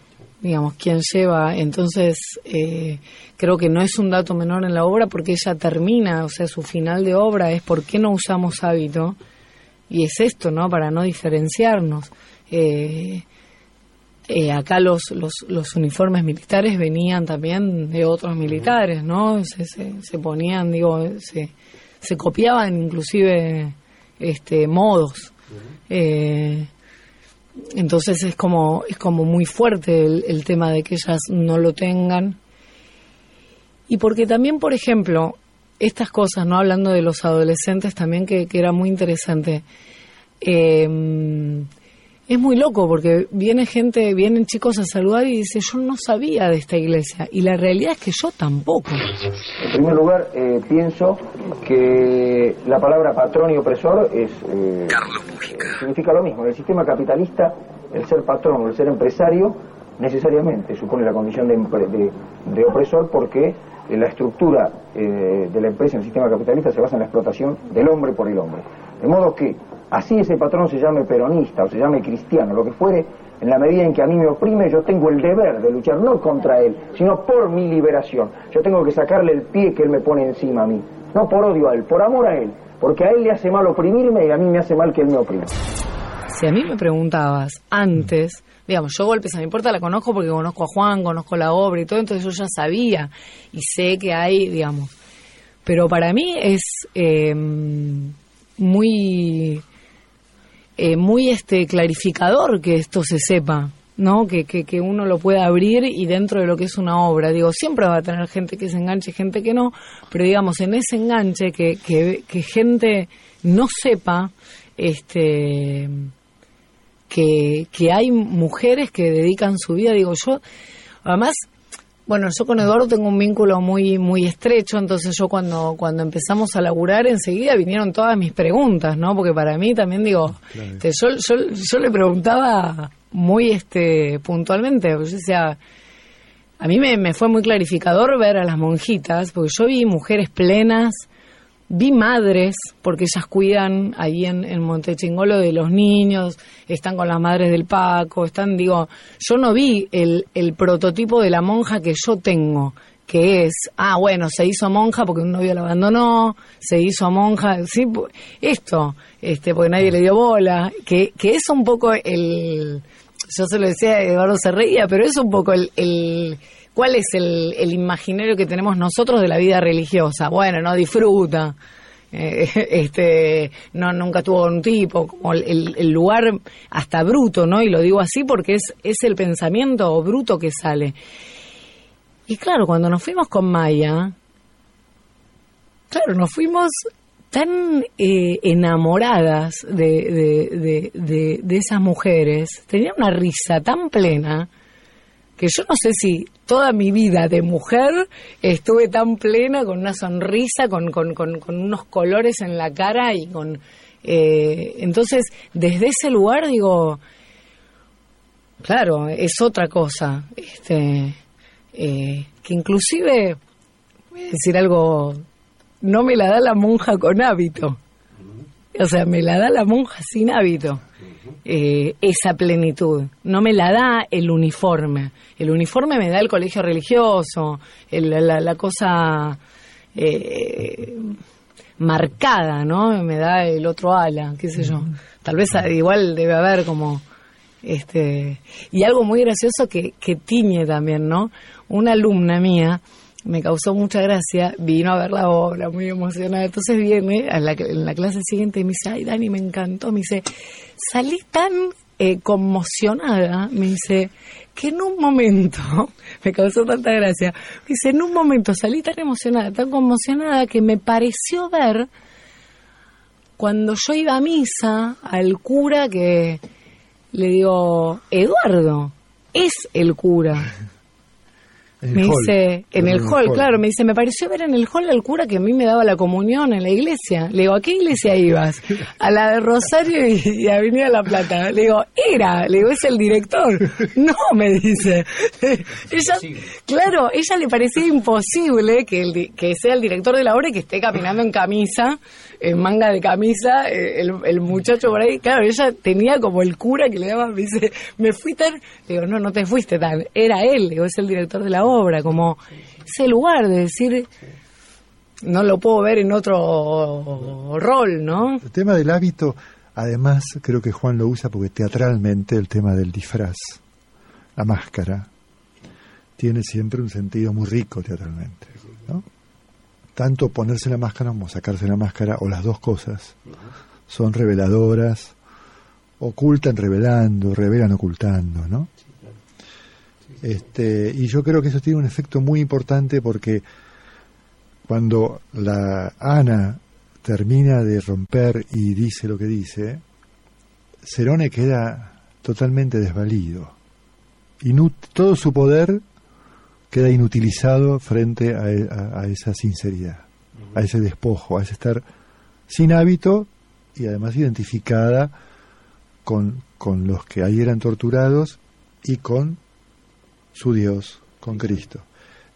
S18: digamos, quién lleva. Entonces, eh, creo que no es un dato menor en la obra porque ella termina, o sea, su final de obra es ¿por qué no usamos hábito? Y es esto, ¿no? Para no diferenciarnos. Eh, eh, acá los, los, los uniformes militares venían también de otros militares, ¿no? Se, se, se ponían, digo, se, se copiaban inclusive este, modos. Eh, entonces es como, es como muy fuerte el, el tema de que ellas no lo tengan. Y porque también, por ejemplo, estas cosas, no hablando de los adolescentes también, que, que era muy interesante. Eh, es muy loco porque viene gente, vienen chicos a saludar y dice, yo no sabía de esta iglesia. Y la realidad es que yo tampoco.
S20: En primer lugar, eh, pienso que la palabra patrón y opresor es, eh, significa lo mismo. En el sistema capitalista, el ser patrón o el ser empresario necesariamente supone la condición de, de- de opresor porque eh, la estructura eh, de la empresa en el sistema capitalista se basa en la explotación del hombre por el hombre. De modo que, así ese patrón se llame peronista o se llame cristiano, lo que fuere, en la medida en que a mí me oprime, yo tengo el deber de luchar no contra él, sino por mi liberación. Yo tengo que sacarle el pie que él me pone encima a mí, no por odio a él, por amor a él, porque a él le hace mal oprimirme y a mí me hace mal que él me oprima.
S18: Si a mí me preguntabas antes, digamos, yo Golpes a mi puerta la conozco porque conozco a Juan, conozco la obra y todo, entonces yo ya sabía y sé que hay, digamos. Pero para mí es eh, muy, eh, muy este clarificador que esto se sepa, ¿no? Que, que, que uno lo pueda abrir y dentro de lo que es una obra. Digo, siempre va a tener gente que se enganche, gente que no, pero digamos, en ese enganche que, que, que gente no sepa, este que, que hay mujeres que dedican su vida, digo yo, además, bueno, yo con Eduardo tengo un vínculo muy muy estrecho, entonces yo cuando cuando empezamos a laburar enseguida vinieron todas mis preguntas, ¿no? Porque para mí también digo, este, yo, yo, yo le preguntaba muy este puntualmente. Yo decía, a mí me, me fue muy clarificador ver a las monjitas, porque yo vi mujeres plenas, vi madres, porque ellas cuidan ahí en, en Montechingolo de los niños, están con las madres del Paco, están, digo, yo no vi el, el prototipo de la monja que yo tengo, que es, ah, bueno, se hizo monja porque un novio la abandonó, se hizo monja, sí, esto, este, porque nadie le dio bola, que, que es un poco el, yo se lo decía, Eduardo se reía, pero es un poco el ¿cuál es el, el imaginario que tenemos nosotros de la vida religiosa? Bueno, no disfruta, eh, este, no, nunca tuvo un tipo, como el, lugar hasta bruto, ¿no? Y lo digo así porque es, es el pensamiento bruto que sale. Y claro, cuando nos fuimos con Maya, claro, nos fuimos tan eh, enamoradas de, de, de, de, esas mujeres, tenía una risa tan plena que yo no sé si toda mi vida de mujer estuve tan plena con una sonrisa, con, con, con, unos colores en la cara y con... eh, entonces, desde ese lugar digo, claro, es otra cosa, este, eh, que inclusive, voy a decir algo, no me la da la monja con hábito, o sea, me la da la monja sin hábito eh, esa plenitud. No me la da el uniforme. El uniforme me da el colegio religioso, el- la, la cosa eh, marcada, ¿no? Me da el otro ala, qué sé yo. Tal vez igual debe haber como este y algo muy gracioso que, que tiñe también, ¿no? Una alumna mía me causó mucha gracia, vino a ver la obra, muy emocionada. Entonces viene a la, en la clase siguiente y me dice, ay Dani, me encantó. Me dice, salí tan eh, conmocionada, me dice, que en un momento, me causó tanta gracia, me dice, en un momento salí tan emocionada, tan conmocionada, que me pareció ver cuando yo iba a misa al cura que le digo, Eduardo, es el cura.
S19: En
S18: Me
S19: hall.
S18: dice, en el hall, claro, me dice, me pareció ver en el hall al cura que a mí me daba la comunión en la iglesia. Le digo, ¿a qué iglesia ibas? A la de Rosario y, y Avenida La Plata. Le digo, era, le digo, es el director. No, me dice. Ella, claro, ella le parecía imposible que, el, que sea el director de la obra y que esté caminando en camisa, en manga de camisa, eh, el, el muchacho por ahí. Claro, ella tenía como el cura que le daba, me dice, me fui tan... Le digo, no, no te fuiste tan. Era él, le digo, es el director de la obra, como ese lugar de decir, no lo puedo ver en otro rol, ¿no?
S19: El tema del hábito, además, creo que Juan lo usa porque teatralmente el tema del disfraz, la máscara, tiene siempre un sentido muy rico teatralmente. ¿no? Tanto ponerse la máscara como sacarse la máscara, o las dos cosas, son reveladoras, ocultan revelando, revelan ocultando, ¿no? Este, y yo creo que eso tiene un efecto muy importante porque cuando la Ana termina de romper y dice lo que dice, Cerone queda totalmente desvalido. Inut- todo su poder queda inutilizado frente a, e- a esa sinceridad, a ese despojo, a ese estar sin hábito y además identificada con, con los que ahí eran torturados y con su Dios, con Cristo.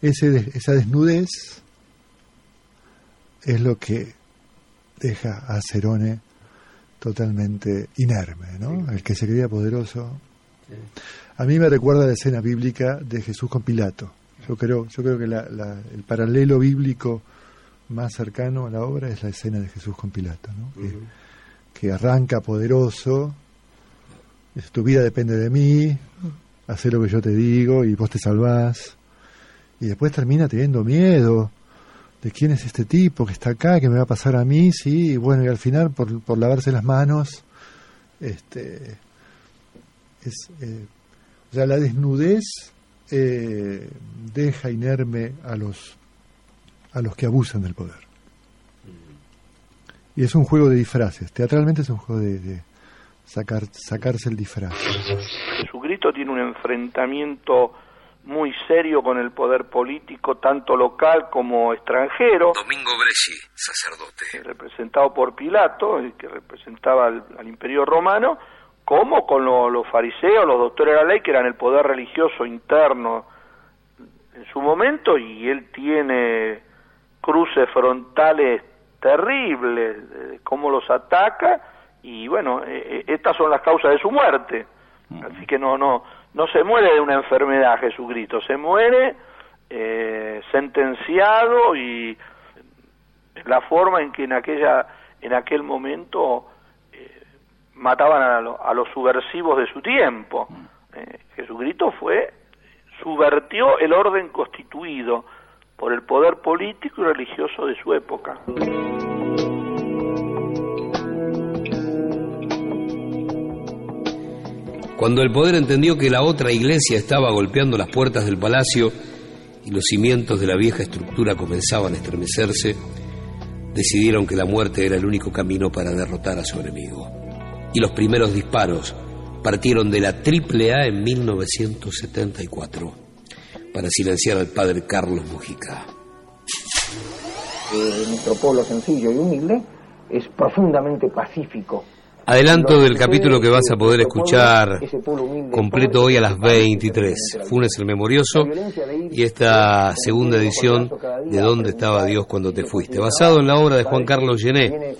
S19: Ese, esa desnudez es lo que deja a Cerone totalmente inerme, ¿no? El que se creía poderoso. A mí me recuerda la escena bíblica de Jesús con Pilato. Yo creo, yo creo que la- la- el paralelo bíblico más cercano a la obra es la escena de Jesús con Pilato, ¿no? que, que arranca poderoso, tu vida depende de mí, haz lo que yo te digo y vos te salvás, y después termina teniendo miedo de quién es este tipo que está acá, que me va a pasar a mí, sí, y bueno, y al final por, por lavarse las manos, este, es, eh, o sea, la desnudez eh, deja inerme a los a los que abusan del poder. Y es un juego de disfraces. Teatralmente es un juego de, de sacar, sacarse el disfraz.
S21: Jesucristo tiene un enfrentamiento muy serio con el poder político, tanto local como extranjero.
S1: Domingo Bresci, sacerdote.
S21: representado por Pilato, el que representaba al, al imperio romano, como con lo- los fariseos, los doctores de la ley, que eran el poder religioso interno en su momento, y él tiene cruces frontales terribles, de cómo los ataca, y bueno, eh, eh, estas son las causas de su muerte. Así que no, no, no se muere de una enfermedad Jesucristo, se muere eh, sentenciado y la forma en que en aquella, en aquel momento eh, mataban a, lo- a los subversivos de su tiempo. Eh, Jesucristo fue subvertió el orden constituido por el poder político y religioso de su época.
S1: Cuando el poder entendió que la otra iglesia estaba golpeando las puertas del palacio y los cimientos de la vieja estructura comenzaban a estremecerse, decidieron que la muerte era el único camino para derrotar a su enemigo. Y los primeros disparos partieron de la AAA en 1974 para silenciar al padre Carlos Mujica.
S20: Eh, nuestro pueblo sencillo y humilde es profundamente pacífico.
S1: Adelanto del capítulo que vas a poder
S20: pueblo,
S1: escuchar completo hoy a las 23. Funes el Memorioso y esta segunda edición de ¿Dónde estaba Dios cuando te fuiste? Basado en la obra de Juan Carlos Llené,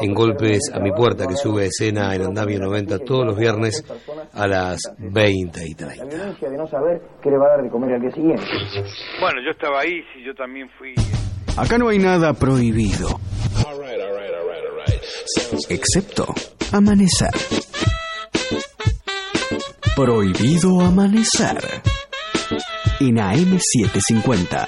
S1: en Golpes a mi puerta, que sube a escena en Andamio 90 todos los viernes a las 20 y 30.
S20: La violencia de no saber qué le va a dar de comer al día siguiente.
S22: Bueno, yo estaba ahí, sí, yo también fui.
S2: Acá no hay nada prohibido. Excepto amanecer. Prohibido amanecer. En AM750.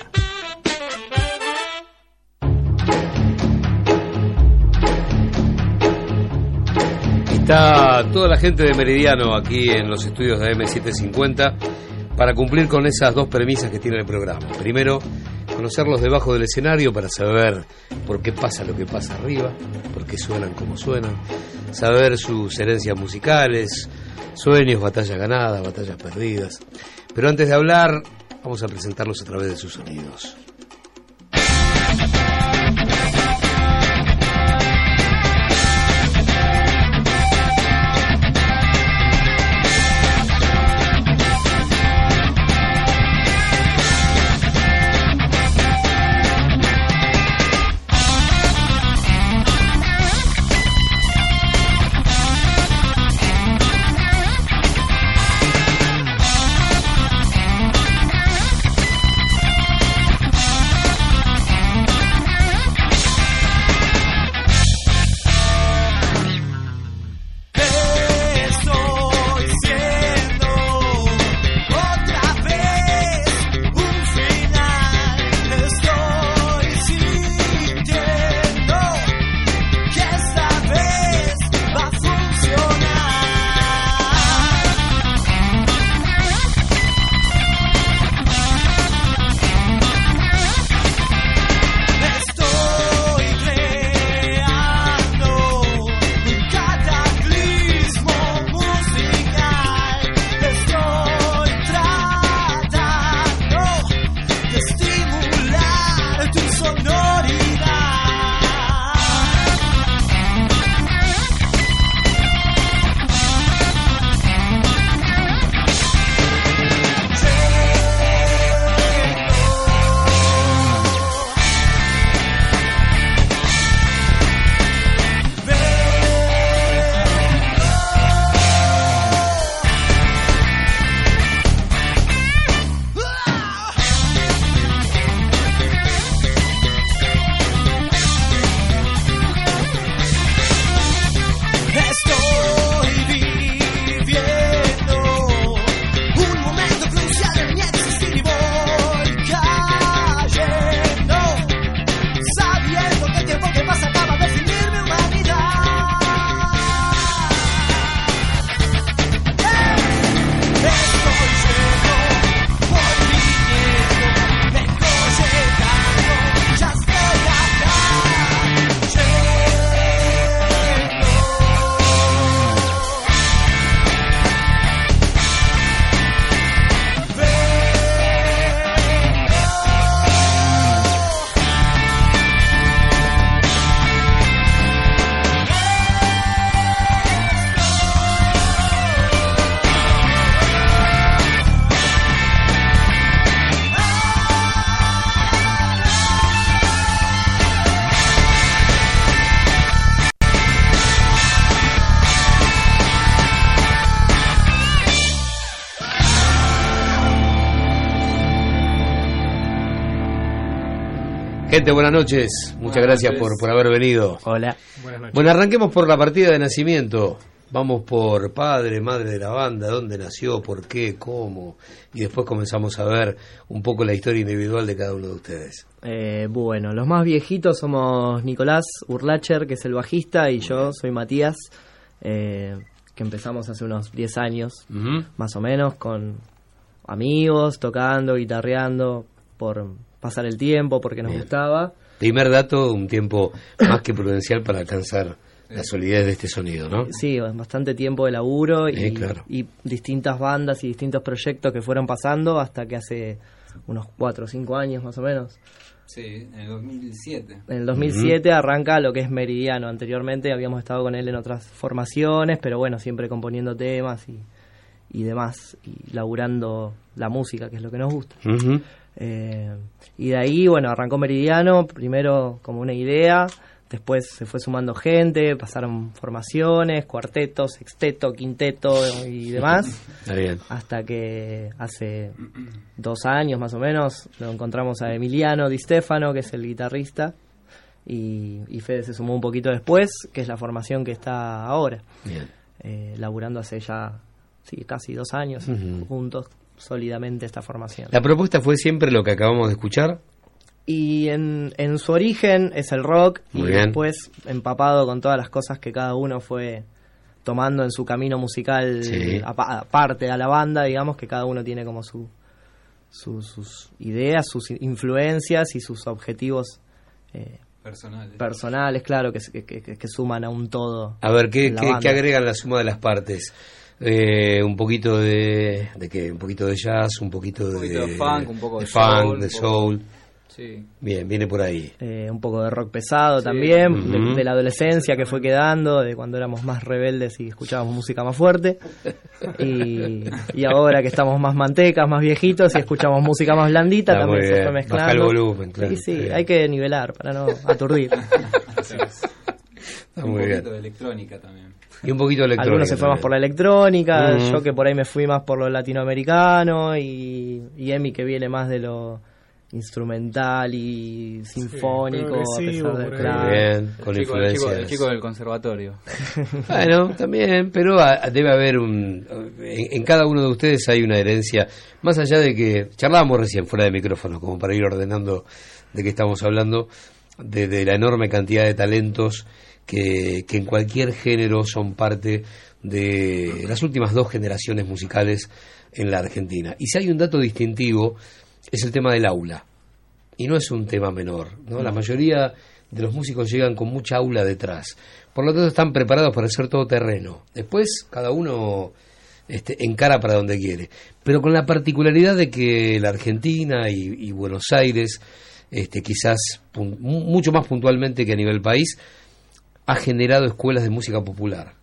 S1: Está toda la gente de Meridiano aquí en los estudios de AM750 para cumplir con esas dos premisas que tiene el programa. Primero, conocerlos debajo del escenario para saber por qué pasa lo que pasa arriba, por qué suenan como suenan, saber sus herencias musicales, sueños, batallas ganadas, batallas perdidas. Pero antes de hablar, vamos a presentarlos a través de sus sonidos. Gente, buenas noches. Muchas
S23: Buenas
S1: gracias
S23: noches.
S1: por, por haber venido.
S23: Hola. Buenas noches.
S1: Bueno, arranquemos por la partida de nacimiento. Vamos por padre, madre de la banda, dónde nació, por qué, cómo. Y después comenzamos a ver un poco la historia individual de cada uno de ustedes.
S23: Eh, bueno, los más viejitos somos Nicolás Urlacher, que es el bajista, y yo soy Matías, eh, que empezamos hace unos 10 años, más o menos, con amigos, tocando, guitarreando, por pasar el tiempo, porque nos gustaba.
S1: Primer dato, un tiempo más que prudencial para alcanzar la solidez de este sonido, ¿no?
S23: Sí, bastante tiempo de laburo y,
S1: Sí, claro.
S23: y distintas bandas y distintos proyectos que fueron pasando hasta que hace unos 4 o 5 años más o menos.
S24: Sí, en el 2007.
S23: En el 2007 arranca lo que es Meridiano. Anteriormente habíamos estado con él en otras formaciones, pero bueno, siempre componiendo temas y, y demás, y laburando la música, que es lo que nos gusta.
S1: Ujú.
S23: Eh, y de ahí, bueno, arrancó Meridiano, primero como una idea, después se fue sumando gente, pasaron formaciones, cuarteto, sexteto, quinteto y demás.
S1: Bien.
S23: Hasta que hace dos años más o menos lo encontramos a Emiliano Di Stefano, que es el guitarrista, y, y Fede se sumó un poquito después, que es la formación que está ahora.
S1: Bien.
S23: Eh, laburando hace ya sí, casi dos años juntos sólidamente esta formación.
S1: La propuesta fue siempre lo que acabamos de escuchar.
S23: Y en, en su origen es el rock
S1: Muy
S23: y
S1: bien.
S23: después empapado con todas las cosas que cada uno fue tomando en su camino musical
S1: Sí.
S23: apa- aparte a la banda, digamos que cada uno tiene como su, su- sus ideas, sus influencias y sus objetivos eh,
S24: Personales.
S23: personales, claro, que, que, que- que suman a un todo.
S1: A ver, ¿qué, qué, qué agregan la suma de las partes? Eh, un poquito de, de qué, un poquito de jazz, un poquito,
S24: poquito de funk, un poco de
S1: funk,
S24: soul,
S1: de
S24: un poco-
S1: soul.
S24: Sí.
S1: Bien, viene por ahí.
S23: Eh, un poco de rock pesado también, de- la adolescencia que fue quedando, de cuando éramos más rebeldes y escuchábamos música más fuerte. Y, y ahora que estamos más mantecas, más viejitos y escuchamos música más blandita,
S1: Está
S23: también se fue
S1: Baja
S23: mezclando.
S1: el volumen, claro,
S23: Sí, sí, hay que nivelar para no aturdir.
S24: un
S1: muy
S24: poquito
S1: bien.
S24: de electrónica también.
S1: Y un poquito de electrónica.
S23: Algunos se fue más por la electrónica,
S1: Ujú.
S23: yo que por ahí me fui más por lo latinoamericano y, y Emi que viene más de lo instrumental y sinfónico, a pesar de claro.
S1: Muy bien,
S24: El
S1: con
S24: chico- el chico-
S1: influencias.
S24: El chico del conservatorio.
S1: Bueno, también, pero a- debe haber un... En, en cada uno de ustedes hay una herencia, más allá de que charlábamos recién fuera de micrófono, como para ir ordenando de qué estamos hablando, de, de la enorme cantidad de talentos que, que en cualquier género son parte de las últimas dos generaciones musicales en la Argentina. Y si hay un dato distintivo, es el tema del aula. Y no es un tema menor, ¿no? La mayoría de los músicos llegan con mucha aula detrás. Por lo tanto, están preparados para hacer todo terreno. Después, cada uno este, encara para donde quiere. Pero con la particularidad de que la Argentina y, y Buenos Aires, este, quizás mucho más puntualmente que a nivel país, ha generado escuelas de música popular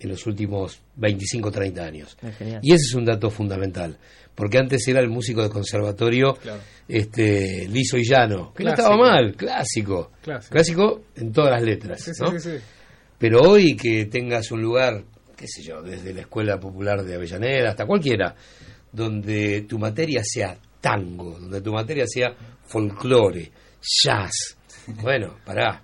S1: en los últimos 25 o 30 años. Y ese es un dato fundamental, porque antes era el músico de conservatorio
S24: Claro.
S1: este liso y llano, que no estaba mal, clásico.
S24: Clásico.
S1: Clásico en todas las letras,
S24: Sí, sí,
S1: ¿no?
S24: sí, sí.
S1: Pero hoy que tengas un lugar, qué sé yo, desde la Escuela Popular de Avellaneda hasta cualquiera, donde tu materia sea tango, donde tu materia sea folclore, jazz. Bueno, pará,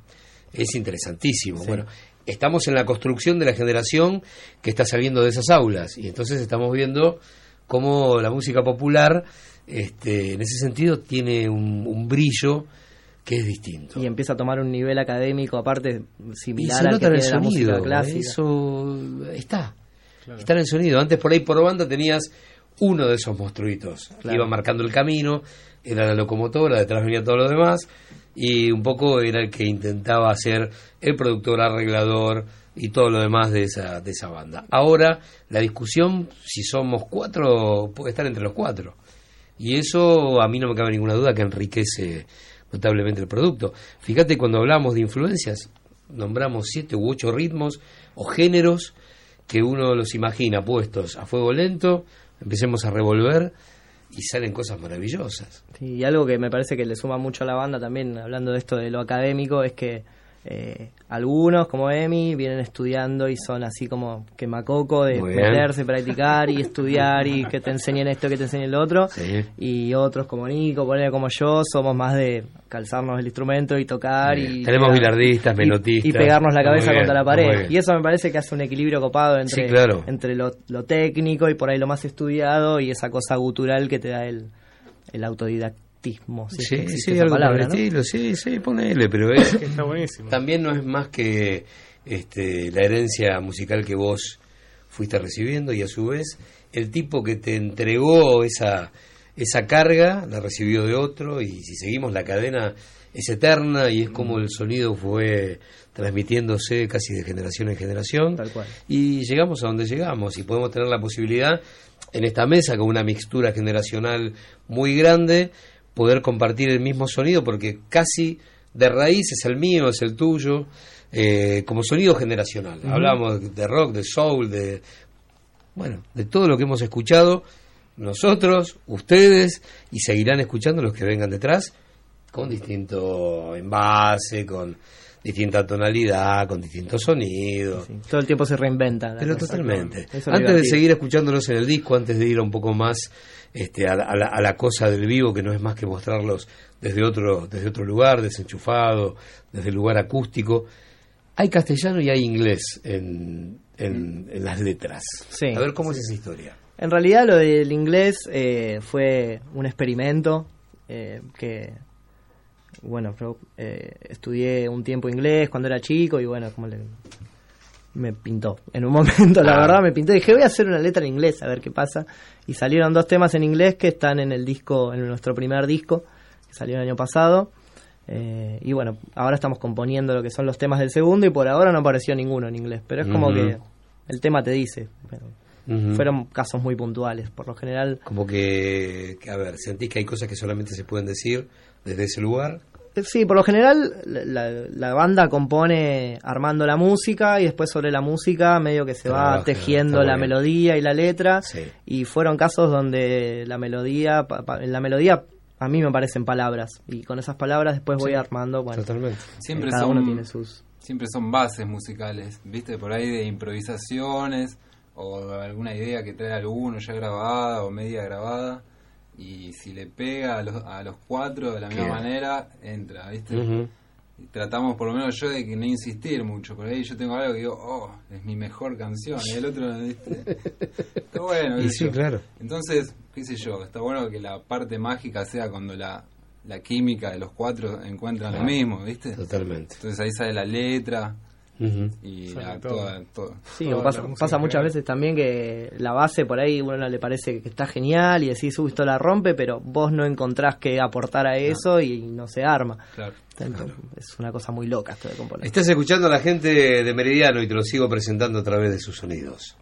S1: es interesantísimo. Bueno, estamos en la construcción de la generación que está saliendo de esas aulas y entonces estamos viendo cómo la música popular, este, en ese sentido, tiene un, un brillo que es distinto.
S23: Y empieza a tomar un nivel académico aparte
S1: Y
S23: similar
S1: se
S23: al
S1: nota
S23: que
S1: en el
S23: tiene la música
S1: sonido,
S23: clásica.
S1: eso está. Está en el sonido. Antes por ahí por banda tenías uno de esos monstruitos.
S23: Claro.
S1: Iba marcando el camino, era la locomotora, detrás venía todo lo demás, y un poco era el que intentaba ser el productor, arreglador y todo lo demás de esa, de esa banda. Ahora la discusión, si somos cuatro, puede estar entre los cuatro. Y eso a mí no me cabe ninguna duda que enriquece notablemente el producto. Fíjate cuando hablamos de influencias, nombramos siete u ocho ritmos o géneros que uno los imagina puestos a fuego lento, empecemos a revolver y salen cosas maravillosas.
S23: Sí, y algo que me parece que le suma mucho a la banda también, hablando de esto de lo académico, es que eh, algunos, como Emi, vienen estudiando y son así como quemacoco de
S1: Muy bien.
S23: meterse, practicar y estudiar y que te enseñen esto, que te enseñen lo otro.
S1: Sí.
S23: Y otros como Nico, ponele como yo, somos más de calzarnos el instrumento y tocar. Y
S1: Tenemos bilardistas,
S23: y-
S1: menotistas.
S23: Y, pegarnos la cabeza
S1: bien,
S23: contra la pared. Y eso me parece que hace un equilibrio copado entre,
S1: Sí, claro.
S23: entre lo, lo técnico y por ahí lo más estudiado y esa cosa gutural que te da el, el autodidactismo. Si es que
S1: Sí,
S23: existe
S1: sí, algo por
S23: palabra,
S1: el
S23: ¿no?
S1: estilo, sí, sí, ponele, pero es,
S25: Está buenísimo.
S1: también no es más que este, la herencia musical que vos fuiste recibiendo y a su vez el tipo que te entregó esa, esa carga la recibió de otro y si seguimos la cadena es eterna y es como el sonido fue transmitiéndose casi de generación en generación
S23: Tal cual.
S1: y llegamos a donde llegamos y podemos tener la posibilidad en esta mesa con una mixtura generacional muy grande poder compartir el mismo sonido porque casi de raíz es el mío, es el tuyo, eh, como sonido generacional. Hablamos de rock, de soul, de bueno, de todo lo que hemos escuchado nosotros, ustedes y seguirán escuchando los que vengan detrás con distinto envase, con distinta tonalidad, con distintos sonidos.
S23: Todo el tiempo se reinventa.
S1: Pero totalmente. Antes de seguir escuchándolos en el disco, antes de ir un poco más este, a, la, a la- a la cosa del vivo, que no es más que mostrarlos desde otro, desde otro lugar, desenchufado, desde el lugar acústico, hay castellano y hay inglés en, en, en las letras.
S23: Sí.
S1: A ver cómo es esa historia.
S23: En realidad lo del inglés eh, fue un experimento eh, que, bueno, eh, estudié un tiempo inglés cuando era chico y bueno, como le, me pintó. En un momento, la
S1: Ah.
S23: verdad, me pintó. Dije, voy a hacer una letra en inglés, a ver qué pasa. Y salieron dos temas en inglés que están en el disco, en nuestro primer disco, que salió el año pasado. Eh, y bueno, ahora estamos componiendo lo que son los temas del segundo y por ahora no apareció ninguno en inglés. Pero es como que el tema te dice. Pero. Fueron casos muy puntuales. Por lo general,
S1: Como que, que, a ver, sentís que hay cosas que solamente se pueden decir desde ese lugar.
S23: Eh, Sí, por lo general la, banda compone armando la música y después sobre la música medio que se va tejiendo la
S1: bien.
S23: melodía y la letra
S1: Sí.
S23: y fueron casos donde la melodía, pa- pa- en la melodía a mí me parecen palabras y con esas palabras después voy
S24: Sí.
S23: armando, bueno,
S24: Siempre
S23: cada
S24: son,
S23: uno tiene sus...
S24: siempre son bases musicales, ¿viste? Por ahí de improvisaciones o alguna idea que trae alguno ya grabada o media grabada y si le pega a los, a los cuatro de la misma
S1: Queda.
S24: manera, entra, ¿viste? Y tratamos por lo menos yo de que no insistir mucho, por ahí yo tengo algo que digo, oh, es mi mejor canción, y el otro, ¿viste? Está bueno,
S1: Y sí, claro.
S24: Entonces, qué sé yo, está bueno que la parte mágica sea cuando la, la química de los cuatro encuentran lo mismo, ¿viste?
S1: Totalmente.
S24: Entonces ahí sale la letra Y la,
S23: todo.
S24: toda, todo.
S23: Sí,
S24: toda
S23: pasa, muchas veces también que la base por ahí uno le parece que está genial y decís, uy, esto la rompe, pero vos no encontrás que aportar a eso y no se arma.
S24: Claro.
S23: Entonces, Es una cosa muy loca esto de componer.
S1: Estás escuchando a la gente de Meridiano y te lo sigo presentando a través de sus sonidos.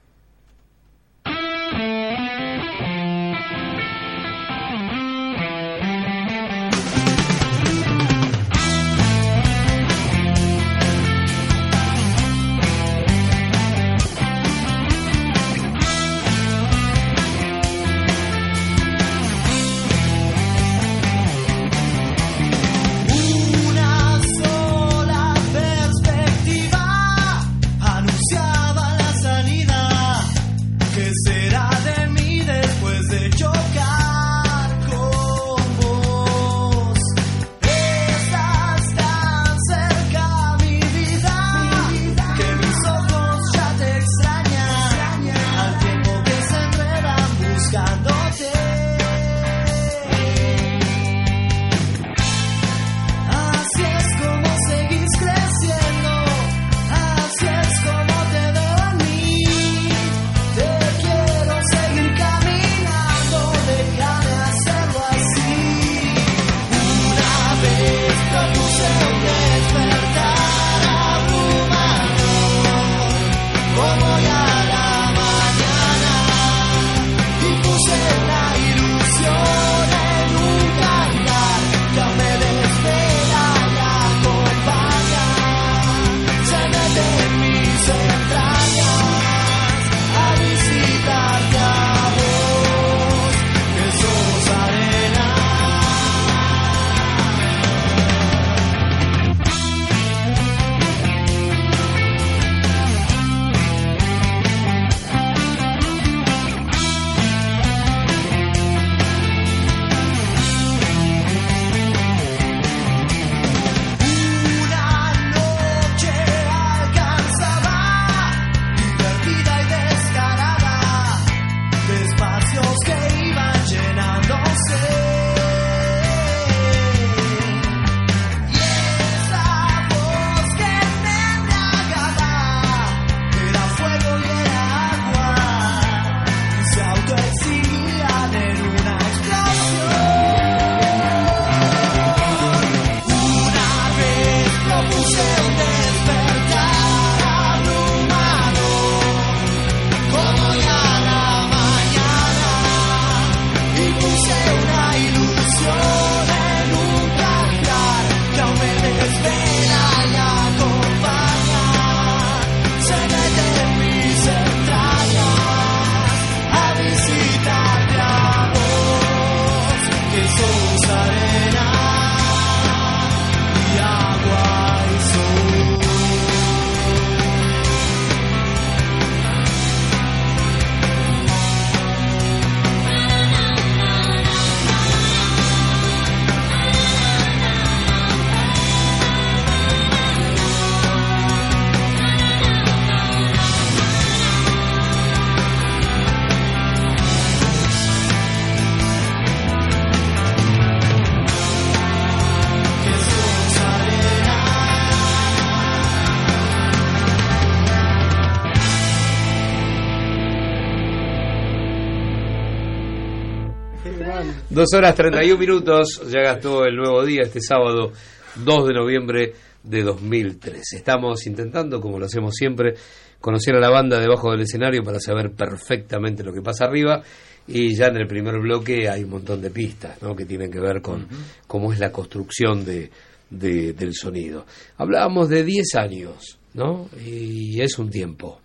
S1: Dos horas 31 minutos, ya gastó el nuevo día este sábado 2 de noviembre de 2013. Estamos intentando, como lo hacemos siempre, conocer a la banda debajo del escenario para saber perfectamente lo que pasa arriba. Y ya en el primer bloque hay un montón de pistas ¿no? que tienen que ver con cómo es la construcción de, de- del sonido. Hablábamos de 10 años, ¿no? Y es un tiempo.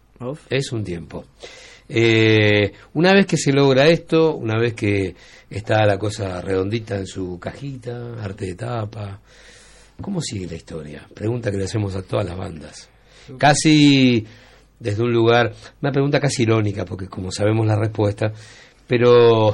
S1: Es un tiempo. Eh, una vez que se logra esto, una vez que está la cosa redondita en su cajita, arte de tapa, ¿cómo sigue la historia? Pregunta que le hacemos a todas las bandas. Casi desde un lugar, una pregunta casi irónica, porque como sabemos la respuesta, pero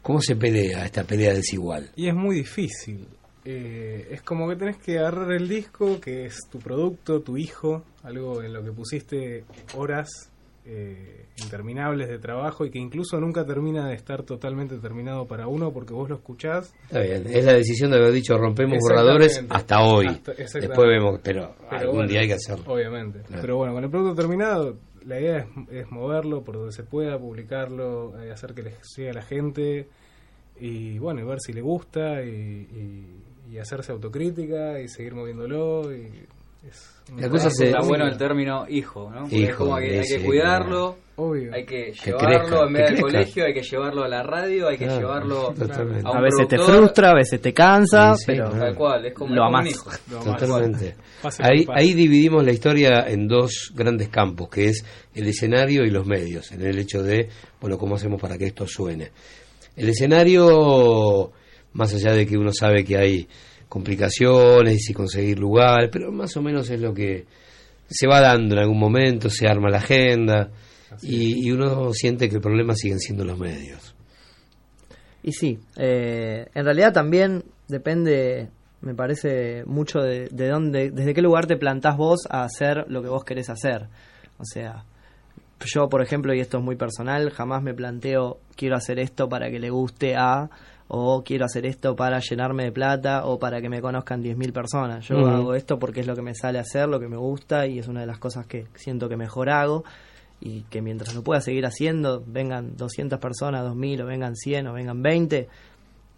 S1: ¿cómo se pelea esta pelea desigual?
S25: Y es muy difícil. Eh, es como que tenés que agarrar el disco, que es tu producto, tu hijo, algo en lo que pusiste horas eh, interminables de trabajo y que incluso nunca termina de estar totalmente terminado para uno porque vos lo escuchás.
S1: Está bien, es la decisión de haber dicho rompemos borradores hasta hoy.
S25: Hasta-.
S1: Después vemos, pero,
S25: Pero
S1: algún
S25: bueno,
S1: día hay que hacerlo.
S25: Obviamente.
S1: Claro.
S25: Pero bueno, con el producto terminado, la idea es, es moverlo por donde se pueda, publicarlo, eh, hacer que le llegue a la gente y bueno, y ver si le gusta y, y- y hacerse autocrítica y seguir moviéndolo. Y es
S1: La cosa se-
S26: Está bueno el término hijo, ¿no?
S1: Hijo,
S26: es como que hay que cuidarlo,
S25: Obvio.
S26: hay que
S1: Que
S26: llevarlo
S1: crezca,
S26: en vez del
S1: crezca.
S26: colegio, hay que llevarlo a la radio, hay que
S1: Claro,
S26: llevarlo
S1: totalmente.
S26: a un
S23: A veces te frustra, a veces te cansa,
S1: Sí, sí,
S23: pero
S26: Tal cual, es como,
S23: lo
S26: es
S23: amás.
S1: Totalmente. Ahí, ahí dividimos la historia en dos grandes campos, que es el escenario y los medios, en el hecho de, bueno, cómo hacemos para que esto suene. El escenario, más allá de que uno sabe que hay complicaciones y conseguir lugar, pero más o menos es lo que se va dando en algún momento, se arma la agenda y, y uno siente que el problema siguen siendo los medios.
S23: Y sí, eh, en realidad también depende, me parece mucho de, de dónde, desde qué lugar te plantás vos a hacer lo que vos querés hacer. O sea, yo, por ejemplo, y esto es muy personal, jamás me planteo quiero hacer esto para que le guste a, o quiero hacer esto para llenarme de plata, o para que me conozcan 10.000 personas. Yo hago esto porque es lo que me sale a hacer, lo que me gusta, y es una de las cosas que siento que mejor hago y que mientras lo pueda seguir haciendo, vengan 200 personas, 2000 o vengan 100 o vengan 20,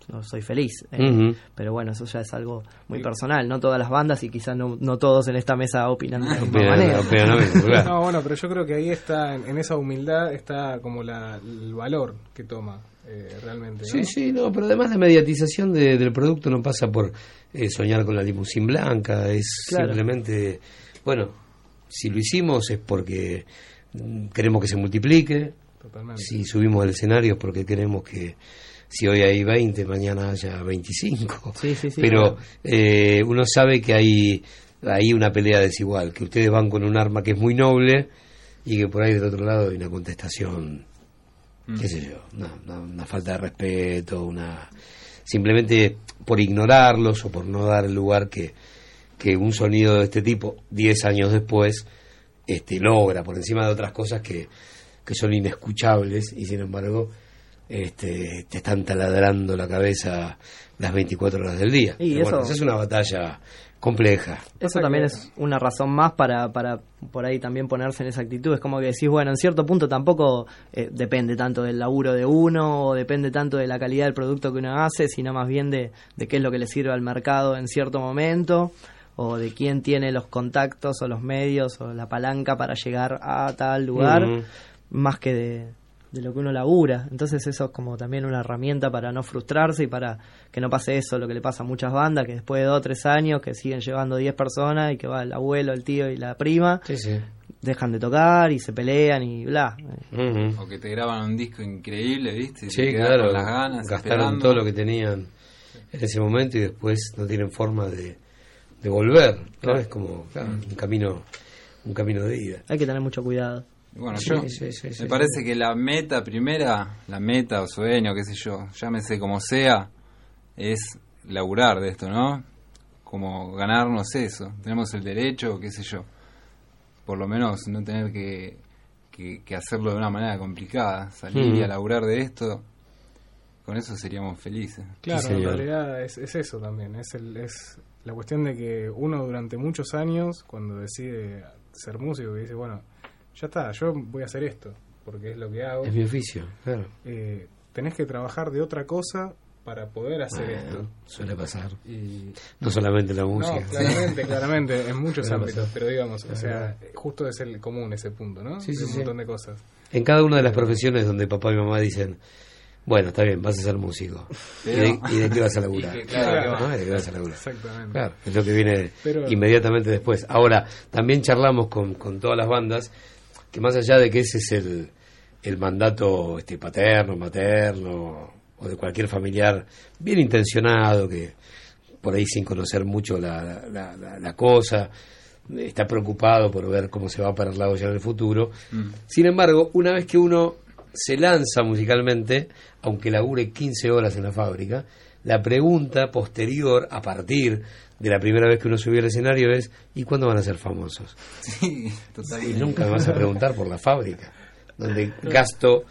S23: no soy feliz. Eh. Pero bueno, eso ya es algo muy personal, no todas las bandas y quizás no, no todos en esta mesa opinan de la misma manera.
S25: No, bueno, pero yo creo que ahí está, en, en esa humildad está como la, el valor que toma eh, realmente. ¿no?
S1: Sí, sí, no, pero además la mediatización de- del producto no pasa por eh, soñar con la limusín blanca, es
S23: Claro.
S1: simplemente, bueno, si lo hicimos es porque mm, queremos que se multiplique,
S25: Totalmente.
S1: si subimos al escenario es porque queremos que si hoy hay 20, mañana haya 25.
S23: Sí, sí, sí,
S1: pero
S23: claro.
S1: eh, uno sabe que hay, hay una pelea desigual, que ustedes van con un arma que es muy noble y que por ahí del otro lado hay una contestación qué sé yo, una, una- una falta de respeto, una simplemente por ignorarlos o por no dar el lugar que, que un sonido de este tipo, 10 años después, este, logra, por encima de otras cosas que, que son inescuchables y sin embargo este, te están taladrando la cabeza las 24 horas del día.
S23: Y
S1: Pero
S23: eso-
S1: bueno, esa es una batalla compleja.
S23: Eso también es una razón más para, para por ahí también ponerse en esa actitud. Es como que decís, bueno, en cierto punto tampoco eh, depende tanto del laburo de uno o depende tanto de la calidad del producto que uno hace, sino más bien de, de qué es lo que le sirve al mercado en cierto momento o de quién tiene los contactos o los medios o la palanca para llegar a tal lugar, más que de, de lo que uno labura. Entonces eso es como también una herramienta para no frustrarse y para que no pase eso, lo que le pasa a muchas bandas, que después de dos o tres años que siguen llevando 10 personas y que va el abuelo, el tío y la prima, dejan de tocar y se pelean y bla.
S24: O que te graban un disco increíble, ¿viste? Y
S1: Sí, claro.
S24: con las ganas,
S1: gastaron
S24: esperando.
S1: todo lo que tenían en ese momento y después no tienen forma de, de volver. ¿no?
S24: Claro.
S1: Es como claro, un camino un camino de ida.
S23: Hay que tener mucho cuidado.
S24: Bueno,
S1: Sí,
S24: yo
S1: sí, sí, sí,
S24: me
S1: sí.
S24: parece que la meta primera, la meta o sueño, qué sé yo, llámese como sea, es laburar de esto, ¿no? Como ganarnos eso. Tenemos el derecho, qué sé yo. Por lo menos no tener que, que, que hacerlo de una manera complicada. Salir
S1: Mm.
S24: y a laburar de esto, con eso seríamos felices.
S25: Claro, en realidad es, es eso también, es, el, es la cuestión de que uno durante muchos años, cuando decide ser músico, que dice, bueno, ya está, yo voy a hacer esto, porque es lo que hago.
S1: Es mi oficio, claro.
S25: Eh, tenés que trabajar de otra cosa para poder hacer
S1: Bueno,
S25: esto.
S1: Suele pasar.
S25: Y-
S1: No solamente en la música.
S25: No, claramente, claramente, en muchos
S1: Suele
S25: ámbitos,
S1: pasar.
S25: pero digamos, o sea, justo es el común ese punto, ¿no?
S1: Sí, sí,
S25: un montón de cosas.
S1: En cada una de las profesiones donde papá y mamá dicen, bueno, está bien, vas a ser músico. ¿Y
S25: Pero-
S1: de, y de qué vas a laburar?
S25: Que, claro,
S1: ¿No? ¿Y de qué vas a laburar?
S25: Exactamente.
S1: Claro, es lo que viene
S25: Pero-
S1: inmediatamente después. Ahora, también charlamos con, con todas las bandas que más allá de que ese es el, el mandato este, paterno, materno o de cualquier familiar bien intencionado que por ahí sin conocer mucho la, la- la- la cosa está preocupado por ver cómo se va a parar la olla en el futuro. Sin embargo, una vez que uno se lanza musicalmente, aunque labure 15 horas en la fábrica, la pregunta posterior, a partir de la primera vez que uno subió al escenario, es ¿y cuándo van a ser famosos?
S24: Sí,
S1: Y nunca me vas a preguntar por la fábrica, donde gasto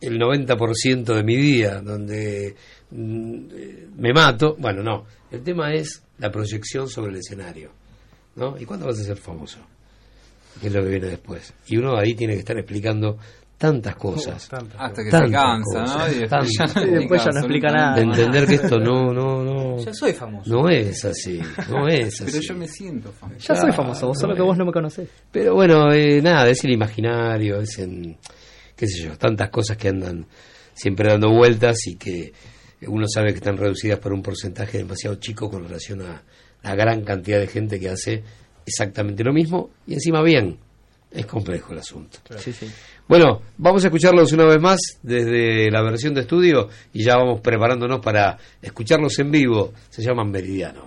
S1: el 90% de mi día, donde mm, me mato. Bueno, no. El tema es la proyección sobre el escenario. ¿no? ¿Y cuándo vas a ser famoso? ¿Qué es lo que viene después? Y uno ahí tiene que estar explicando tantas cosas.
S24: Hasta que se cansa, ¿no? Y después ya no
S1: cosas.
S24: Y después ya no explica nada.
S1: De entender que esto no, no, no.
S26: Ya soy famoso.
S1: No es así, no es así.
S24: Pero yo me siento famoso.
S23: Ya soy famoso, vos solo que vos no me conocés.
S1: Pero bueno, eh, nada, es el imaginario, es en, qué sé yo, tantas cosas que andan siempre dando vueltas y que uno sabe que están reducidas por un porcentaje demasiado chico con relación a la gran cantidad de gente que hace exactamente lo mismo y encima bien. Es complejo el asunto.
S23: Sí, sí.
S1: Bueno, vamos a escucharlos una vez más desde la versión de estudio y ya vamos preparándonos para escucharlos en vivo. Se llaman Meridiano.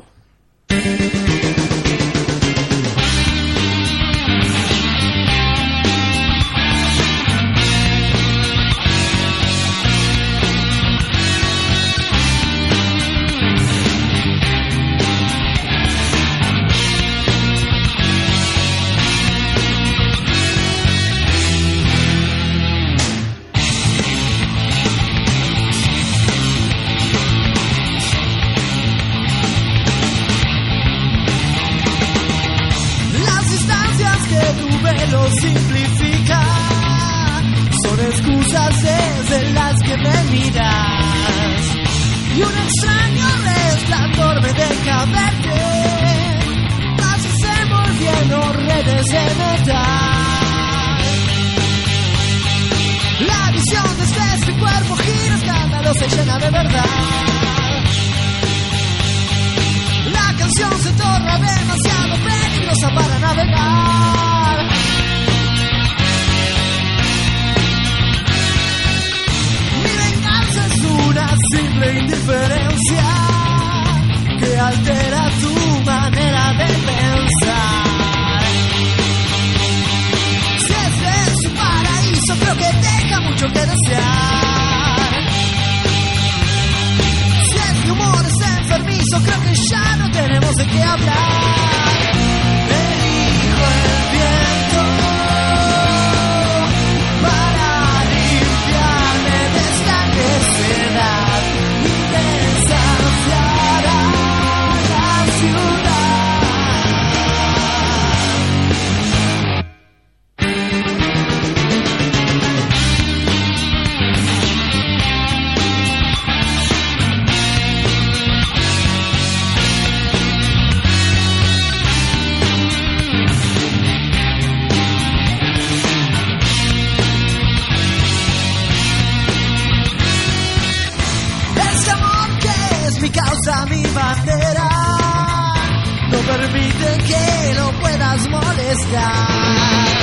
S27: Causa, mi bandera, no permite que lo puedas molestar.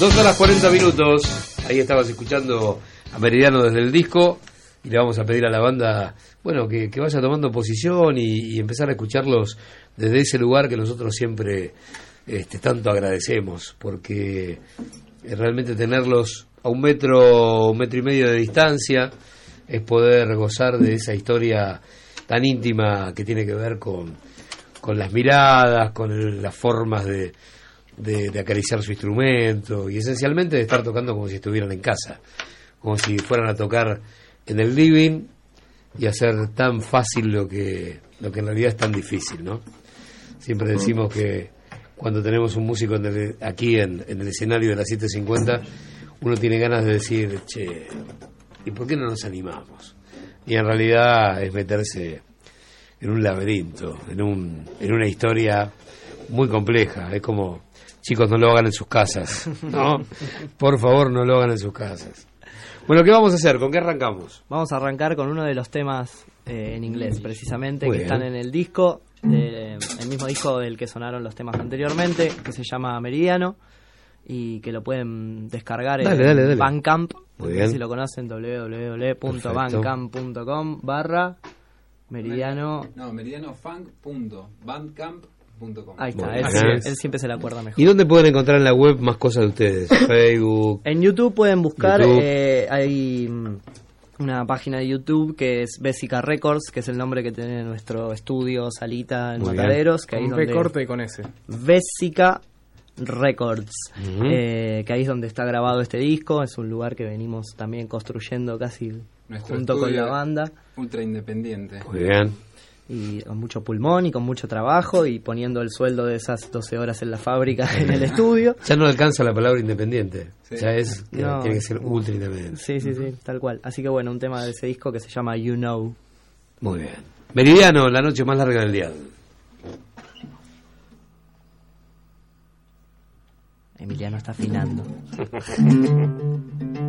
S1: Dos horas 40 minutos. Ahí estabas escuchando a Meridiano desde el disco. y le vamos a pedir a la banda, bueno, que, vaya tomando posición y, y empezar a escucharlos desde ese lugar que nosotros siempre este, tanto agradecemos, porque eh, realmente tenerlos a un metro, un metro y medio de distancia es poder gozar de esa historia tan íntima que tiene que ver con, con las miradas, con el- las formas de, de, acariciar su instrumento y esencialmente de estar tocando como si estuvieran en casa, como si fueran a tocar en el living y hacer tan fácil lo que, lo que en realidad es tan difícil, ¿no? Siempre decimos que cuando tenemos un músico en el- aquí en, en el escenario de las 7.50, uno tiene ganas de decir, che, ¿y por qué no nos animamos? Y en realidad es meterse en un laberinto, en, un, en una historia muy compleja. Es como, chicos, no lo hagan en sus casas, ¿no? Por favor, no lo hagan en sus casas. Bueno, ¿qué vamos a hacer? ¿Con qué arrancamos?
S23: Vamos a arrancar con uno de los temas eh, en inglés, precisamente,
S1: Muy
S23: que
S1: bien.
S23: están en el disco, de- el mismo disco del que sonaron los temas anteriormente, que se llama Meridiano, y que lo pueden descargar
S1: Dale,
S23: en
S1: dale, dale.
S23: Bandcamp,
S1: Muy bien.
S23: si lo conocen, www.bandcamp.com barra Meridiano.
S24: No, meridianofunk.bandcamp.com.
S23: Ahí está, él, siempre se la acuerda mejor.
S1: ¿Y dónde pueden encontrar en la web más cosas de ustedes? Facebook.
S23: En YouTube pueden buscar,
S1: YouTube.
S23: eh, hay mm, una página de YouTube que es Bessica Records, que es el nombre que tiene nuestro estudio, salita en
S25: Muy bien.
S23: Mataderos, que ahí
S25: Con
S23: donde
S25: corta y con S.
S23: Bessica Records, eh, que ahí es donde está grabado este disco, es un lugar que venimos también construyendo casi
S24: Nuestro
S23: junto con la banda
S24: Ultra independiente.
S1: Muy bien.
S23: Y con mucho pulmón y con mucho trabajo y poniendo el sueldo de esas 12 horas en la fábrica en el estudio.
S1: Ya no alcanza la palabra independiente.
S23: Sí.
S1: Ya es,
S23: No.
S1: tiene que ser ultra independiente.
S23: Sí, sí, sí, tal cual. Así que bueno, un tema de ese disco que se llama You Know.
S1: Muy bien. Meridiano, la noche más larga del día.
S23: Emiliano está afinando.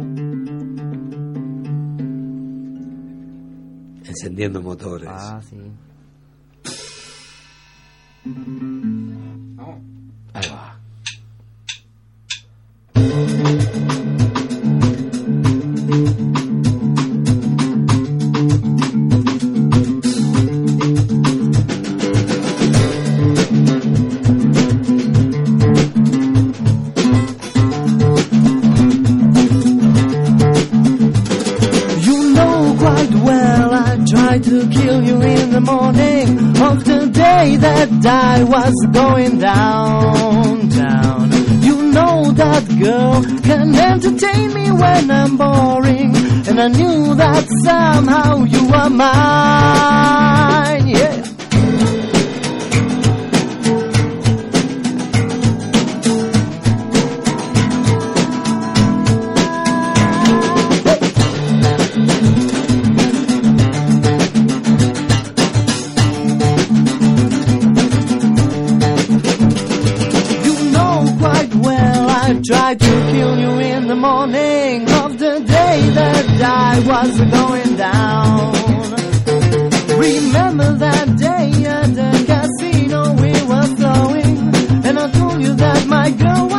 S1: Encendiendo motores.
S23: Ah, sí.
S1: Ahí va.
S27: You going down, down. You know that girl can entertain me when I'm boring, and I knew that somehow you were mine, I was going down. Remember that day at the casino we were throwing, and I told you that my girl was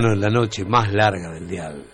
S27: En la noche más larga del dial.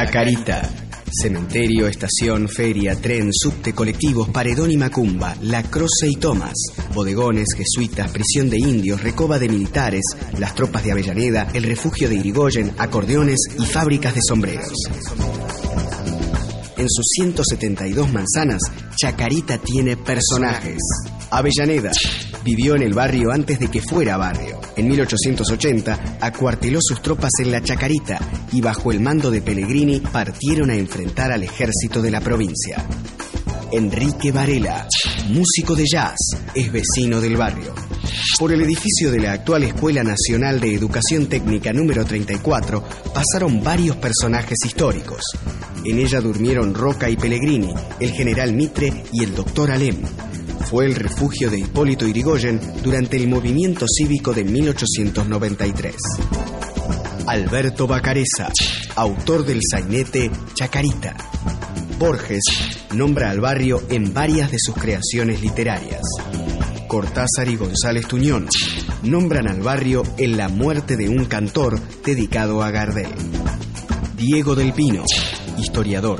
S2: Chacarita. Cementerio, estación, feria, tren, subte, colectivos, Paredón y Macumba, La Croce y Tomás, bodegones, jesuitas, prisión de indios, recoba de militares, las tropas de Avellaneda, el refugio de Irigoyen, acordeones y fábricas de sombreros. En sus 172 manzanas, Chacarita tiene personajes. Avellaneda vivió en el barrio antes de que fuera barrio. En 1880 acuarteló sus tropas en la Chacarita y bajo el mando de Pellegrini partieron a enfrentar al ejército de la provincia. Enrique Varela, músico de jazz, es vecino del barrio. Por el edificio de la actual Escuela Nacional de Educación Técnica número 34 pasaron varios personajes históricos. En ella durmieron Roca y Pellegrini, el general Mitre y el doctor Alem. Fue el refugio de Hipólito Yrigoyen durante el movimiento cívico de 1893. Alberto Bacareza, autor del sainete Chacarita. Borges nombra al barrio en varias de sus creaciones literarias. Cortázar y González Tuñón nombran al barrio en La muerte de un cantor dedicado a Gardel. Diego del Pino, historiador.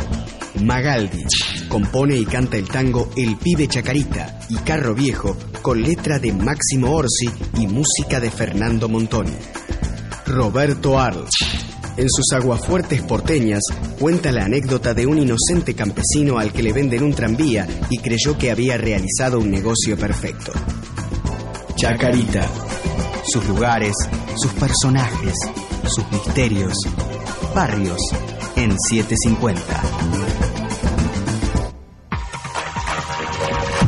S2: Magaldi, compone y canta el tango El pibe Chacarita y Carro Viejo con letra de Máximo Orsi y música de Fernando Montoni. Roberto Arlt, en sus aguafuertes porteñas, cuenta la anécdota de un inocente campesino al que le venden un tranvía y creyó que había realizado un negocio perfecto. Chacarita, sus lugares, sus personajes, sus misterios, barrios en 750.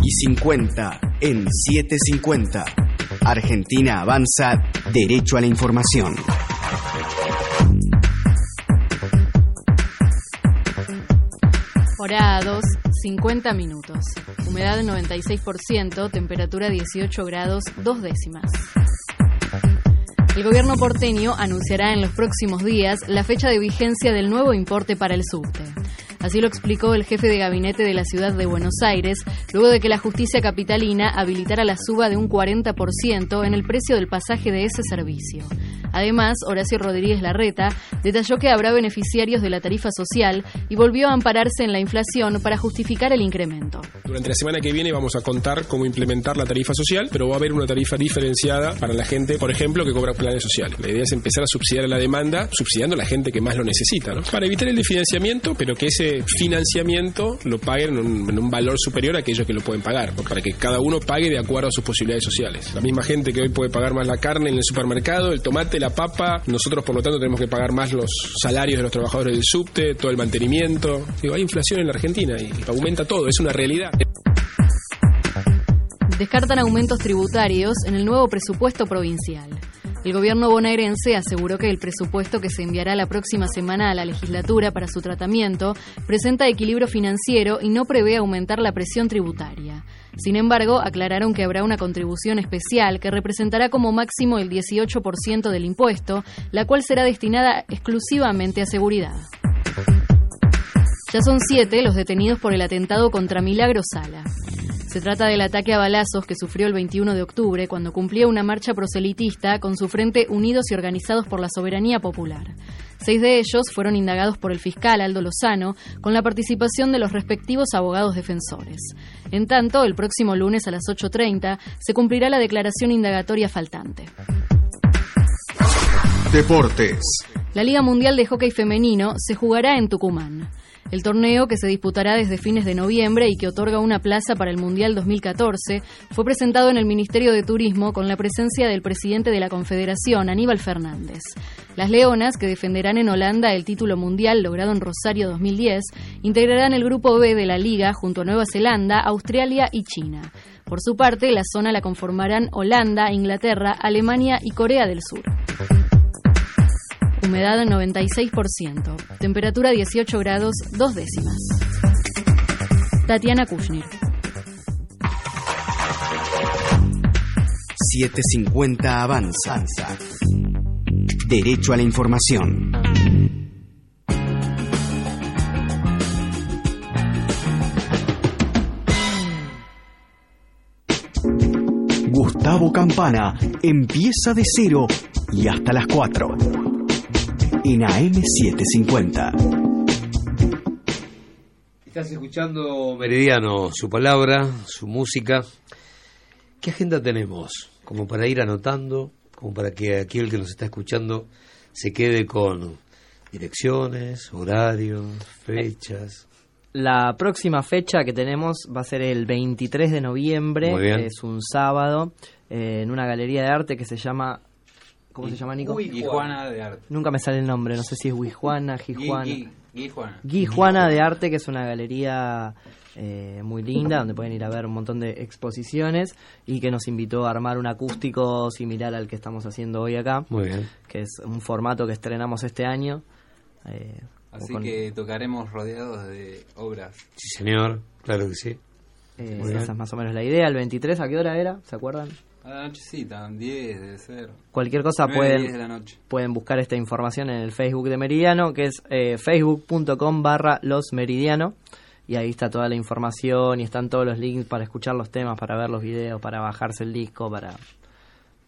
S2: Y 50 en 750. Argentina avanza derecho a la información.
S8: Hora 2, 50 minutos. Humedad 96%, temperatura 18 grados, dos décimas. El gobierno porteño anunciará en los próximos días la fecha de vigencia del nuevo importe para el subte. Así lo explicó el jefe de gabinete de la ciudad de Buenos Aires, luego de que la justicia capitalina habilitara la suba de un 40% en el precio del pasaje de ese servicio. Además, Horacio Rodríguez Larreta detalló que habrá beneficiarios de la tarifa social y volvió a ampararse en la inflación para justificar el incremento.
S28: Durante la semana que viene vamos a contar cómo implementar la tarifa social, pero va a haber una tarifa diferenciada para la gente, por ejemplo, que cobra planes sociales. La idea es empezar a subsidiar a la demanda, subsidiando a la gente que más lo necesita, ¿no? Para evitar el desfinanciamiento, pero que ese financiamiento lo paguen en un, valor superior a aquellos que lo pueden pagar, para que cada uno pague de acuerdo a sus posibilidades sociales. La misma gente que hoy puede pagar más la carne en el supermercado, el tomate, la papa, nosotros por lo tanto tenemos que pagar más los salarios de los trabajadores del subte, todo el mantenimiento. Digo, hay inflación en la Argentina y aumenta todo, es una realidad.
S8: Descartan aumentos tributarios en el nuevo presupuesto provincial. El gobierno bonaerense aseguró que el presupuesto que se enviará la próxima semana a la legislatura para su tratamiento presenta equilibrio financiero y no prevé aumentar la presión tributaria. Sin embargo, aclararon que habrá una contribución especial que representará como máximo el 18% del impuesto, la cual será destinada exclusivamente a seguridad. Ya son siete los detenidos por el atentado contra Milagro Sala. Se trata del ataque a balazos que sufrió el 21 de octubre cuando cumplía una marcha proselitista con su frente Unidos y Organizados por la Soberanía Popular. Seis de ellos fueron indagados por el fiscal Aldo Lozano con la participación de los respectivos abogados defensores. En tanto, el próximo lunes a las 8.30 se cumplirá la declaración indagatoria faltante.
S2: Deportes.
S8: La Liga Mundial de Hockey Femenino se jugará en Tucumán. El torneo, que se disputará desde fines de noviembre y que otorga una plaza para el Mundial 2014, fue presentado en el Ministerio de Turismo con la presencia del presidente de la Confederación, Aníbal Fernández. Las Leonas, que defenderán en Holanda el título mundial logrado en Rosario 2010, integrarán el Grupo B de la Liga junto a Nueva Zelanda, Australia y China. Por su parte, la zona la conformarán Holanda, Inglaterra, Alemania y Corea del Sur. Humedad 96%. Temperatura 18 grados, dos décimas. Tatiana Kushner.
S2: 750 Avanza. Derecho a la información. Gustavo Campana empieza de cero y hasta las 4 en AM750.
S1: Estás escuchando Meridiano, su palabra, su música. ¿Qué agenda tenemos? Como para ir anotando, como para que aquel que nos está escuchando se quede con direcciones, horarios, fechas.
S23: La próxima fecha que tenemos va a ser el 23 de noviembre, es un sábado, eh, en una galería de arte que se llama... ¿Cómo se llama, Nico?
S24: Guijuana de arte.
S23: Nunca me sale el nombre, no sé si es Guijuana, Gijuana.
S24: Guijuana.
S23: Guijuana de Arte, que es una galería eh, muy linda, donde pueden ir a ver un montón de exposiciones y que nos invitó a armar un acústico similar al que estamos haciendo hoy acá,
S1: Muy bien.
S23: que es un formato que estrenamos este año. eh,
S24: Así
S23: con-
S24: que tocaremos rodeados de obras.
S1: Sí, señor, claro que sí.
S23: eh, esa es más o menos la idea. El 23, ¿a qué hora era? ¿Se acuerdan?
S24: A la nochecita, 10 debe ser.
S23: Cualquier cosa
S24: 9,
S23: pueden,
S24: 10 de la noche.
S23: pueden buscar esta información en el Facebook de Meridiano, que es eh, facebook.com barra los meridiano. Y ahí está toda la información y están todos los links para escuchar los temas, para ver los videos, para bajarse el disco, para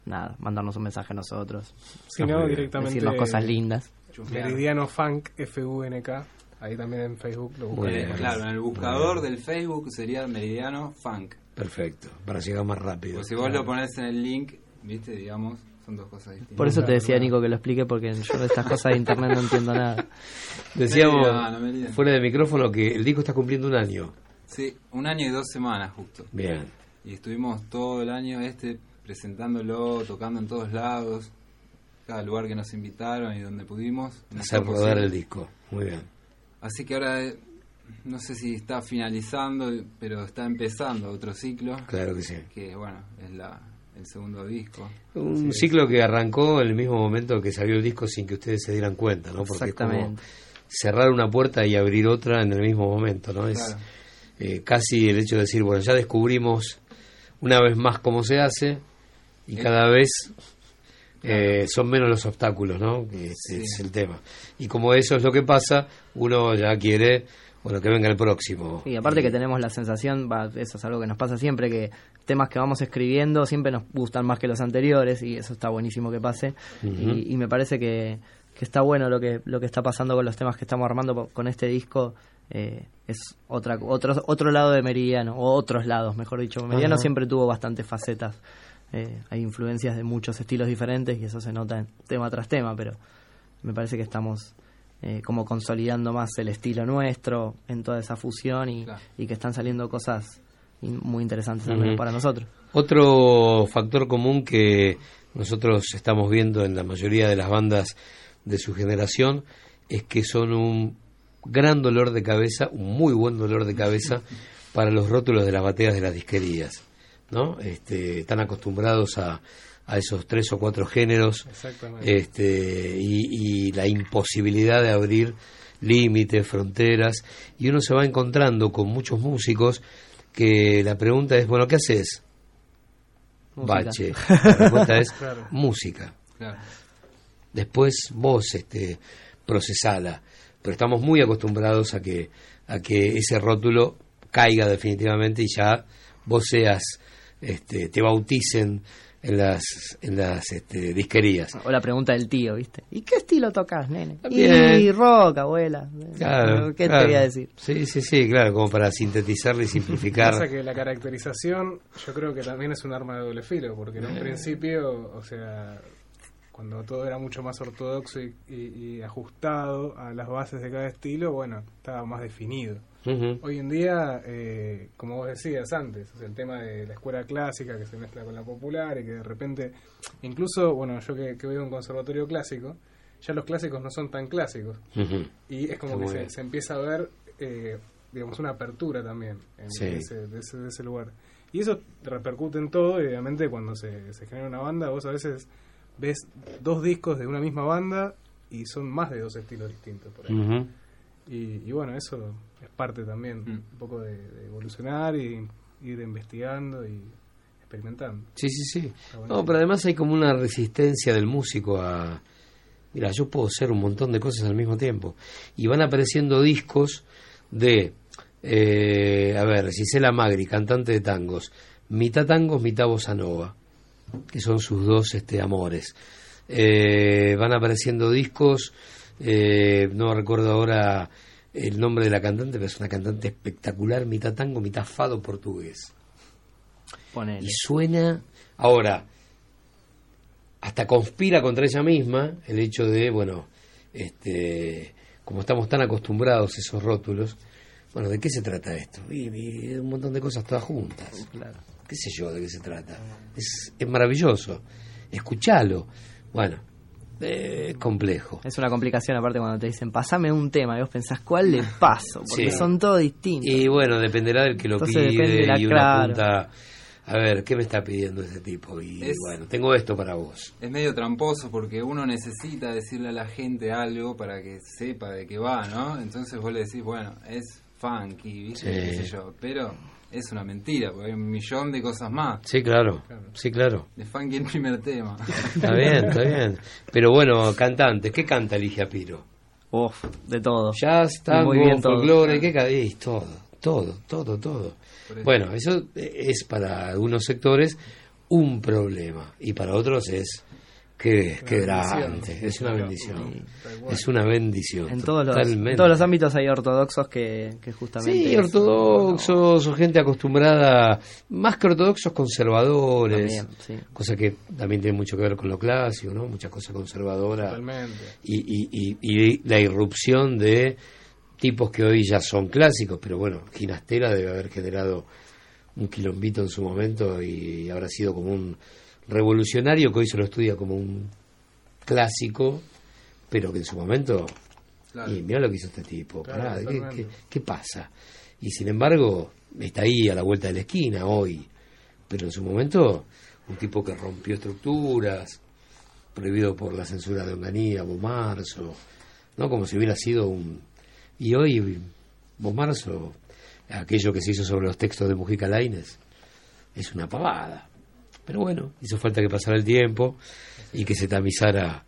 S23: nada, mandarnos un mensaje a nosotros.
S25: Si no, directamente.
S23: Decirnos cosas lindas.
S25: Meridiano Funk, FUNK. Ahí también en Facebook lo buscan.
S24: Eh, claro, en el buscador del Facebook sería Meridiano Funk.
S1: Perfecto, para llegar más rápido.
S24: O si vos lo pones en el link, viste, digamos, son dos cosas distintas.
S23: Por eso te decía, Nico, que lo explique, porque yo de estas cosas de internet no entiendo nada.
S1: Decíamos fuera de micrófono que el disco está cumpliendo un año.
S24: Sí, un año y dos semanas justo.
S1: Bien.
S24: Y estuvimos todo el año este presentándolo, tocando en todos lados, cada lugar que nos invitaron y donde pudimos.
S1: Hacer rodar el disco. Muy bien.
S24: Así que ahora eh, no sé si está finalizando, pero está empezando otro ciclo.
S1: Claro que sí.
S24: Que bueno, es la, el segundo disco.
S1: Un
S24: Sí.
S1: ciclo que arrancó en el mismo momento que salió el disco sin que ustedes se dieran cuenta, ¿no? Porque es como
S23: Exactamente.
S1: cerrar una puerta y abrir otra en el mismo momento, ¿no? Es
S24: Claro.
S1: eh, casi el hecho de decir, bueno, ya descubrimos una vez más cómo se hace y
S24: Eh.
S1: cada vez eh, son menos los obstáculos, ¿no? Que ese es el tema. Y como eso es lo que pasa, uno ya quiere, bueno, que venga el próximo.
S23: Y aparte que tenemos la sensación, va, eso es algo que nos pasa siempre, que temas que vamos escribiendo siempre nos gustan más que los anteriores y eso está buenísimo que pase. Y, y me parece que, que está bueno lo que lo que está pasando con los temas que estamos armando con este disco. eh, es otra otro otro lado de Meridiano o otros lados mejor dicho Meridiano siempre tuvo bastantes facetas Eh, hay influencias de muchos estilos diferentes y eso se nota en tema tras tema pero me parece que estamos eh, como consolidando más el estilo nuestro en toda esa fusión y, y que están saliendo cosas muy interesantes también
S1: Ujú.
S23: para nosotros.
S1: Otro factor común que nosotros estamos viendo en la mayoría de las bandas de su generación es que son un gran dolor de cabeza, un muy buen dolor de cabeza para los rótulos de las bateas de las disquerías, ¿no? Este, están acostumbrados a, a esos tres o cuatro géneros este, y, y la imposibilidad de abrir límites, fronteras, y uno se va encontrando con muchos músicos que la pregunta es, bueno, ¿qué haces?
S23: Música.
S1: Bache. La respuesta es
S23: Claro.
S1: música.
S24: Claro.
S1: Después vos este, procesala. Pero estamos muy acostumbrados a que, a que ese rótulo caiga definitivamente y ya vos seas, este, te bauticen en las, en las este, disquerías.
S23: O la pregunta del tío, ¿viste? ¿Y qué estilo tocas, nene?
S1: Bien.
S23: Y rock, abuela.
S1: Claro,
S23: ¿Qué
S1: claro.
S23: te voy a decir?
S1: Sí, sí, sí, claro, como para sintetizarle y simplificar.
S25: Pasa que la caracterización yo creo que también es un arma de doble filo, porque en un
S1: Eh.
S25: principio, o sea, cuando todo era mucho más ortodoxo y, y- y ajustado a las bases de cada estilo, bueno, estaba más definido.
S1: Ujú.
S25: Hoy en día, eh, como vos decías antes, o sea, el tema de la escuela clásica que se mezcla con la popular y que de repente, incluso, bueno, yo que, que a un conservatorio clásico, ya los clásicos no son tan clásicos.
S1: Ujú.
S25: Y es como
S1: Está
S25: que se, se empieza a ver, eh, digamos, una apertura también en
S1: Sí.
S25: ese, de, ese, de ese lugar. Y eso repercute en todo, y obviamente cuando se, se genera una banda, vos a veces ves dos discos de una misma banda y son más de dos estilos distintos. Por ahí.
S1: Ujú.
S25: y, y bueno, eso es parte también un poco de, de evolucionar y ir investigando y experimentando.
S1: Sí, sí, sí. No, pero además hay como una resistencia del músico a... Mira, yo puedo hacer un montón de cosas al mismo tiempo. Y van apareciendo discos de... eh, a ver, Gisela Magri, cantante de tangos. Mitad tangos, mitad bossa nova. Que son sus dos este, amores. Eh, van apareciendo discos... eh, no recuerdo ahora el nombre de la cantante, pero es una cantante espectacular, mitad tango, mitad fado portugués.
S23: Ponele.
S1: Y suena. Ahora, hasta conspira contra ella misma el hecho de, bueno, este, como estamos tan acostumbrados a esos rótulos, bueno, ¿de qué se trata esto? Y, un montón de cosas todas juntas. ¿Qué sé yo de qué se trata? Es, es maravilloso. Escuchalo. Bueno, eh, es complejo.
S23: Es una complicación aparte cuando te dicen, pasame un tema, y vos pensás, ¿cuál le paso? Porque
S1: Sí.
S23: son todos distintos.
S1: Y bueno, dependerá del que lo
S23: Entonces
S1: pide
S23: de la-
S1: y uno
S23: claro.
S1: apunta, a ver, ¿qué me está pidiendo este tipo? Y
S24: Es-
S1: bueno, tengo esto para vos.
S24: Es medio tramposo porque uno necesita decirle a la gente algo para que sepa de qué va, ¿no? Entonces vos le decís, bueno, es funky, ¿viste?
S1: Sí.
S24: ¿Qué sé yo? Pero es una mentira, porque hay un millón de cosas más.
S1: Sí, claro, sí, claro.
S24: De funky el primer tema.
S1: Está bien, está bien. Pero bueno, cantantes, ¿qué canta Ligia Piro?
S23: Uf, de todo.
S1: Jazz, tango,
S23: Muy bien todo.
S1: folclore, ¿qué y todo, todo, todo, todo.
S24: Eso.
S1: Bueno, eso es para algunos sectores un problema y para otros es que, que grande, es una bendición, es una bendición.
S23: En todos, los, en todos los ámbitos hay ortodoxos que, que justamente...
S1: Sí,
S23: es-
S1: ortodoxos o gente acostumbrada, más que ortodoxos, conservadores,
S23: También, sí.
S1: cosa que también tiene mucho que ver con lo clásico, ¿no? Muchas cosas conservadoras.
S25: Totalmente.
S1: Y, y, y, y la irrupción de tipos que hoy ya son clásicos, pero bueno, Ginastera debe haber generado un quilombito en su momento y habrá sido como un revolucionario que hoy se lo estudia como un clásico, pero que en su momento
S24: Claro.
S1: y mira lo que hizo este tipo,
S24: Claro,
S1: pará, ¿qué,
S24: totalmente.
S1: qué, qué pasa? Y sin embargo, está ahí a la vuelta de la esquina hoy. Pero en su momento, un tipo que rompió estructuras, prohibido por la censura de Onganía, Bomarzo, ¿no? Como si hubiera sido un... Y hoy, Bomarzo, aquello que se hizo sobre los textos de Mujica Lainez, es una pavada. Pero bueno, hizo falta que pasara el tiempo y que se tamizara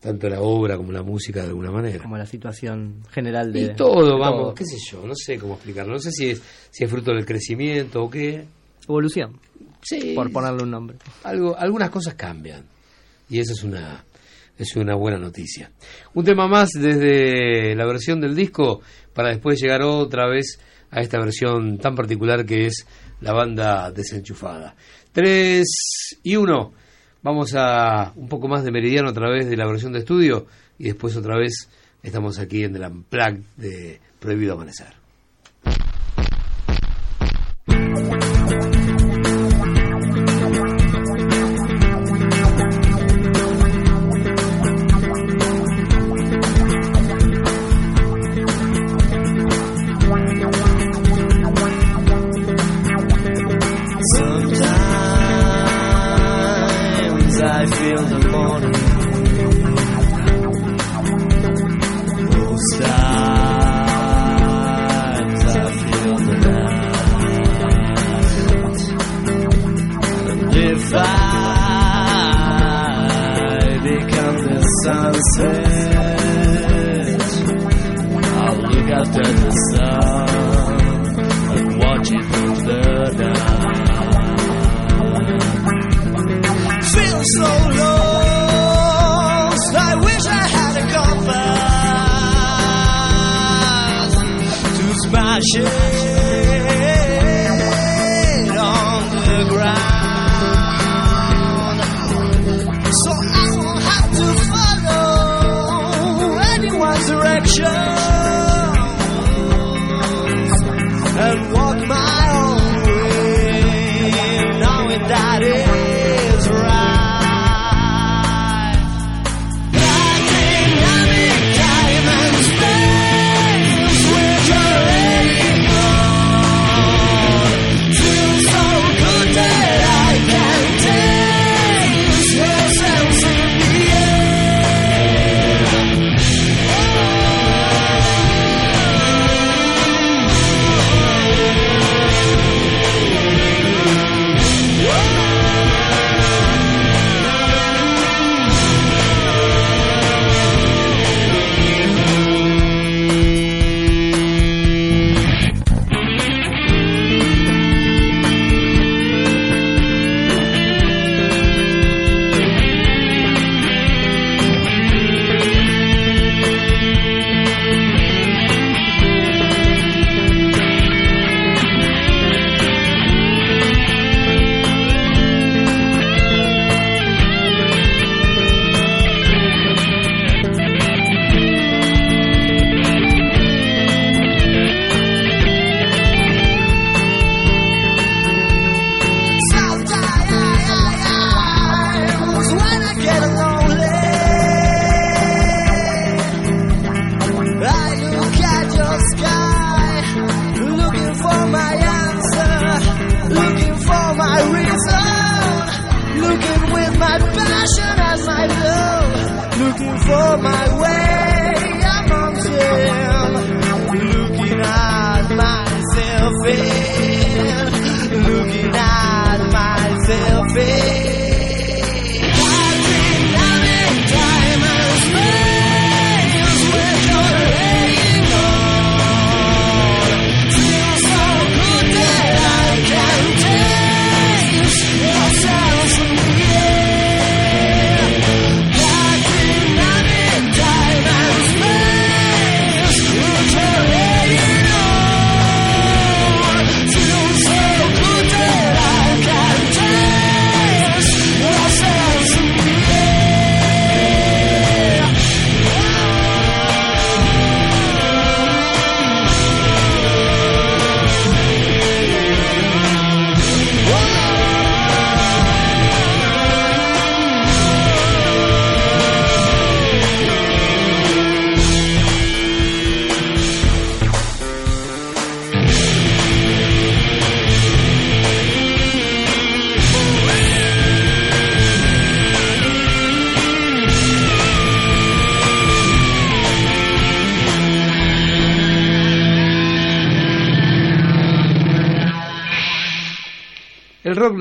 S1: tanto la obra como la música de alguna manera.
S23: Como la situación general de...
S1: Y todo,
S23: de
S1: vamos,
S23: todo.
S1: qué sé yo, no sé cómo explicarlo. No sé si es, si es fruto del crecimiento o qué.
S23: Evolución.
S1: Sí.
S23: Por ponerle un nombre.
S1: Algo, algunas cosas cambian. Y eso es una, es una buena noticia. Un tema más desde la versión del disco para después llegar otra vez a esta versión tan particular que es la banda desenchufada. 3 y 1. Vamos a un poco más de Meridiano a través de la versión de estudio y después otra vez
S27: estamos aquí en el Unplugged de Prohibido Amanecer.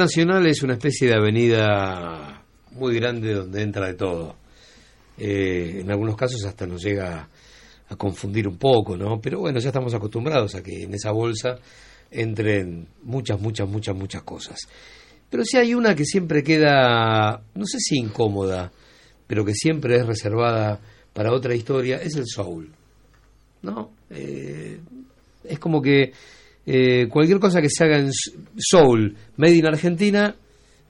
S27: Nacional es una especie de avenida muy grande donde entra de todo. Eh, en algunos casos hasta nos llega a confundir un poco, ¿no? Pero bueno, ya estamos acostumbrados a que en esa bolsa entren muchas, muchas, muchas, muchas cosas. Pero sí hay una que siempre queda, no sé si incómoda, pero que siempre es reservada para otra historia, es el soul. ¿No? Eh, es como que eh, cualquier cosa que se haga en, soul made in Argentina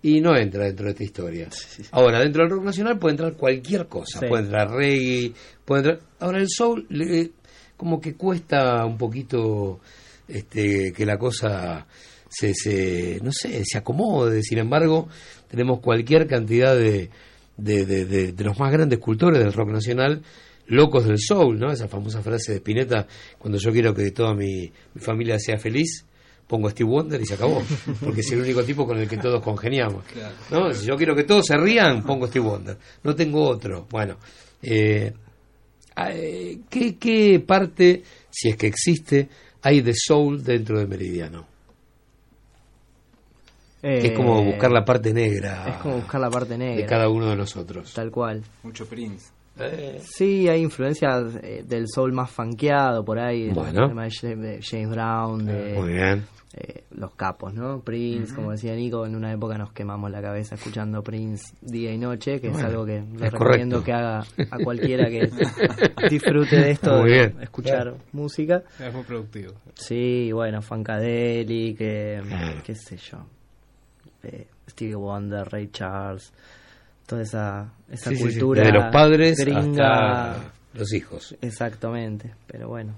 S1: y no entra dentro de esta historia. Ahora, dentro del rock nacional puede entrar cualquier cosa, puede entrar reggae, puede entrar... Ahora el soul eh, como que cuesta un poquito este que la cosa se, se no sé, se acomode, sin embargo, tenemos cualquier cantidad de de, de, de, los más grandes cultores del rock nacional locos del soul, ¿no? Esa famosa frase de Spinetta, cuando yo quiero que toda mi familia sea feliz, pongo Steve Wonder y se acabó, porque es el único tipo con el que todos congeniamos. ¿no? Si yo quiero que todos se rían, pongo Steve Wonder. No tengo otro. Bueno, eh, eh, ¿qué, ¿qué parte, si es que existe, hay de soul dentro de Meridiano? Es como
S23: Eh,
S1: buscar la parte negra
S23: Es como buscar la parte negra.
S1: de cada uno de nosotros.
S23: Tal cual.
S24: Mucho Prince.
S23: Sí, hay influencias eh, del soul más funkeado por ahí.
S1: Bueno.
S23: tema de James, Brown, de
S1: Muy bien.
S23: eh, los capos, ¿no? Prince, como decía Nico, en una época nos quemamos la cabeza escuchando Prince día y noche, que es algo que le recomiendo
S1: correcto.
S23: que haga a cualquiera que disfrute de esto,
S1: Muy
S23: de
S1: bien.
S23: escuchar
S25: Claro.
S23: música.
S25: Es muy productivo.
S23: Sí, bueno, Funkadelic, que, qué sé yo, eh, Stevie Wonder, Ray Charles, toda esa, esa
S1: Sí, sí, sí,
S23: cultura
S1: desde los padres
S23: gringa.
S1: hasta los hijos.
S23: Exactamente, pero bueno,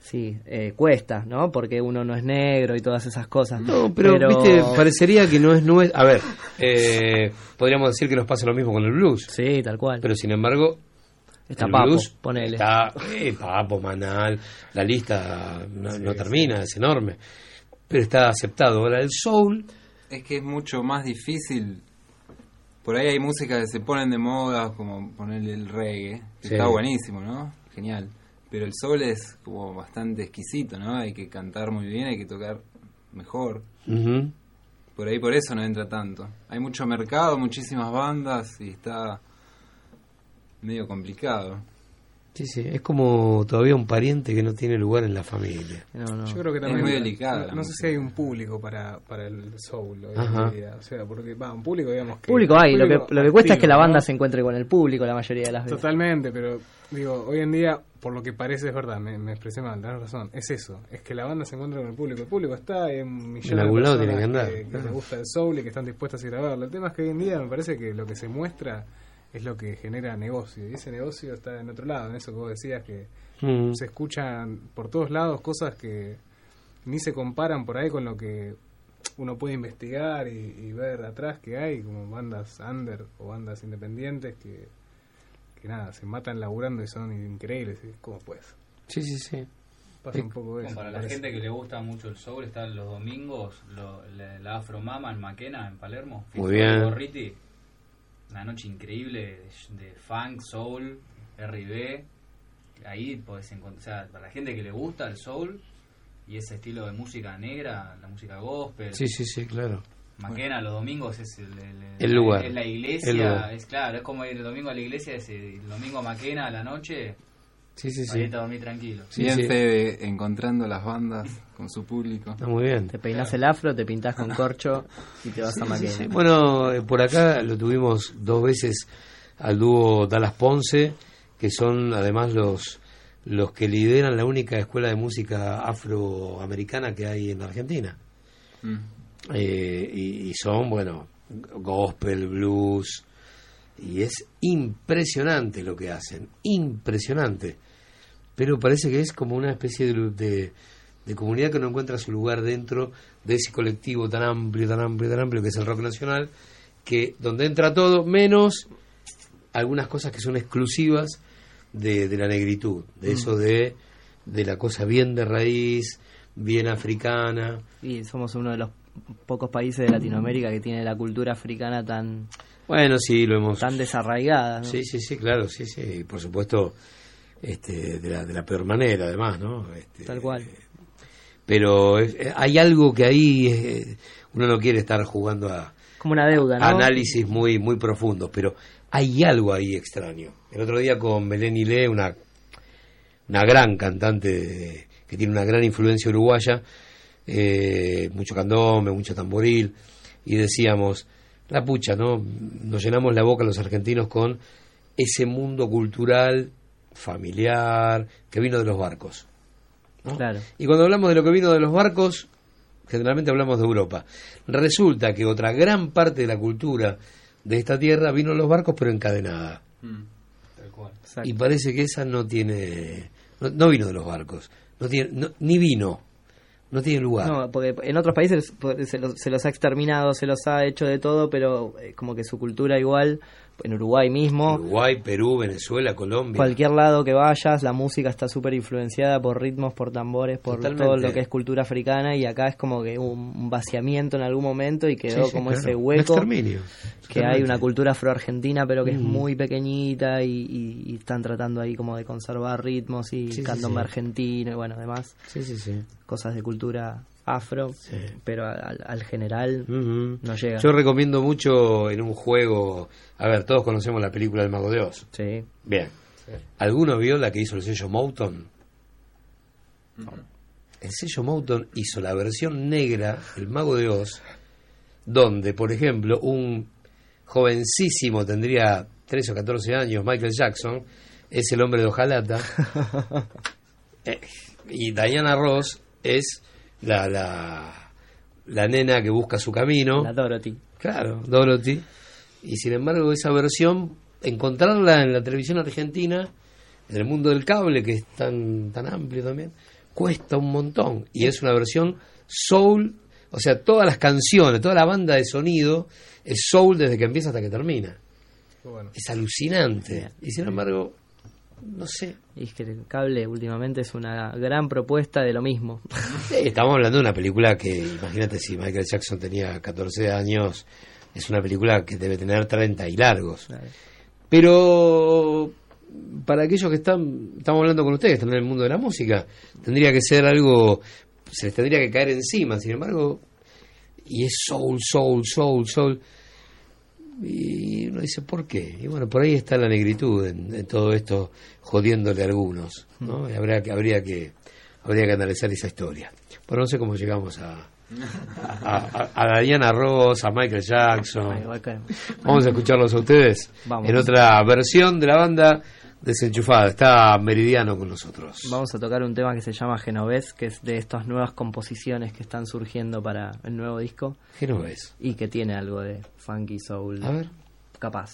S23: sí, eh, cuesta, ¿no? Porque uno no es negro y todas esas cosas.
S1: No, pero, viste, parecería que no es nuestro. A ver, eh, podríamos decir que nos pasa lo mismo con el blues.
S23: Sí, tal cual.
S1: Pero sin embargo,
S23: Está
S1: el
S23: Papo,
S1: blues
S23: ponele.
S1: Está eh, Papo, Manal, la lista no, no termina, es enorme. Pero está aceptado. Ahora, el soul.
S24: Es que es mucho más difícil. Por ahí hay música que se ponen de moda, como ponerle el reggae, que
S1: Sí.
S24: está buenísimo, ¿no? Genial. Pero el soul es como bastante exquisito, ¿no? Hay que cantar muy bien, hay que tocar mejor. Por ahí por eso no entra tanto. Hay mucho mercado, muchísimas bandas y está medio complicado.
S1: Sí, sí, es como todavía un pariente que no tiene lugar en la familia.
S25: Yo creo que
S24: Es
S25: también.
S24: muy delicada
S25: No, no sé si hay un público para, para el soul hoy
S1: Ajá.
S25: en día. O sea, porque, va, un público, digamos que.
S23: Público hay, lo que, lo que cuesta es que la banda
S25: ¿no?
S23: se encuentre con el público la mayoría de las veces.
S25: Totalmente, pero digo, hoy en día, por lo que parece, es verdad, me, me expresé mal, tenés razón, es eso, es que la banda se encuentra con el público, el público está, un millón
S1: En
S25: de personas
S1: tiene que andar,
S25: que, que
S1: claro.
S25: les gusta el soul y que están dispuestas a ir a verlo. El tema es que hoy en día me parece que lo que se muestra es lo que genera negocio, y ese negocio está en otro lado, en eso que vos decías que
S1: Mm.
S25: se escuchan por todos lados cosas que ni se comparan por ahí con lo que uno puede investigar y, y ver atrás que hay, como bandas under o bandas independientes que, que nada, se matan laburando y son increíbles. ¿y ¿Cómo puedes?
S1: Sí, sí, sí.
S25: Pasa un poco eso.
S26: Para la
S25: parece.
S26: gente que le gusta mucho el soul, están los domingos, lo- la, la Afro Mama en Maquena, en Palermo.
S1: Muy bien.
S26: de Gorriti. Una noche increíble de, de funk, soul, R&B. Ahí podés encontrar, o sea, para la gente que le gusta el soul y ese estilo de música negra, la música gospel.
S1: Sí, sí, sí, claro.
S26: Maquena los domingos es el, el-
S1: El lugar.
S26: es la
S1: El
S26: iglesia,
S1: lugar.
S26: es claro, es como ir el domingo a la iglesia, es el domingo a Maquena a la noche.
S1: Sí, sí,
S26: Ahí
S1: sí.
S26: te dormir tranquilo.
S24: Bien Fede, encontrando las bandas con su público.
S1: Está muy bien.
S23: Te peinás el afro, te pintás con corcho y te vas a
S1: Sí,
S23: Maquena.
S1: sí, sí. Bueno, eh, por acá lo tuvimos dos veces al dúo Dallas Ponce, que son además los los que lideran la única escuela de música afroamericana que hay en Argentina.
S24: Mm.
S1: Eh, y, y son, bueno, gospel, blues, y es impresionante lo que hacen, impresionante. Pero parece que es como una especie de, de, de comunidad que no encuentra su lugar dentro de ese colectivo tan amplio, tan amplio, tan amplio que es el rock nacional, que donde entra todo, menos algunas cosas que son exclusivas de, de la negritud, de
S23: Mm.
S1: eso de, de la cosa bien de raíz, bien africana.
S23: Y somos uno de los pocos países de Latinoamérica que tiene la cultura africana tan
S1: Bueno, sí, lo hemos...
S23: tan desarraigada. ¿no?
S1: Sí, sí, sí, claro, sí, sí, por supuesto, este, de la, de la peor manera, además, ¿no? Este,
S23: Tal cual.
S1: pero es- eh, hay algo que ahí eh, uno no quiere estar jugando a
S23: Como una deuda, ¿no?
S1: análisis muy muy profundos, pero hay algo ahí extraño. El otro día con Melanie Le, una, una gran cantante de- que tiene una gran influencia uruguaya, eh, mucho candombe, mucho tamboril, y decíamos, la pucha, ¿no? Nos llenamos la boca los argentinos con ese mundo cultural, familiar, que vino de los barcos. ¿no?
S23: Claro.
S1: Y cuando hablamos de lo que vino de los barcos, generalmente hablamos de Europa. Resulta que otra gran parte de la cultura de esta tierra vino en los barcos, pero encadenada.
S26: Mm, Tal cual.
S1: Y parece que esa no tiene. No, no vino de los barcos. No tiene, no- ni vino. No tiene lugar.
S23: No, porque en otros países se los, se los ha exterminado, se los ha hecho de todo, pero eh, como que su cultura igual, en Uruguay mismo,
S1: Uruguay, Perú, Venezuela, Colombia.
S23: cualquier lado que vayas, la música está súper influenciada por ritmos, por tambores, por
S1: Totalmente.
S23: todo lo que es cultura africana y acá es como que hubo un, vaciamiento en algún momento y quedó
S1: Sí, sí,
S23: como
S1: claro.
S23: ese hueco.
S1: exterminio.
S23: Que hay una cultura afroargentina, pero que es muy pequeñita y, y- y están tratando ahí como de conservar ritmos y
S1: Sí,
S23: candombe argentino y bueno, demás.
S1: Sí, sí, sí.
S23: Cosas de cultura afro, pero al, al general no llega.
S1: Yo recomiendo mucho en un juego. A ver, todos conocemos la película del Mago de Oz.
S23: Sí.
S1: Bien. ¿Alguno vio la que hizo el sello Mouton? El sello Mouton hizo la versión negra, el Mago de Oz, donde, por ejemplo, un jovencísimo, tendría 13 o 14 años, Michael Jackson, es el hombre de hojalata. Eh, y Diana Ross es la, la, la nena que busca su camino.
S23: La Dorothy.
S1: Claro, Dorothy. Y sin embargo, esa versión, encontrarla en la televisión argentina, en el mundo del cable, que es tan, tan amplio también, cuesta un montón. Y es una versión soul, o sea, todas las canciones, toda la banda de sonido es soul desde que empieza hasta que termina. Es alucinante. Y sin embargo, no sé.
S23: Y es que el cable últimamente es una gran propuesta de lo mismo.
S1: Sí, estamos hablando de una película que, imagínate si Michael Jackson tenía 14 años, es una película que debe tener 30 y largos. Pero para aquellos que están, estamos hablando con ustedes, que están en el mundo de la música, tendría que ser algo, se les tendría que caer encima, sin embargo, y es soul, soul, soul, soul. Y uno dice, ¿por qué? Y bueno, por ahí está la negritud en, en todo esto, jodiéndole a algunos. ¿no? Y habría, que, habría, que, habría que analizar esa historia. Bueno, no sé cómo llegamos a, a, a, a Diana Ross, a Michael Jackson. Vamos a escucharlos a ustedes
S23: Vamos.
S1: en otra versión de la banda desenchufada. Está Meridiano con nosotros.
S23: Vamos a tocar un tema que se llama Genovés, que es de estas nuevas composiciones que están surgiendo para el nuevo disco.
S1: Genovés.
S23: Y que tiene algo de funky soul.
S1: A ver.
S23: Capaz.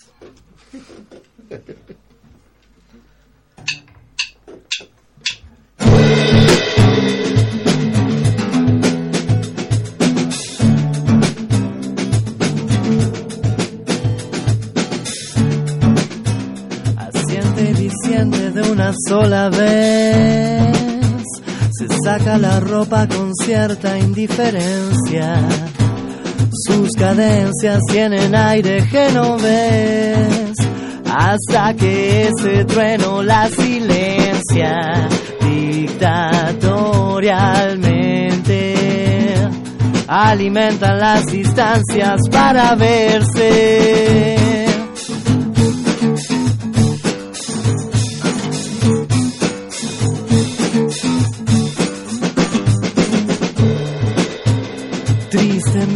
S23: De una sola vez. Se saca la ropa con cierta indiferencia. Sus cadencias tienen aire genovés. Hasta que ese trueno la silencia dictatorialmente. Alimentan las distancias para verse.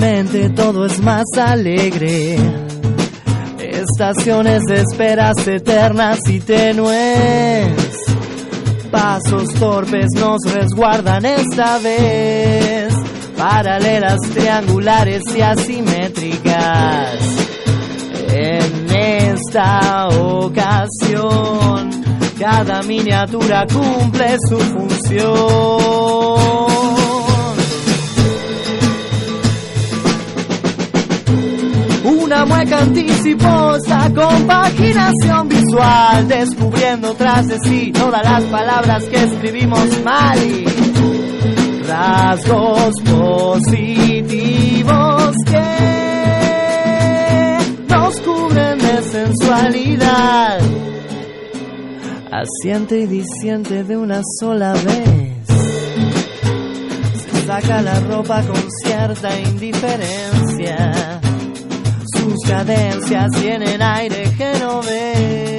S23: Tristemente todo es más alegre. Estaciones de esperas eternas y tenues. Pasos torpes nos resguardan esta vez. Paralelas, triangulares y asimétricas. En esta ocasión, cada miniatura cumple su función. Una mueca anticiposa, compaginación visual, descubriendo tras de sí todas las palabras que escribimos mal y rasgos positivos que nos cubren de sensualidad. Asiente y disiente de una sola vez. Saca la ropa con cierta indiferencia sus cadencias tienen aire genovés.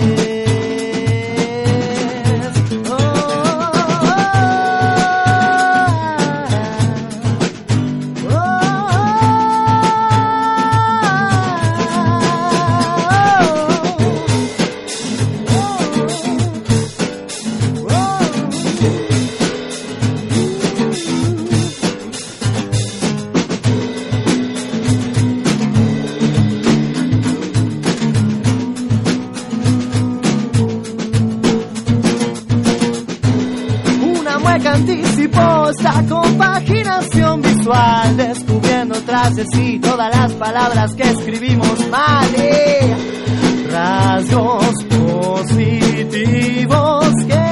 S1: De sí todas las palabras que escribimos mal. y rasgos positivos que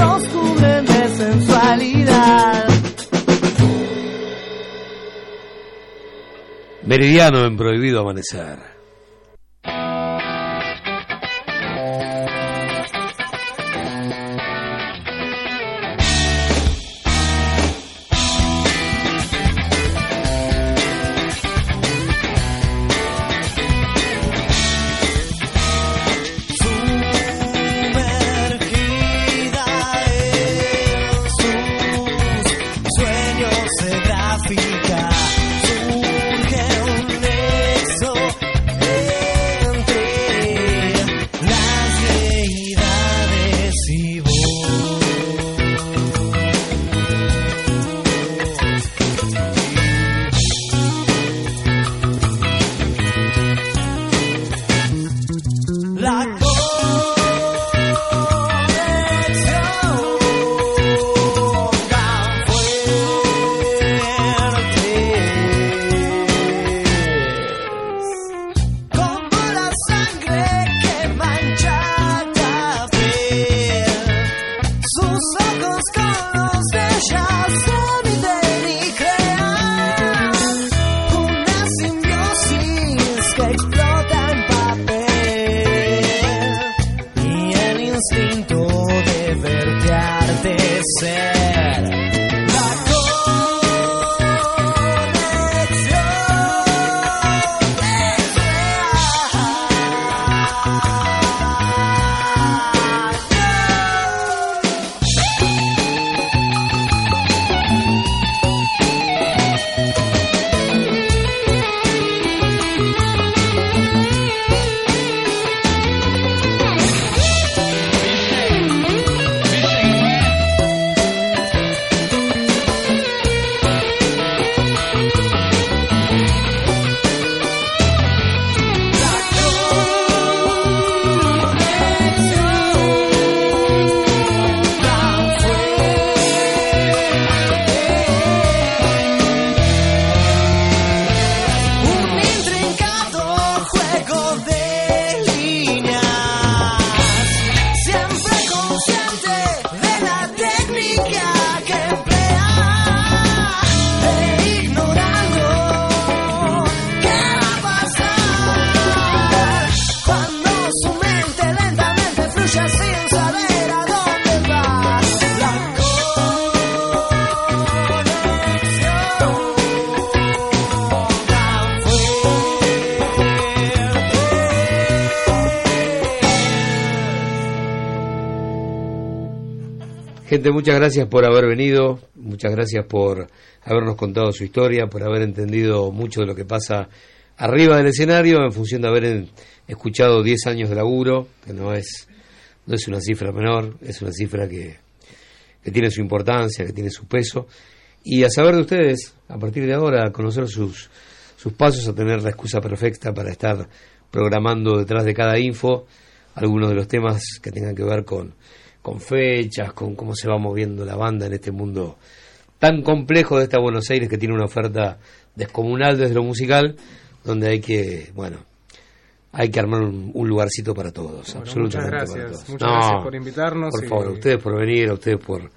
S1: nos cubren de sensualidad.
S27: Meridiano en Prohibido Amanecer. Gracias por haber venido, muchas gracias por habernos contado su historia, por haber entendido mucho de lo que pasa arriba del escenario en función de haber escuchado 10 años de laburo, que no es, no es una cifra menor, es una cifra que, que tiene su importancia, que tiene su peso. Y a saber de ustedes, a partir de ahora, a conocer sus, sus pasos, a tener la excusa perfecta para estar programando detrás de cada info algunos de los temas que tengan que ver con, con fechas, con cómo se va moviendo la banda en este mundo tan complejo de esta Buenos Aires que tiene una oferta descomunal desde lo musical, donde hay que, bueno, hay que armar un, un lugarcito para todos,
S25: Bueno,
S27: absolutamente
S25: muchas
S27: para
S25: gracias,
S27: todos.
S25: muchas gracias por invitarnos
S27: Por
S25: y-
S27: favor, a ustedes por venir, a ustedes por,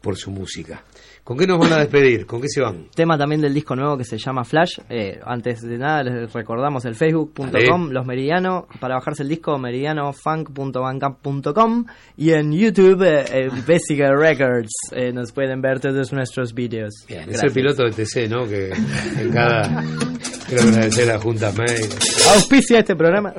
S27: por su música. ¿Con qué nos van a despedir? ¿Con qué se van?
S23: Tema también del disco nuevo que se llama Flash. Eh, antes de nada les recordamos el facebook.com, los meridiano, para bajarse el disco meridianofunk.bandcamp.com y en YouTube, eh, eh, Basic Records, eh, nos pueden ver todos nuestros vídeos.
S27: Bien, es el piloto de TC, ¿no? Que en cada... Quiero agradecer a Juntas Mail.
S23: Auspicia este programa.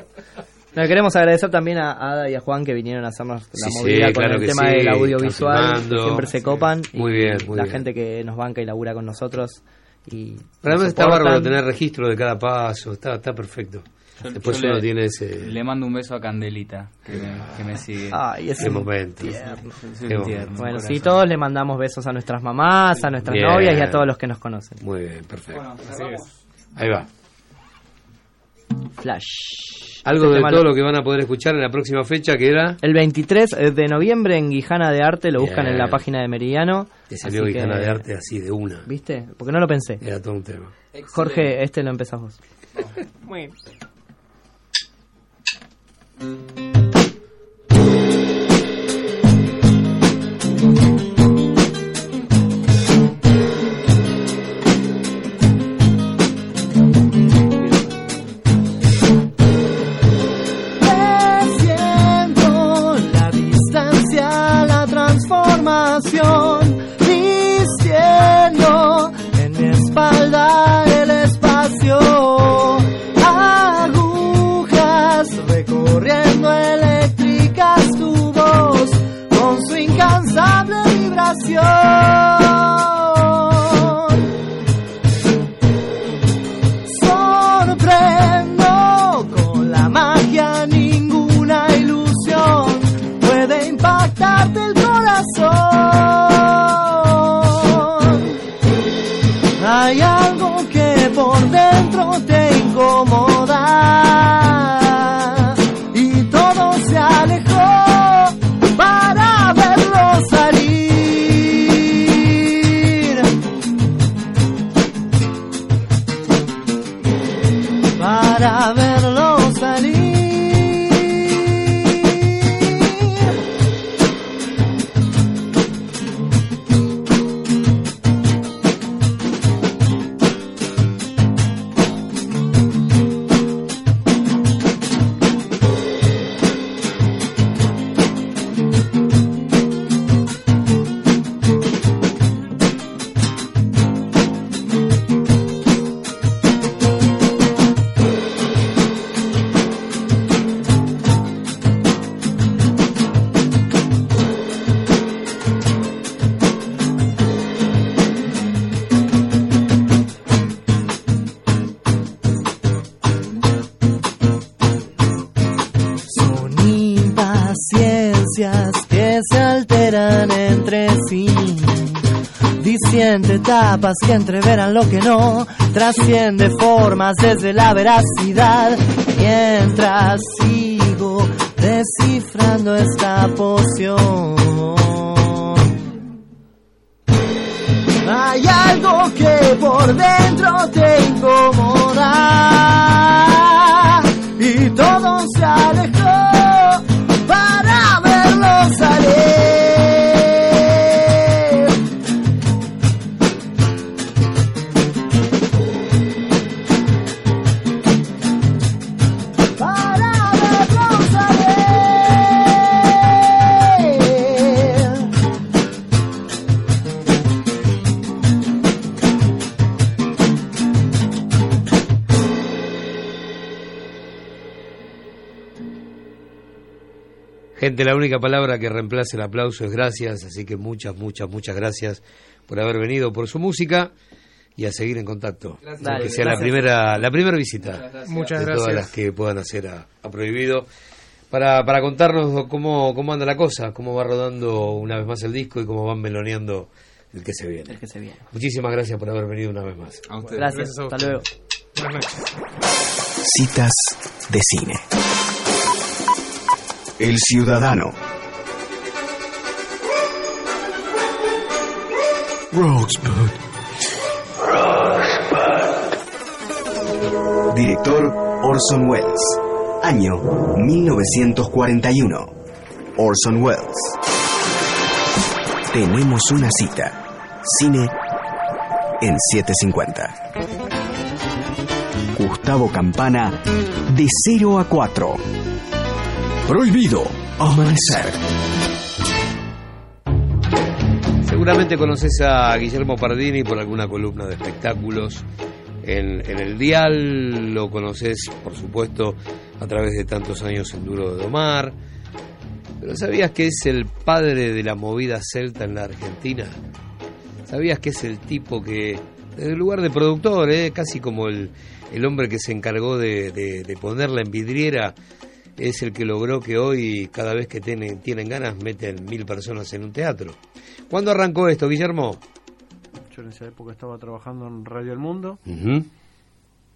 S23: Nos queremos agradecer también a Ada y a Juan que vinieron a hacernos la
S27: Sí,
S23: movida
S27: sí,
S23: con
S27: claro
S23: el tema
S27: sí,
S23: del audiovisual. siempre se copan.
S27: Muy
S23: y
S27: bien, muy
S23: la
S27: bien.
S23: gente que nos banca y labura con nosotros. Y
S27: además está bárbaro tener registro de cada paso, está, está perfecto.
S26: Yo-
S27: Después
S26: yo
S27: uno
S26: le-
S27: tiene ese...
S26: Le mando un beso a Candelita, que me, que me sigue.
S23: Ay, es
S27: Qué
S23: un
S27: momento.
S23: tierno.
S26: Soy
S27: Qué
S26: un
S27: momento.
S26: tierno,
S23: Bueno, sí, todos le mandamos besos a nuestras mamás, a nuestras
S27: Bien.
S23: novias y a todos los que nos conocen.
S27: Muy bien, perfecto.
S26: Bueno.
S27: Ahí va.
S23: Flash.
S1: Algo
S23: Este
S1: de todo
S23: lo-
S1: lo que van a poder escuchar en la próxima fecha, que era...
S23: El 23 de noviembre en Guijana de Arte, lo buscan
S1: Bien.
S23: en la página de Meridiano.
S1: Te salió Guijana
S23: que-
S1: de Arte así de una.
S23: ¿Viste? Porque no lo pensé.
S1: Era todo un tema.
S23: Jorge, este lo empezás vos.
S27: Muy bien.
S29: Que entreveran lo que no trasciende formas desde la veracidad. Mientras sigo descifrando esta poción. Hay algo que por dentro
S1: el aplauso es gracias, así que muchas, muchas, muchas gracias por haber venido, por su música y a seguir en contacto.
S27: Gracias.
S1: Que
S27: Dale,
S1: sea la primera, la primera visita
S27: Muchas gracias. Muchas
S1: de todas las que puedan hacer a, a Prohibido. Para, para contarnos cómo, cómo anda la cosa, cómo va rodando una vez más el disco y cómo van meloneando el que se viene.
S23: El que se viene.
S1: Muchísimas gracias por haber venido una vez más.
S23: Gracias, hasta luego.
S27: Buenas noches.
S2: Citas de cine. El Ciudadano. Rosebud. Director Orson Welles. Año 1941. Orson Welles. Tenemos una cita. Cine en 750. Gustavo Campana, de 0 a 4. Prohibido amanecer.
S1: Seguramente conoces a Guillermo Pardini por alguna columna de espectáculos en, en el Dial, lo conoces por supuesto a través de tantos años en Duro de Domar, pero ¿sabías que es el padre de la movida celta en la Argentina? ¿Sabías que es el tipo que, desde el lugar de productor, eh, casi como el, el hombre que se encargó de, de- de ponerla en vidriera, es el que logró que hoy, cada vez que tienen, tienen ganas, meten mil personas en un teatro? ¿Cuándo arrancó esto, Guillermo?
S30: Yo en esa época estaba trabajando en Radio El Mundo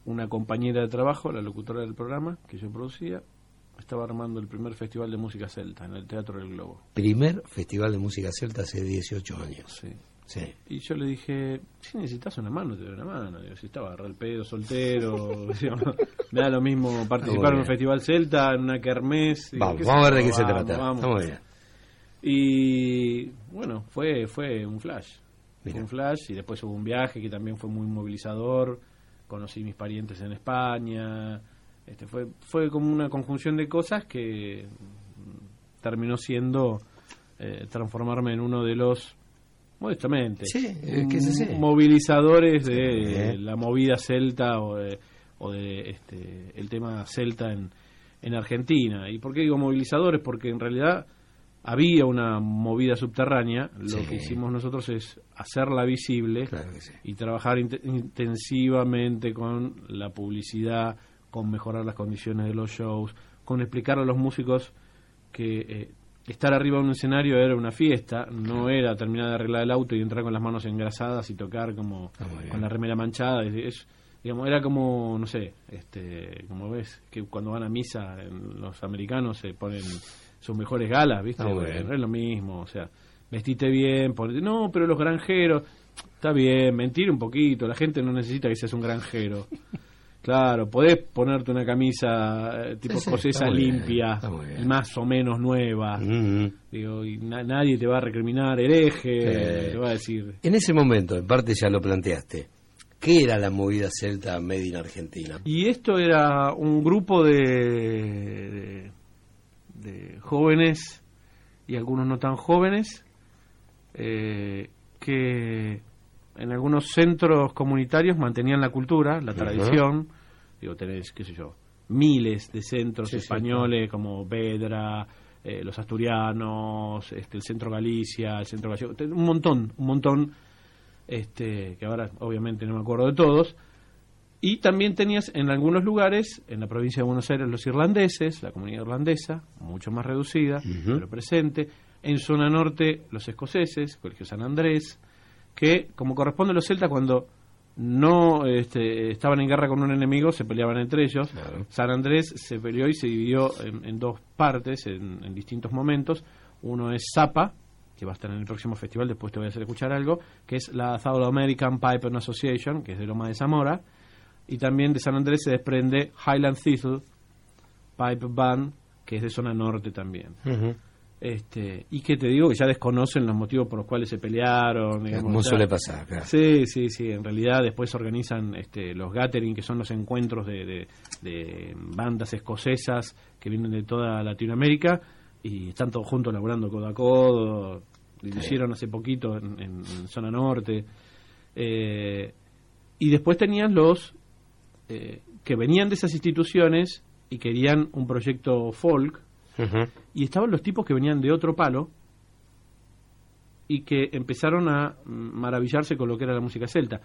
S30: una compañera de trabajo, la locutora del programa que yo producía, estaba armando el primer festival de música celta en el Teatro del Globo.
S1: Primer festival de música celta hace 18 años.
S30: Sí.
S1: Sí.
S30: Y yo le dije, si necesitas una mano, te doy una mano. Digo, si estaba el pedo, soltero, me da lo mismo participar en un festival celta, en una kermés.
S1: Vamos, vamos a ver de qué se
S30: vamos,
S1: trata.
S30: vamos.
S1: Está muy bien.
S30: Y bueno, fue, fue un flash. Fue
S1: Mira.
S30: un flash y después hubo un viaje que también fue muy movilizador. Conocí mis parientes en España. Este, fue, fue como una conjunción de cosas que terminó siendo eh, transformarme en uno de los, modestamente,
S1: Sí, es
S30: movilizadores de eh, la movida celta o de, o de este, el tema celta en, en Argentina. ¿Y por qué digo movilizadores? Porque en realidad había una movida subterránea, lo
S1: Sí.
S30: que hicimos nosotros es hacerla visible y trabajar int- intensivamente con la publicidad, con mejorar las condiciones de los shows, con explicar a los músicos que eh, estar arriba de un escenario era una fiesta, no era terminar de arreglar el auto y entrar con las manos engrasadas y tocar como con la remera manchada, es, es- digamos, era como, no sé, este, como ves, que cuando van a misa en- los americanos se ponen sus mejores galas, ¿viste?
S1: Ah,
S30: Bueno, es lo mismo, o sea, vestite bien, ponete, no, pero los granjeros, está bien, mentir un poquito, la gente no necesita que seas un granjero. Claro, podés ponerte una camisa eh, tipo
S1: Sí,
S30: escocesa limpia
S1: bien.
S30: más o menos nueva.
S1: Mm-hmm.
S30: Digo, y na- nadie te va a recriminar hereje,
S1: Sí.
S30: te va a decir.
S1: En ese momento, en parte ya lo planteaste, ¿qué era la movida celta made in Argentina?
S30: Y esto era un grupo de, de, de jóvenes y algunos no tan jóvenes eh, que en algunos centros comunitarios mantenían la cultura, la tradición. Digo, tenés, qué sé yo, miles de centros
S1: Sí, sí,
S30: españoles como Vedra, eh, los asturianos, este, el centro Galicia, el centro gallego, un montón, un montón, este, que ahora obviamente no me acuerdo de todos, y también tenías en algunos lugares, en la provincia de Buenos Aires, los irlandeses, la comunidad irlandesa, mucho más reducida, pero presente. En zona norte, los escoceses, Colegio San Andrés, que, como corresponde a los celtas, cuando no este, estaban en guerra con un enemigo, se peleaban entre ellos. San Andrés se peleó y se dividió en, en dos partes en, en distintos momentos. Uno es Zapa, que va a estar en el próximo festival, después te voy a hacer escuchar algo, que es la South American Pipe Association, que es de Loma de Zamora. Y también de San Andrés se desprende Highland Thistle Pipe Band, que es de zona norte también. Este, y que te digo que ya desconocen los motivos por los cuales se pelearon. digamos,
S1: Como
S30: ya-
S1: suele pasar, claro.
S30: Sí, sí, sí. En realidad después organizan este, los gathering, que son los encuentros de, de- de bandas escocesas que vienen de toda Latinoamérica y están todos juntos laburando codo a codo. Lo
S1: Sí.
S30: hicieron hace poquito en, en- en zona norte. Eh, y después tenías los eh, que venían de esas instituciones y querían un proyecto folk y estaban los tipos que venían de otro palo y que empezaron a maravillarse con lo que era la música celta.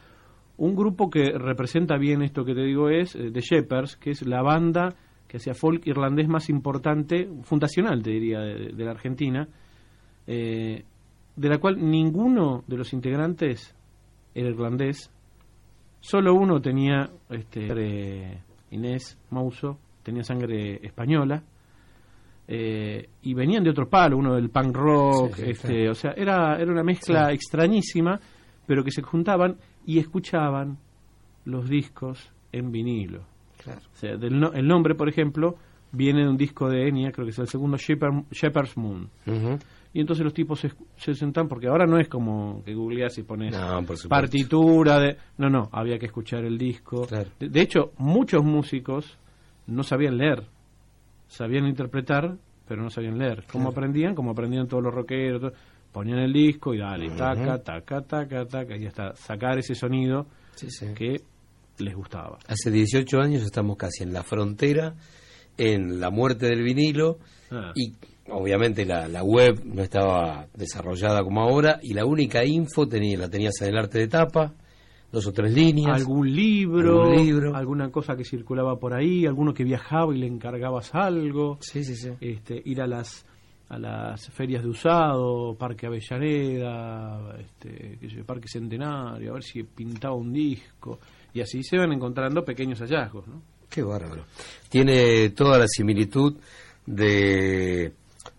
S30: Un grupo que representa bien esto que te digo es eh, The Shepherds, que es la banda que hacía folk irlandés más importante, fundacional te diría, de, de la Argentina, eh, de la cual ninguno de los integrantes era irlandés, solo uno tenía este, sangre- Inés Mauso, tenía sangre española, eh, y venían de otro palo, uno del punk rock,
S1: Sí, sí,
S30: este,
S1: claro.
S30: o sea, era, era una mezcla
S1: Sí.
S30: extrañísima, pero que se juntaban y escuchaban los discos en vinilo. O sea, del no- el nombre, por ejemplo, viene de un disco de Enya, creo que es el segundo, Shepherd- Shepherd's Moon. Y entonces los tipos se, se sentan, porque ahora no es como que googleas y pones
S1: No,
S30: partitura de... No, no, había que escuchar el disco. De, de hecho, muchos músicos no sabían leer. Sabían interpretar, pero no sabían leer. ¿Cómo
S1: Claro.
S30: aprendían? Como aprendían todos los rockeros. todo. Ponían el disco y dale,
S1: Ujú.
S30: taca, taca, taca, taca, y hasta sacar ese sonido que les gustaba.
S1: Hace 18 años estamos casi en la frontera, en la muerte del vinilo,
S30: Ah.
S1: y obviamente la, la web no estaba desarrollada como ahora, y la única info tenía, la tenías en el arte de tapa, dos o tres líneas.
S30: algún libro,
S1: algún libro.
S30: alguna cosa que circulaba por ahí, alguno que viajaba y le encargabas algo. Este, ir a las a las ferias de usado, Parque Avellaneda, este, qué sé yo, Parque Centenario, a ver si pintaba un disco. y así se van encontrando pequeños hallazgos. ¿no?
S1: Qué bárbaro. Tiene toda la similitud de,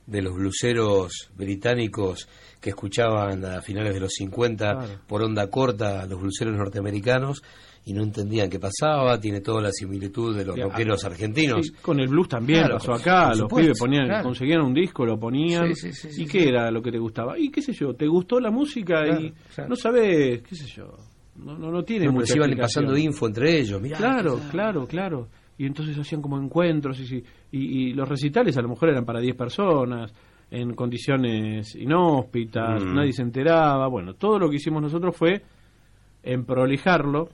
S1: de los bluseros británicos que escuchaban a finales de los 50
S30: Claro.
S1: por onda corta los bluseros norteamericanos y no entendían qué pasaba. Tiene toda la similitud de los
S30: Ya,
S1: rockeros argentinos.
S30: sí, con el blues también
S1: Claro,
S30: pasó acá, los
S1: supuesto,
S30: pibes ponían,
S1: claro.
S30: conseguían un disco, lo ponían.
S1: Sí, sí, sí,
S30: ¿Y qué era lo que te gustaba? Y qué sé yo, ¿te gustó la música? Y no sabes, qué sé yo, no, no, no tiene
S1: No,
S30: mucha
S1: se iban pasando info entre ellos. Mirá,
S30: claro, claro, claro. Y entonces hacían como encuentros y, y, y los recitales a lo mejor eran para 10 personas, en condiciones inhóspitas,
S1: Mm.
S30: nadie se enteraba. Bueno, todo lo que hicimos nosotros fue emprolijarlo,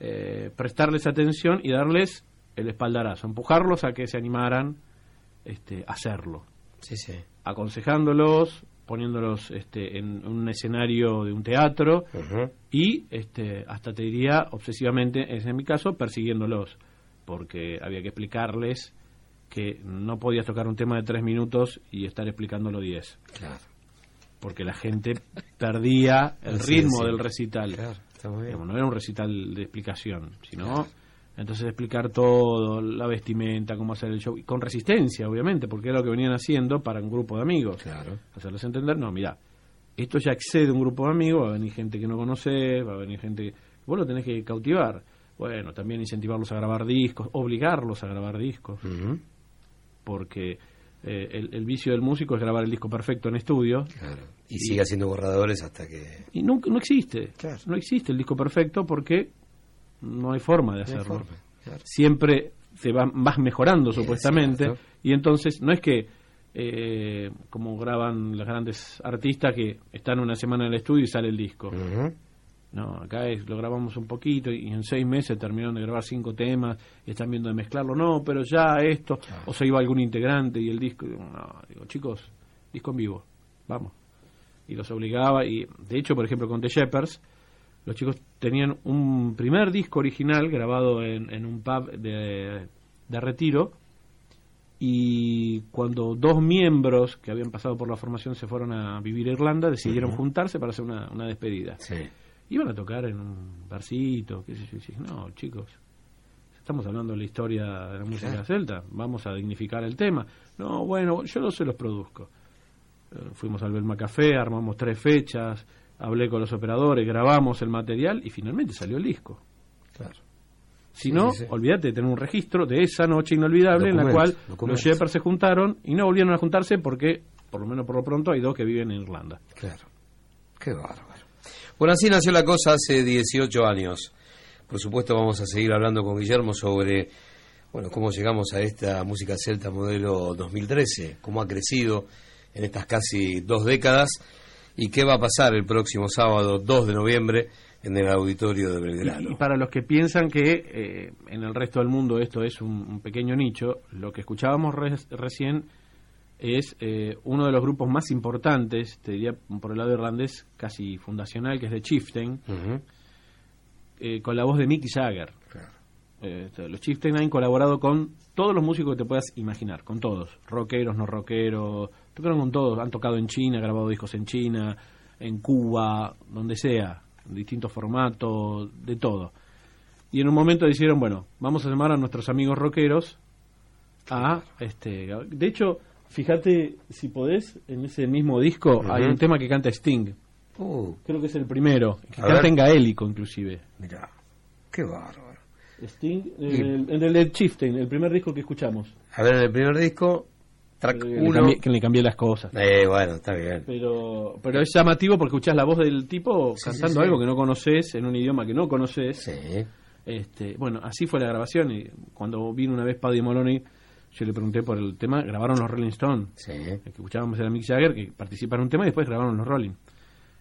S30: eh, prestarles atención y darles el espaldarazo, empujarlos a que se animaran este, a hacerlo.
S1: Sí, sí.
S30: Aconsejándolos, poniéndolos este, en un escenario de un teatro y este, hasta te diría obsesivamente, es mi caso, persiguiéndolos, porque había que explicarles que no podías tocar un tema de tres minutos y estar explicándolo diez.
S1: Claro.
S30: Porque la gente perdía el
S1: Sí,
S30: ritmo
S1: sí.
S30: del recital.
S1: Claro, está muy bien.
S30: Digamos, no era un recital de explicación, sino entonces explicar todo, la vestimenta, cómo hacer el show, y con resistencia, obviamente, porque era lo que venían haciendo para un grupo de amigos.
S1: Claro.
S30: Hacerles entender, no, mira, esto ya excede un grupo de amigos, va a venir gente que no conoces, va a venir gente... Vos lo tenés que cautivar. Bueno, también incentivarlos a grabar discos, obligarlos a grabar discos, porque eh, el, el vicio del músico es grabar el disco perfecto en estudio.
S1: Y sigue haciendo borradores hasta que...
S30: Y no, no existe. No existe el disco perfecto porque no hay forma de
S1: No
S30: hacerlo.
S1: forma, claro.
S30: Siempre te va- vas mejorando supuestamente y entonces no es que eh, como graban los grandes artistas que están una semana en el estudio y sale el disco. No, acá es, lo grabamos un poquito y en seis meses terminaron de grabar cinco temas y están viendo de mezclarlo. No, pero ya esto, o se iba algún integrante y el disco. No, digo, chicos, disco en vivo, vamos. Y los obligaba y, de hecho, por ejemplo, con The Shepherds, los chicos tenían un primer disco original grabado en, en un pub de, de retiro y cuando dos miembros que habían pasado por la formación se fueron a vivir a Irlanda, decidieron juntarse para hacer una, una despedida.
S1: Sí.
S30: Iban a tocar en un barcito, qué sé yo, y no, chicos, estamos hablando de la historia de la música
S1: Claro.
S30: celta, vamos a dignificar el tema. No, bueno, yo no se los produzco. Eh, fuimos al Belma Café, armamos tres fechas, hablé con los operadores, grabamos el material y finalmente salió el disco.
S1: Claro.
S30: Si
S1: Sí,
S30: no,
S1: sí,
S30: olvídate de tener un registro de esa noche inolvidable en la cual los Shepherds se juntaron y no volvieron a juntarse porque, por lo menos por lo pronto, hay dos que viven en Irlanda.
S1: Claro. Qué bárbaro. Bueno, así nació la cosa hace 18 años. Por supuesto, vamos a seguir hablando con Guillermo sobre bueno, cómo llegamos a esta música celta modelo 2013, cómo ha crecido en estas casi dos décadas y qué va a pasar el próximo sábado 2 de noviembre en el auditorio de Belgrano.
S30: Y para los que piensan que eh, en el resto del mundo esto es un, pequeño nicho, lo que escuchábamos re- recién es eh, uno de los grupos más importantes, te diría por el lado irlandés, casi fundacional, que es de Chieftain, eh, con la voz de Mick Jagger. Eh, este, los Chieftain han colaborado con todos los músicos que te puedas imaginar, con todos, rockeros, no rockeros, tocaron con todos, han tocado en China, grabado discos en China, en Cuba, donde sea, en distintos formatos, de todo. Y en un momento decidieron, bueno, vamos a llamar a nuestros amigos rockeros a este de hecho, fíjate si podés en ese mismo disco hay un tema que canta Sting.
S1: Uh,
S30: Creo que es el primero, que canta
S1: ver.
S30: en gaélico inclusive.
S1: Mirá, qué bárbaro.
S30: Sting, en el, en el de Chieftain, el primer disco que escuchamos.
S1: A ver, en el primer disco, track
S30: Eh, le
S1: 1.
S30: cambié- que le cambié las cosas.
S1: Eh, bueno, está bien.
S30: Pero, pero es llamativo porque escuchás la voz del tipo
S1: Sí,
S30: cantando
S1: sí, sí.
S30: algo que no conoces en un idioma que no conoces. Este, bueno, así fue la grabación y cuando vino una vez Paddy Moloney, yo le pregunté por el tema, grabaron los Rolling Stones. El que escuchábamos era Mick Jagger, que participa en un tema y después grabaron los Rolling.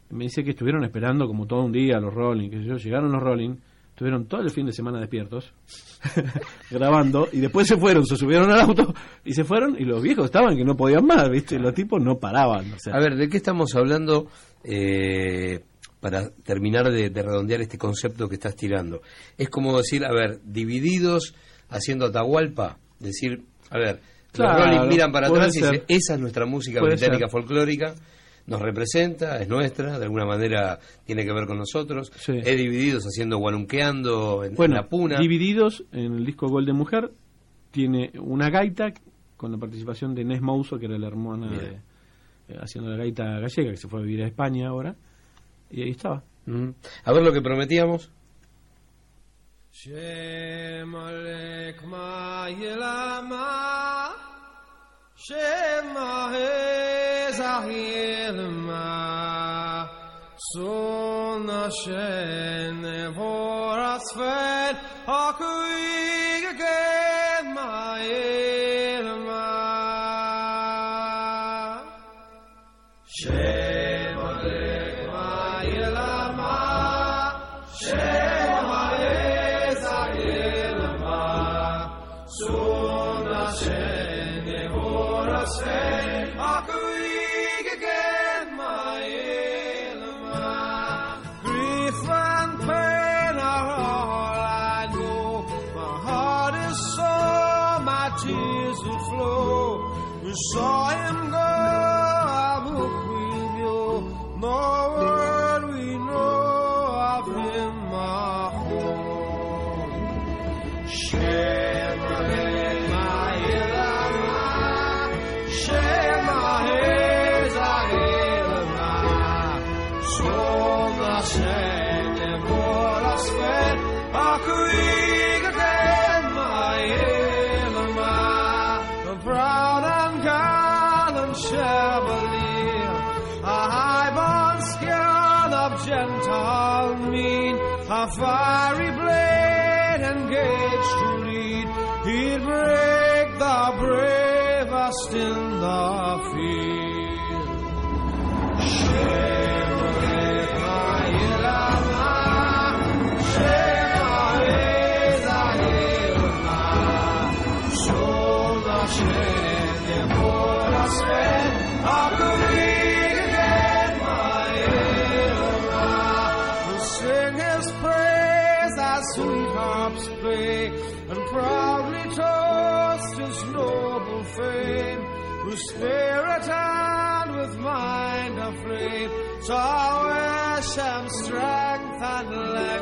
S30: Y me dice que estuvieron esperando como todo un día los Rolling, que yo llegaron los Rolling, estuvieron todo el fin de semana despiertos grabando y después se fueron, se subieron al auto y se fueron y los viejos estaban que no podían más, ¿viste? Los tipos no paraban. o sea.
S1: A ver, ¿de qué estamos hablando eh, para terminar de, de redondear este concepto que estás tirando? Es como decir, a ver, divididos haciendo Atahualpa, decir, a ver,
S30: Claro,
S1: los Rolling miran para atrás y dicen, esa es nuestra música
S30: Puede
S1: británica
S30: ser.
S1: folclórica, nos representa, es nuestra, de alguna manera tiene que ver con nosotros. Es Divididos haciendo Guanunqueando en,
S30: Bueno,
S1: en la Puna.
S30: Divididos en el disco Gol de Mujer tiene una gaita con la participación de Nes Mouso, que era la hermana de, eh, haciendo la gaita gallega, que se fue a vivir a España ahora. Y ahí estaba.
S1: Mm. A ver lo que prometíamos.
S31: Shemalek ma yelama Shema hezah yelma Sona and proudly toast his noble fame, whose spirit and with mind aflame. Saw wish and strength and length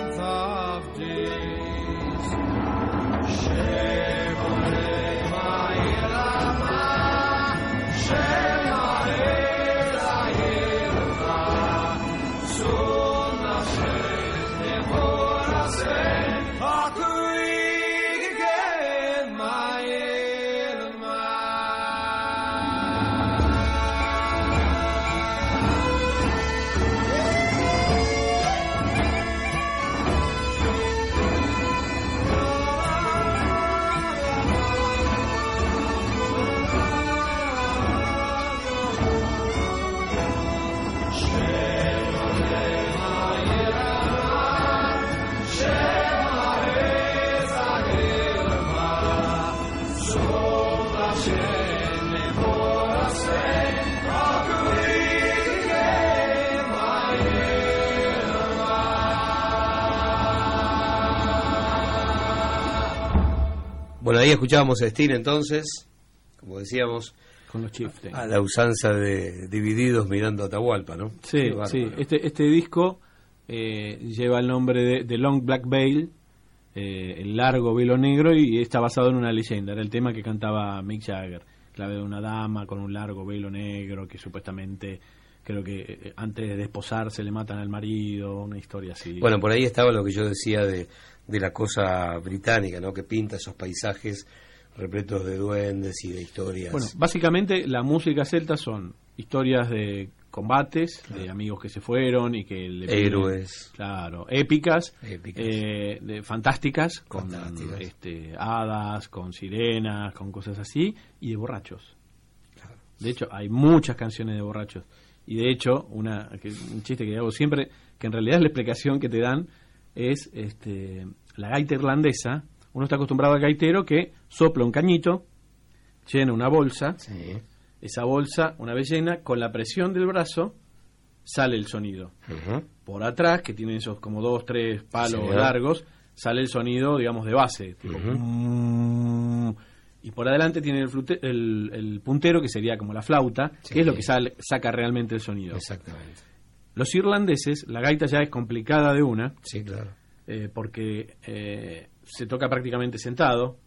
S1: Bueno, ahí escuchábamos a Steen entonces, como decíamos,
S30: con los Chieftains.
S1: a la usanza de Divididos mirando a Atahualpa, ¿no?
S30: Sí, sí. Este, este disco eh, lleva el nombre de, de Long Black Veil, eh, el largo velo negro, y está basado en una leyenda. Era el tema que cantaba Mick Jagger. Clave de una dama con un largo velo negro que supuestamente, creo que eh, antes de desposarse le matan al marido, una historia así.
S1: Bueno, por ahí estaba lo que yo decía de, de la cosa británica, ¿no? Que pinta esos paisajes repletos de duendes y de historias.
S30: Bueno, básicamente la música celta son historias de combates, de amigos que se fueron y que le piden-
S1: Héroes.
S30: claro, épicas,
S1: Épicas.
S30: eh, de, fantásticas, con este, hadas, con sirenas, con cosas así, y de borrachos. De hecho, hay muchas canciones de borrachos. Y de hecho, una, que- un chiste que hago siempre, que en realidad la explicación que te dan es este, la gaita irlandesa. Uno está acostumbrado al gaitero que sopla un cañito, llena una bolsa, esa bolsa, una vez llena, con la presión del brazo, sale el sonido. Por atrás, que tiene esos como dos, tres palos
S1: Sí.
S30: largos, sale el sonido, digamos, de base. tipo, Y por adelante tiene el, flute- el, el puntero, que sería como la flauta, que es lo que sale- saca realmente el sonido.
S1: Exactamente.
S30: Los irlandeses, la gaita ya es complicada de una.
S1: Sí, claro.
S30: Eh, porque eh, se toca prácticamente sentado.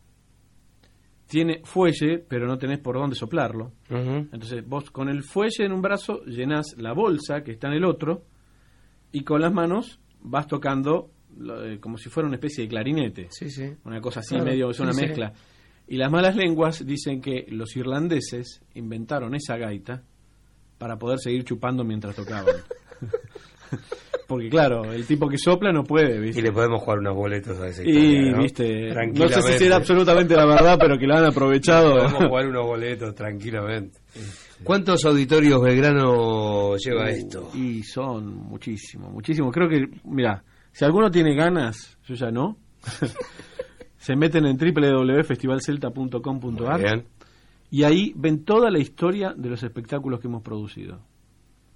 S30: Tiene fuelle, pero no tenés por dónde soplarlo. Entonces vos con el fuelle en un brazo llenás la bolsa que está en el otro y con las manos vas tocando eh, como si fuera una especie de clarinete.
S1: Sí, sí.
S30: Una cosa así,
S1: Claro,
S30: medio, es una
S1: sí.
S30: mezcla. Y las malas lenguas dicen que los irlandeses inventaron esa gaita para poder seguir chupando mientras tocaban. Porque claro, el tipo que sopla no puede, ¿viste?
S1: Y le podemos jugar unos boletos a ese.
S30: Y, viste, no sé si era absolutamente la verdad, pero que lo han aprovechado.
S1: Podemos jugar unos boletos tranquilamente. ¿Cuántos auditorios Belgrano lleva esto?
S30: Y son muchísimos, muchísimos. Creo que, mira, si alguno tiene ganas, yo ya no, se meten en www.festivalcelta.com.ar y ahí ven toda la historia de los espectáculos que hemos producido.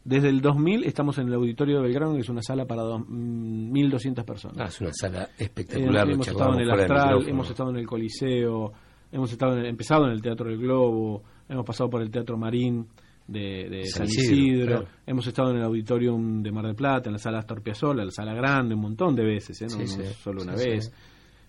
S30: Desde el 2000 estamos en el auditorio de Belgrano, que es una sala para dos- mm, 1.200 personas.
S1: Ah, es una sala espectacular.
S30: Eh,
S1: lo
S30: hemos estado en el Astral, hemos estado en el Coliseo, hemos estado en- empezado en el Teatro del Globo, hemos pasado por el Teatro Marín de, de
S1: San
S30: San
S1: Isidro,
S30: Isidro,
S1: claro.
S30: hemos estado en el Auditorium de Mar del Plata, en la Sala Astor Piazzolla, en la Sala Grande, un montón de veces, ¿eh? no,
S1: Sí,
S30: no
S1: sí.
S30: solo una vez.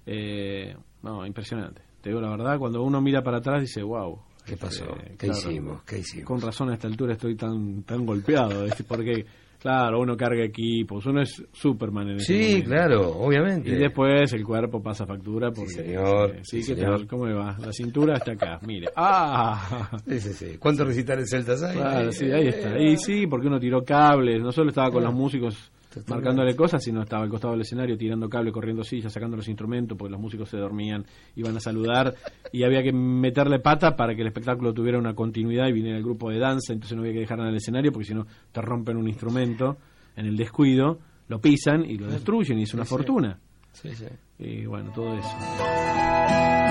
S30: Eh, no, impresionante. Te digo la verdad, cuando uno mira para atrás dice, wow.
S1: ¿Qué pasó? ¿Qué hicimos? ¿Qué hicimos?
S30: Con razón a esta altura estoy tan tan golpeado, porque claro, uno carga equipos, uno es Superman en ese
S1: Sí,
S30: momento.
S1: claro, obviamente.
S30: Y después el cuerpo pasa factura porque...
S1: señor,
S30: eh, sí,
S1: sí,
S30: ¿qué
S1: señor.
S30: tal? ¿Cómo va? La cintura está acá, mire. ¡Ah!
S1: Sí, sí, sí. ¿Cuántos recitales celtas hay?
S30: Claro, sí, ahí está. Y sí, porque uno tiró cables, no solo estaba con los músicos marcándole cosas, sino estaba al costado del escenario tirando cable, corriendo sillas, sacando los instrumentos, porque los músicos se dormían, iban a saludar y había que meterle pata para que el espectáculo tuviera una continuidad y viniera el grupo de danza, entonces no había que dejar nada en el escenario porque si no te rompen un instrumento en el descuido, lo pisan y lo destruyen y es una
S1: Sí,
S30: fortuna.
S1: Sí, sí.
S30: Y bueno, todo eso.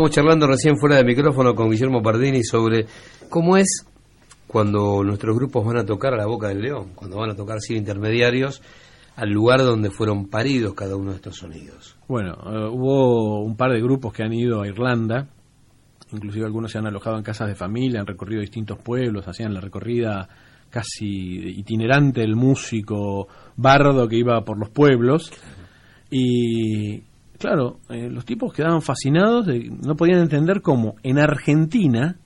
S1: Estábamos charlando recién fuera de micrófono con Guillermo Pardini sobre cómo es cuando nuestros grupos van a tocar a la boca del león, cuando van a tocar sin intermediarios al lugar donde fueron paridos cada uno de estos sonidos.
S30: Bueno, eh, hubo un par de grupos que han ido a Irlanda, inclusive algunos se han alojado en casas de familia, han recorrido distintos pueblos, hacían la recorrida casi itinerante del músico bardo que iba por los pueblos. Y claro, eh, los tipos quedaban fascinados, de, no podían entender cómo en Argentina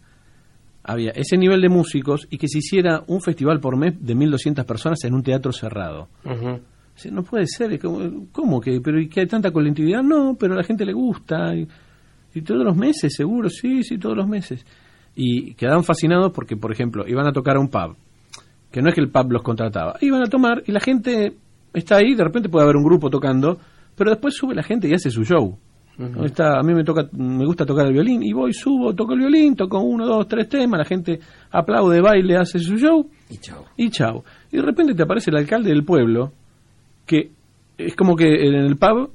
S30: había ese nivel de músicos y que se hiciera un festival por mes de 1.200 personas en un teatro cerrado. No puede ser, es como- ¿cómo que? ¿Pero y que hay tanta colectividad? No, pero a la gente le gusta. Y, y todos los meses, seguro, sí, sí, todos los meses. Y quedaban fascinados porque, por ejemplo, iban a tocar a un pub, que no es que el pub los contrataba, iban a tomar y la gente está ahí, de repente puede haber un grupo tocando, pero después sube la gente y hace su show. ¿no? Está, a mí me toca, me gusta tocar el violín y voy, subo, toco el violín, toco uno, dos, tres temas, la gente aplaude, baile, hace su show
S1: y chao.
S30: Y chao. Y de repente te aparece el alcalde del pueblo, que es como que en el pub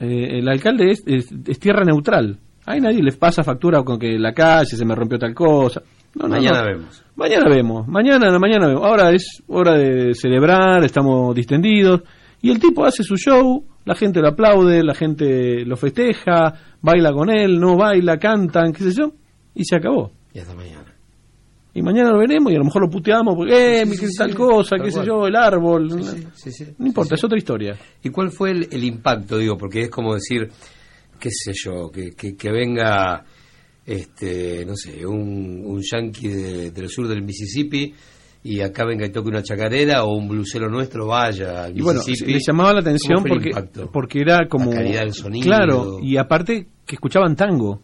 S30: eh, el alcalde es, es- es tierra neutral. Ahí nadie les pasa factura con que la calle se me rompió tal cosa. No, no,
S1: Mañana
S30: no.
S1: vemos.
S30: Mañana vemos. Mañana, mañana vemos. Ahora es hora de celebrar, estamos distendidos. Y el tipo hace su show, la gente lo aplaude, la gente lo festeja, baila con él, no baila, cantan, qué sé yo, y se acabó.
S1: Y hasta mañana.
S30: Y mañana lo veremos y a lo mejor lo puteamos porque, eh,
S1: Sí,
S30: mi-
S1: sí,
S30: tal
S1: sí,
S30: cosa, qué sé yo, el árbol.
S1: Sí, sí,
S30: no importa, es otra historia.
S1: ¿Y cuál fue el, el impacto, digo? Porque es como decir, qué sé yo, que, que, que venga, este, no sé, un, un yankee de- del sur del Mississippi y acá venga y toque una chacarera o un blusero nuestro vaya al
S30: Y bueno, le llamaba la atención
S1: ¿Cómo fue el
S30: porque,
S1: impacto?
S30: porque era como...
S1: La calidad del sonido.
S30: Claro, y aparte que escuchaban tango.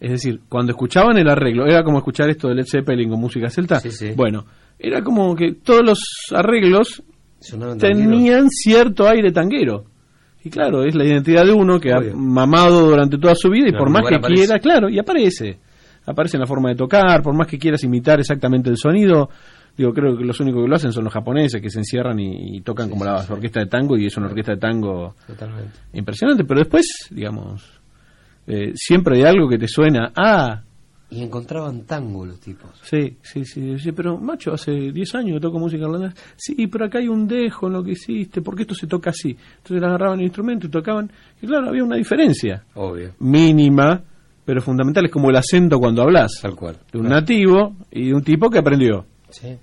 S30: Es decir, cuando escuchaban el arreglo, era como escuchar esto de Led Zeppelin con música celta. Bueno, era como que todos los arreglos
S1: Sonaban
S30: tenían cierto aire tanguero. Y claro, es la identidad de uno que ha mamado durante toda su vida y por más que
S1: aparece.
S30: quiera, claro, y aparece. Aparece en la forma de tocar, por más que quieras imitar exactamente el sonido. Digo, creo que los únicos que lo hacen son los japoneses que se encierran y, y tocan como la orquesta de tango y es una orquesta de tango
S1: Totalmente.
S30: impresionante. Pero después, digamos, eh, siempre hay algo que te suena, ah,
S1: Y encontraban tango los tipos.
S30: Sí, sí, sí, sí, pero macho, hace 10 años que toco música irlandesa. Sí, pero acá hay un dejo en lo que hiciste, porque esto se toca así. Entonces agarraban el instrumento y tocaban, y claro, había una diferencia.
S1: Obvio.
S30: Mínima, pero fundamental, es como el acento cuando hablas.
S1: Tal cual.
S30: De un nativo y de un tipo que aprendió.
S1: Sí.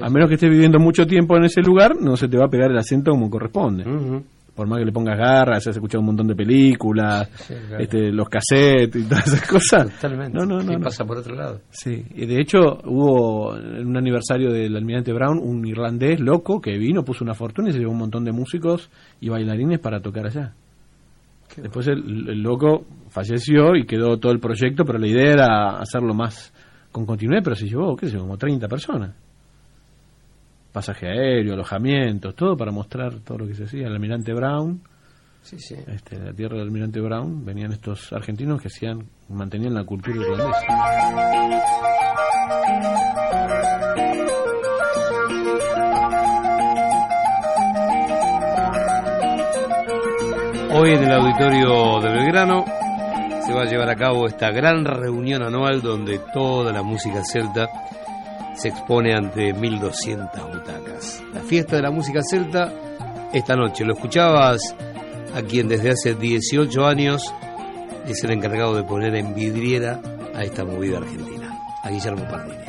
S30: A menos que estés viviendo mucho tiempo en ese lugar, no se te va a pegar el acento como corresponde. Por más que le pongas garras, has escuchado un montón de películas,
S1: claro.
S30: este, los cassettes y todas esas cosas.
S1: Totalmente.
S30: No, no, no.
S1: ¿Qué
S30: no.
S1: pasa por otro lado?
S30: Sí, y de hecho hubo en un aniversario del almirante Brown un irlandés loco que vino, puso una fortuna y se llevó un montón de músicos y bailarines para tocar allá. Después el, el loco falleció y quedó todo el proyecto, pero la idea era hacerlo más con continuidad, pero se llevó, qué sé como 30 personas. Pasaje aéreo, alojamientos, todo para mostrar todo lo que se hacía. El almirante Brown,
S1: Sí, sí.
S30: este, la tierra del almirante Brown, venían estos argentinos que hacían, mantenían la cultura irlandesa.
S1: Hoy en el auditorio de Belgrano se va a llevar a cabo esta gran reunión anual donde toda la música celta se expone ante 1200 butacas. La fiesta de la música celta esta noche. Lo escuchabas a quien desde hace 18 años es el encargado de poner en vidriera a esta movida argentina, a Guillermo Pardini.